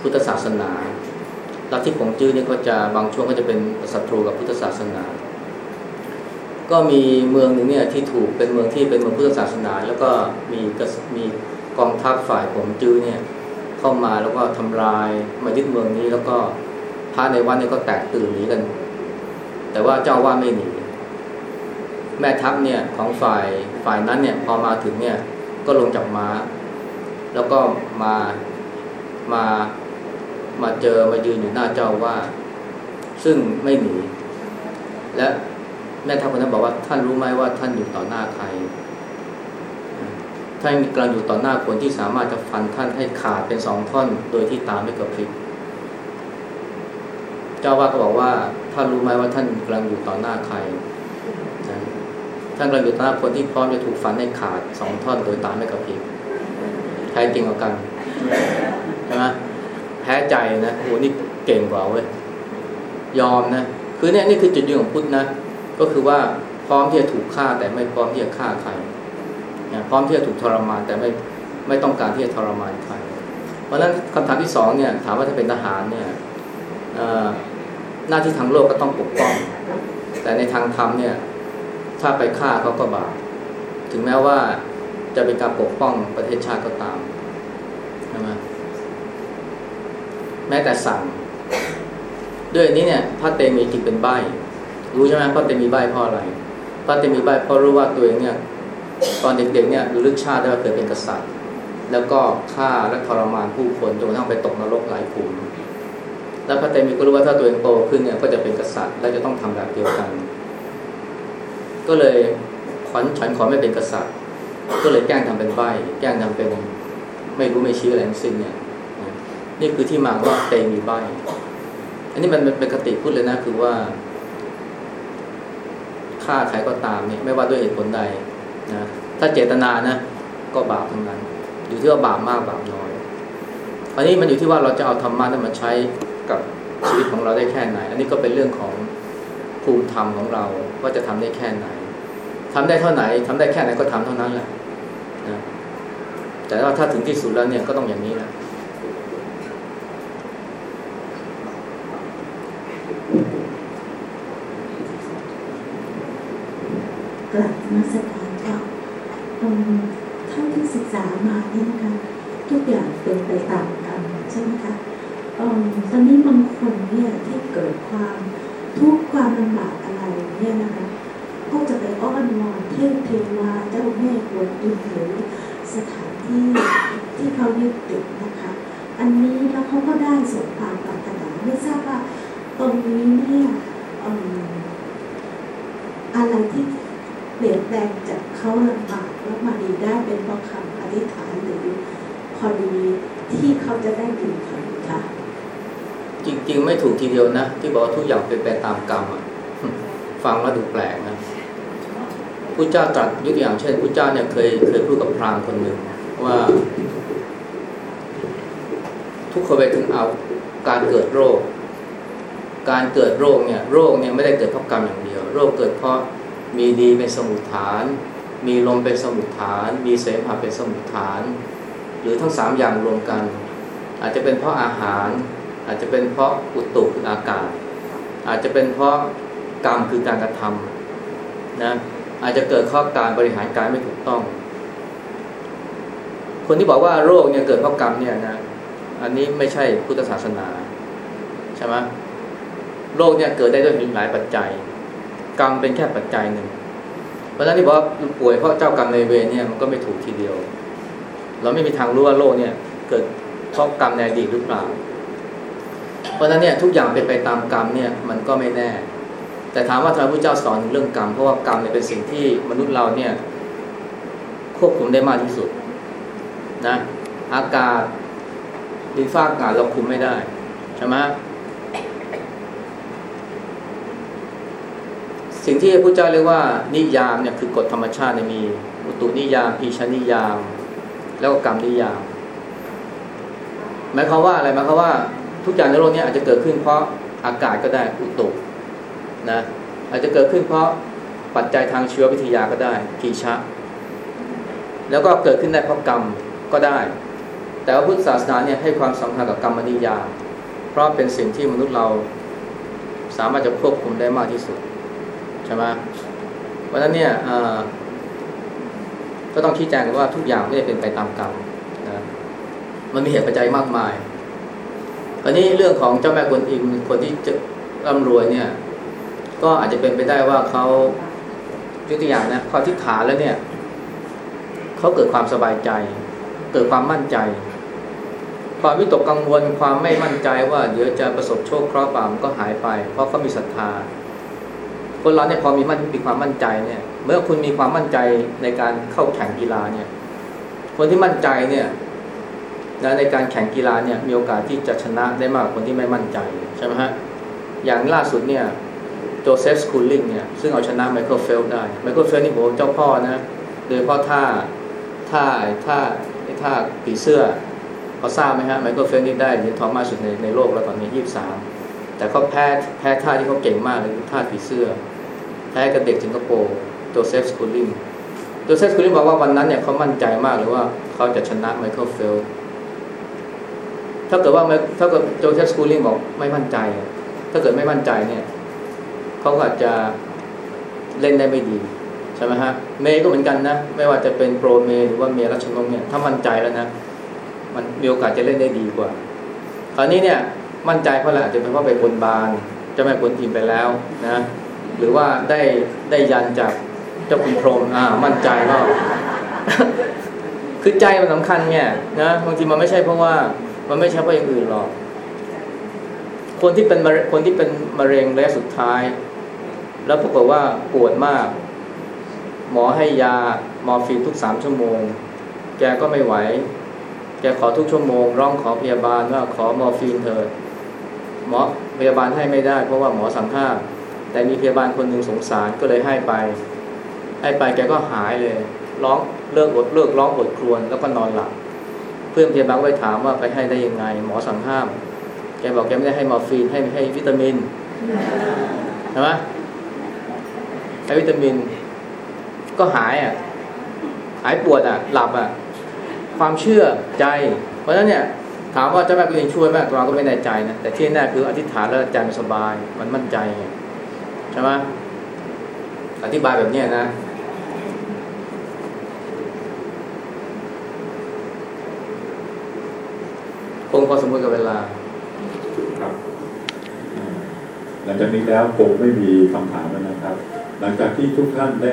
พุทธศาสนาลัทธิของจื้อเนี่ยก็จะบางช่วงก็จะเป็นศัตรูกับพุทธศาสนา ก็มีเมืองหนึ่งเนี่ยที่ถูกเป็นเมืองที่เป็นเมืองพุทธศาสนา แล้วก็มีมีกองทัพฝ่ายของจื้อเนี่ยเข้ามาแล้วก็ทำลายมายึดเมืองนี้ แล้วก็พระในวันนี้ก็แตกตื่นหนีกัน แต่ว่าเจ้าว่าไม่หนีแม่ทัพเนี่ยของฝ่ายฝ่ายนั้นเนี่ยพอมาถึงเนี่ยก็ลงจากม้า แล้วก็มามามาเจอมายืนอยู่หน้าเจ้าว่า ซึ่งไม่หนีและ แม่ทัพคนนั้นบอกว่าท่านรู้ไหมว่าท่านอยู่ต่อหน้าใครท่านกำลังอยู่ต่อหน้าคนที่สามารถจะฟันท่านให้ขาดเป็นสองท่อน โดยที่ตามไม่กระพริบเจ้าว่าก็บอกว่าท่านรู้ไหมว่าท่านกำลังอยู่ต่อหน้าใครท่านกำลังอยู่ต่อหน้าคนที่พร้อมจะถูกฟันให้ขาดสองท่อน โดยตามไม่กระพริบใครเก่งกว่ากันใช่ไหมแพ้ใจนะโหนี่เก่งกว่าเว้ยยอมนะคือเนี่ยนี่คือจุดยืนของพุทธนะ ก็คือว่าพร้อมที่จะถูกฆ่าแต่ไม่พร้อมที่จะฆ่าใครพร้อมที่จะถูกทรมานแต่ไม่ไม่ต้องการที่จะทรมานใคร เพราะฉะนั้นคำถามที่สองเนี่ยถามว่าถ้าเป็นทหารเนี่ยหน้าที่ทางโลกก็ต้องปกป้อง แต่ในทางธรรมเนี่ยถ้าไปฆ่าเขาก็บาปถึงแม้ว่าจะเป็นการปกป้องประเทศชาติก็ตามใช่ไหมแม้แต่สั่ง ด้วยนี้เนี่ยพระเตมีจิตเป็นใบ รู้ใช่ไหมพระเตมีใบเพราะอะไรพระเตมีใบเพราะรู้ว่าตัวเองเนี่ยตอนเด็กๆเนี่ยรู้ลึกชาติได้ว่าเคยเป็นกษัตริย์ แล้วก็ฆ่าและทรมานผู้คนจนกระทั่งไปตกนรกหลายขุมแล้วพระเตมีก็รู้ว่าถ้าตัวเองโตขึ้นเนี่ยก็จะเป็นกษัตริย์และจะต้องทำแบบเดียวกัน ก็เลยขอนฉันขอไม่เป็นกษัตริย์ ก็เลยแกล้งทำเป็นใบแกล้งทำเป็นไม่รู้ไม่ชี้อะไรทั้งสิ้นเนี่ยนี่คือที่มาว่าเตมีใบอันนี้มันเป็นคติพูดเลยนะคือว่า ฆ่าใครก็ตามเนี่ยไม่ว่าด้วยเหตุผลใดนะถ้าเจตนานะก็บาปทั้งนั้น อยู่ที่ว่าบาปมากบาปน้อย อันนี้มันอยู่ที่ว่าเราจะเอาธรรมะนั้นมาใช้กับชีวิตของเราได้แค่ไหน อันนี้ก็เป็นเรื่องของภูมิธรรมของเราว่าจะทำได้แค่ไหนทำได้เท่าไหนทำได้แค่ไหนก็ทำเท่านั้นแหละนะแต่ว่าถ้าถึงที่สุดแล้วเนี่ยก็ต้องอย่างนี้แหละ กลับมาสถานค่ะเท่าที่ศึกษามาเนี่ยนะคะทุกอย่างเป็นไปตามกรรมใช่ไหมคะตอนนี้บางคนเนี่ยที่เกิดความทุกข์ความลำบากอะไรเนี่ยนะคะก็จะไปอ้อนวอนเทพเทวาเจ้าแม่กวนอิมหรือสถานที่ที่เขายึดติดนะคะ อันนี้แล้วเขาก็ได้สมความปรารถนาไม่ทราบว่าตรงนี้เนี่ยอะไรที่ เปลี่ยนแปลงจากเขาลำบากแล้วมาดีได้เป็นเพราะคำอธิษฐานหรือพอดีที่เขาจะได้ดีค่ะ จริง ๆ ไม่ถูกทีเดียวนะ ที่บอกทุกอย่างเป็นไปตามกรรมอะฟังแล้วดูแปลกนะผู้เจ้าตรัสยกอย่างเช่นผู้เจ้าเนี่ยเคยเคยพูดกับพราหมณ์คนหนึ่งว่า ทุกคนไปถึงเอาการเกิดโรค การเกิดโรคเนี่ย โรคเนี่ยไม่ได้เกิดเพราะกรรมอย่างเดียว โรคเกิดเพราะ มีดีเป็นสมุทฐาน มีลมเป็นสมุทฐาน มีเสมหะเป็นสมุทฐาน หรือทั้งสามอย่างรวมกัน อาจจะเป็นเพราะอาหาร อาจจะเป็นเพราะอุตุคืออากาศ อาจจะเป็นเพราะกรรมคือการกระทำนะอาจจะเกิดข้อการบริหารการไม่ถูกต้อง คนที่บอกว่าโรคเนี่ยเกิดเพราะกรรมเนี่ยนะอันนี้ไม่ใช่พุทธศาสนาใช่ไหมโรคเนี่ยเกิดได้ด้วยหลายปัจจัย กรรมเป็นแค่ปัจจัยหนึ่ง เพราะฉะนั้นที่บอกว่าป่วยเพราะเจ้ากรรมในเวรเนี่ยมันก็ไม่ถูกทีเดียว เราไม่มีทางรู้ว่าโรคเนี่ยเกิดเพราะกรรมในอดีตหรือเปล่า เพราะฉะนั้นเนี่ยทุกอย่างเป็นไปตามกรรมเนี่ยมันก็ไม่แน่ แต่ถามว่าทำไมพระเจ้าสอนเรื่องกรรมเพราะว่ากรรมเนี่ยเป็นสิ่งที่มนุษย์เราเนี่ยควบคุมได้มากที่สุดนะอากาศดินฟ้าอากาศเราคุมไม่ได้ใช่ไหม สิ่งที่พระพุทธเจ้าเรียกว่านิยามเนี่ยคือกฎธรรมชาติเนี่ยมีอุตุนิยามพีชนิยาม แล้วก็กรรมนิยามหมายความว่าอะไรหมายความว่าทุกอย่างในโลกนี้อาจจะเกิดขึ้นเพราะอากาศก็ได้อุตุนะอาจจะเกิดขึ้นเพราะปัจจัยทางเชื้อวิทยาก็ได้พีชะ แล้วก็เกิดขึ้นได้เพราะกรรมก็ได้ แต่ว่าพุทธศาสนาเนี่ยให้ความสำคัญกับกรรมนิยาม เพราะเป็นสิ่งที่มนุษย์เราสามารถจะควบคุมได้มากที่สุด ช่ไหมเพราะฉะนั้นเนี่ยก็ต้องชี้แจงกันว่าทุกอย่างไม่ได้เป็นไปตามกรรมนะมันมีเหตุปัจจัยมากมายตอนนี้เรื่องของเจ้าแม่กวนอิมคนที่จะร่ำรวยเนี่ย ก็อาจจะเป็นไปได้ว่าเขายกตัวอย่างนะพอที่ขาแล้วเนี่ยเขาเกิดความสบายใจ เกิดความมั่นใจ ความวิตกกังวลความไม่มั่นใจว่าเดี๋ยวจะประสบโชคเคราะห์ปามก็หายไป เพราะเขามีศรัทธา คนเราเนี่ยพอมีมั่นมีความมั่นใจเนี่ย เมื่อคุณมีความมั่นใจในการเข้าแข่งกีฬาเนี่ย คนที่มั่นใจเนี่ยนะในการแข่งกีฬาเนี่ยมีโอกาสที่จะชนะได้มากกว่าคนที่ไม่มั่นใจใช่ไหมฮะอย่างล่าสุดเนี่ยโจเซฟสคูลลิงเนี่ยซึ่งเอาชนะไมเคิลเฟลป์สได้ไมเคิลเฟลป์สนี่ผมเจ้าพ่อนะโดยเฉพาะท่าท่าท่าท่าผีเสื้อเขาทราบไหมฮะไมเคิลเฟลป์สนี่ได้เหรียญทองมากสุดในในโลกแล้วตอนนี้ยี่สามแต่เขาแพ้แพ้ท่าที่เขาเก่งมากเลยท่าผีเสื้อ แพ้กับเด็กสิงคโปร์โจเซฟสคูลลิงโจเซฟสคูลลิงบอกว่าวันนั้นเนี่ยเขามั่นใจมากเลยว่าเขาจะชนะไมเคิลเฟลป์สถ้าเกิดว่าถ้าเกิดโจเซฟสคูลลิงบอกไม่มั่นใจ ถ้าเกิดไม่มั่นใจเนี่ยเขาก็อาจจะเล่นได้ไม่ดีใช่ไหมฮะเมย์ก็เหมือนกันนะ ไม่ว่าจะเป็นโปรเมย์หรือว่าเมย์รัชนกเนี่ยถ้ามั่นใจแล้วนะมันมีโอกาสจะเล่นได้ดีกว่า คราวนี้เนี่ยมั่นใจเพราะอะไรอาจจะเป็นเพราะไปบนบานจะไม่บนทีมไปแล้วนะ หรือว่าได้ได้ยันจากเจ้าคุณพรหมอ่ามั่นใจก็คือใจมันสำคัญเนี่ยนะบางทีมันไม่ใช่เพราะว่ามันไม่ใช่เพราะอย่างอื่นหรอก คนที่เป็นคนที่เป็นมะเร็งระยะสุดท้าย แล้วปรากฏว่าปวดมาก หมอให้ยามอร์ฟีนทุกสามชั่วโมง แกก็ไม่ไหว แกขอทุกชั่วโมง ร้องขอพยาบาลว่าขอมอร์ฟีนเถิดหมอพยาบาลให้ไม่ได้ เพราะว่าหมอสั่งห้าม แต่มีพยาบาลคนหนึ่งสงสารก็เลยให้ไป ให้ไปแกก็หายเลย ร้องเลิกอดเลิกร้องอดครวญแล้วก็นอนหลับ เพื่อนพยาบาลไปถามว่าไปให้ได้ยังไง หมอสั่งห้าม แกบอกแกไม่ได้ให้มอร์ฟีนให้ให้วิตามินใช่ไหมให้วิตามิน ก็หายอะ หายปวดอะ หลับอะ ความเชื่อใจ เพราะฉะนั้นเนี่ยถามว่าเจ้าแม่กุญช่วยไหมตัวก็ไม่แน่ใจนะแต่ที่แน่คืออธิษฐานแล้วใจมันสบาย มันมั่นใจ ใช่ไหมอธิบายแบบนี้นะ คงพอสมควรกับเวลาครับหลังจากนี้แล้วคงไม่มีคำถามแล้วนะครับ หลังจากที่ทุกท่านได้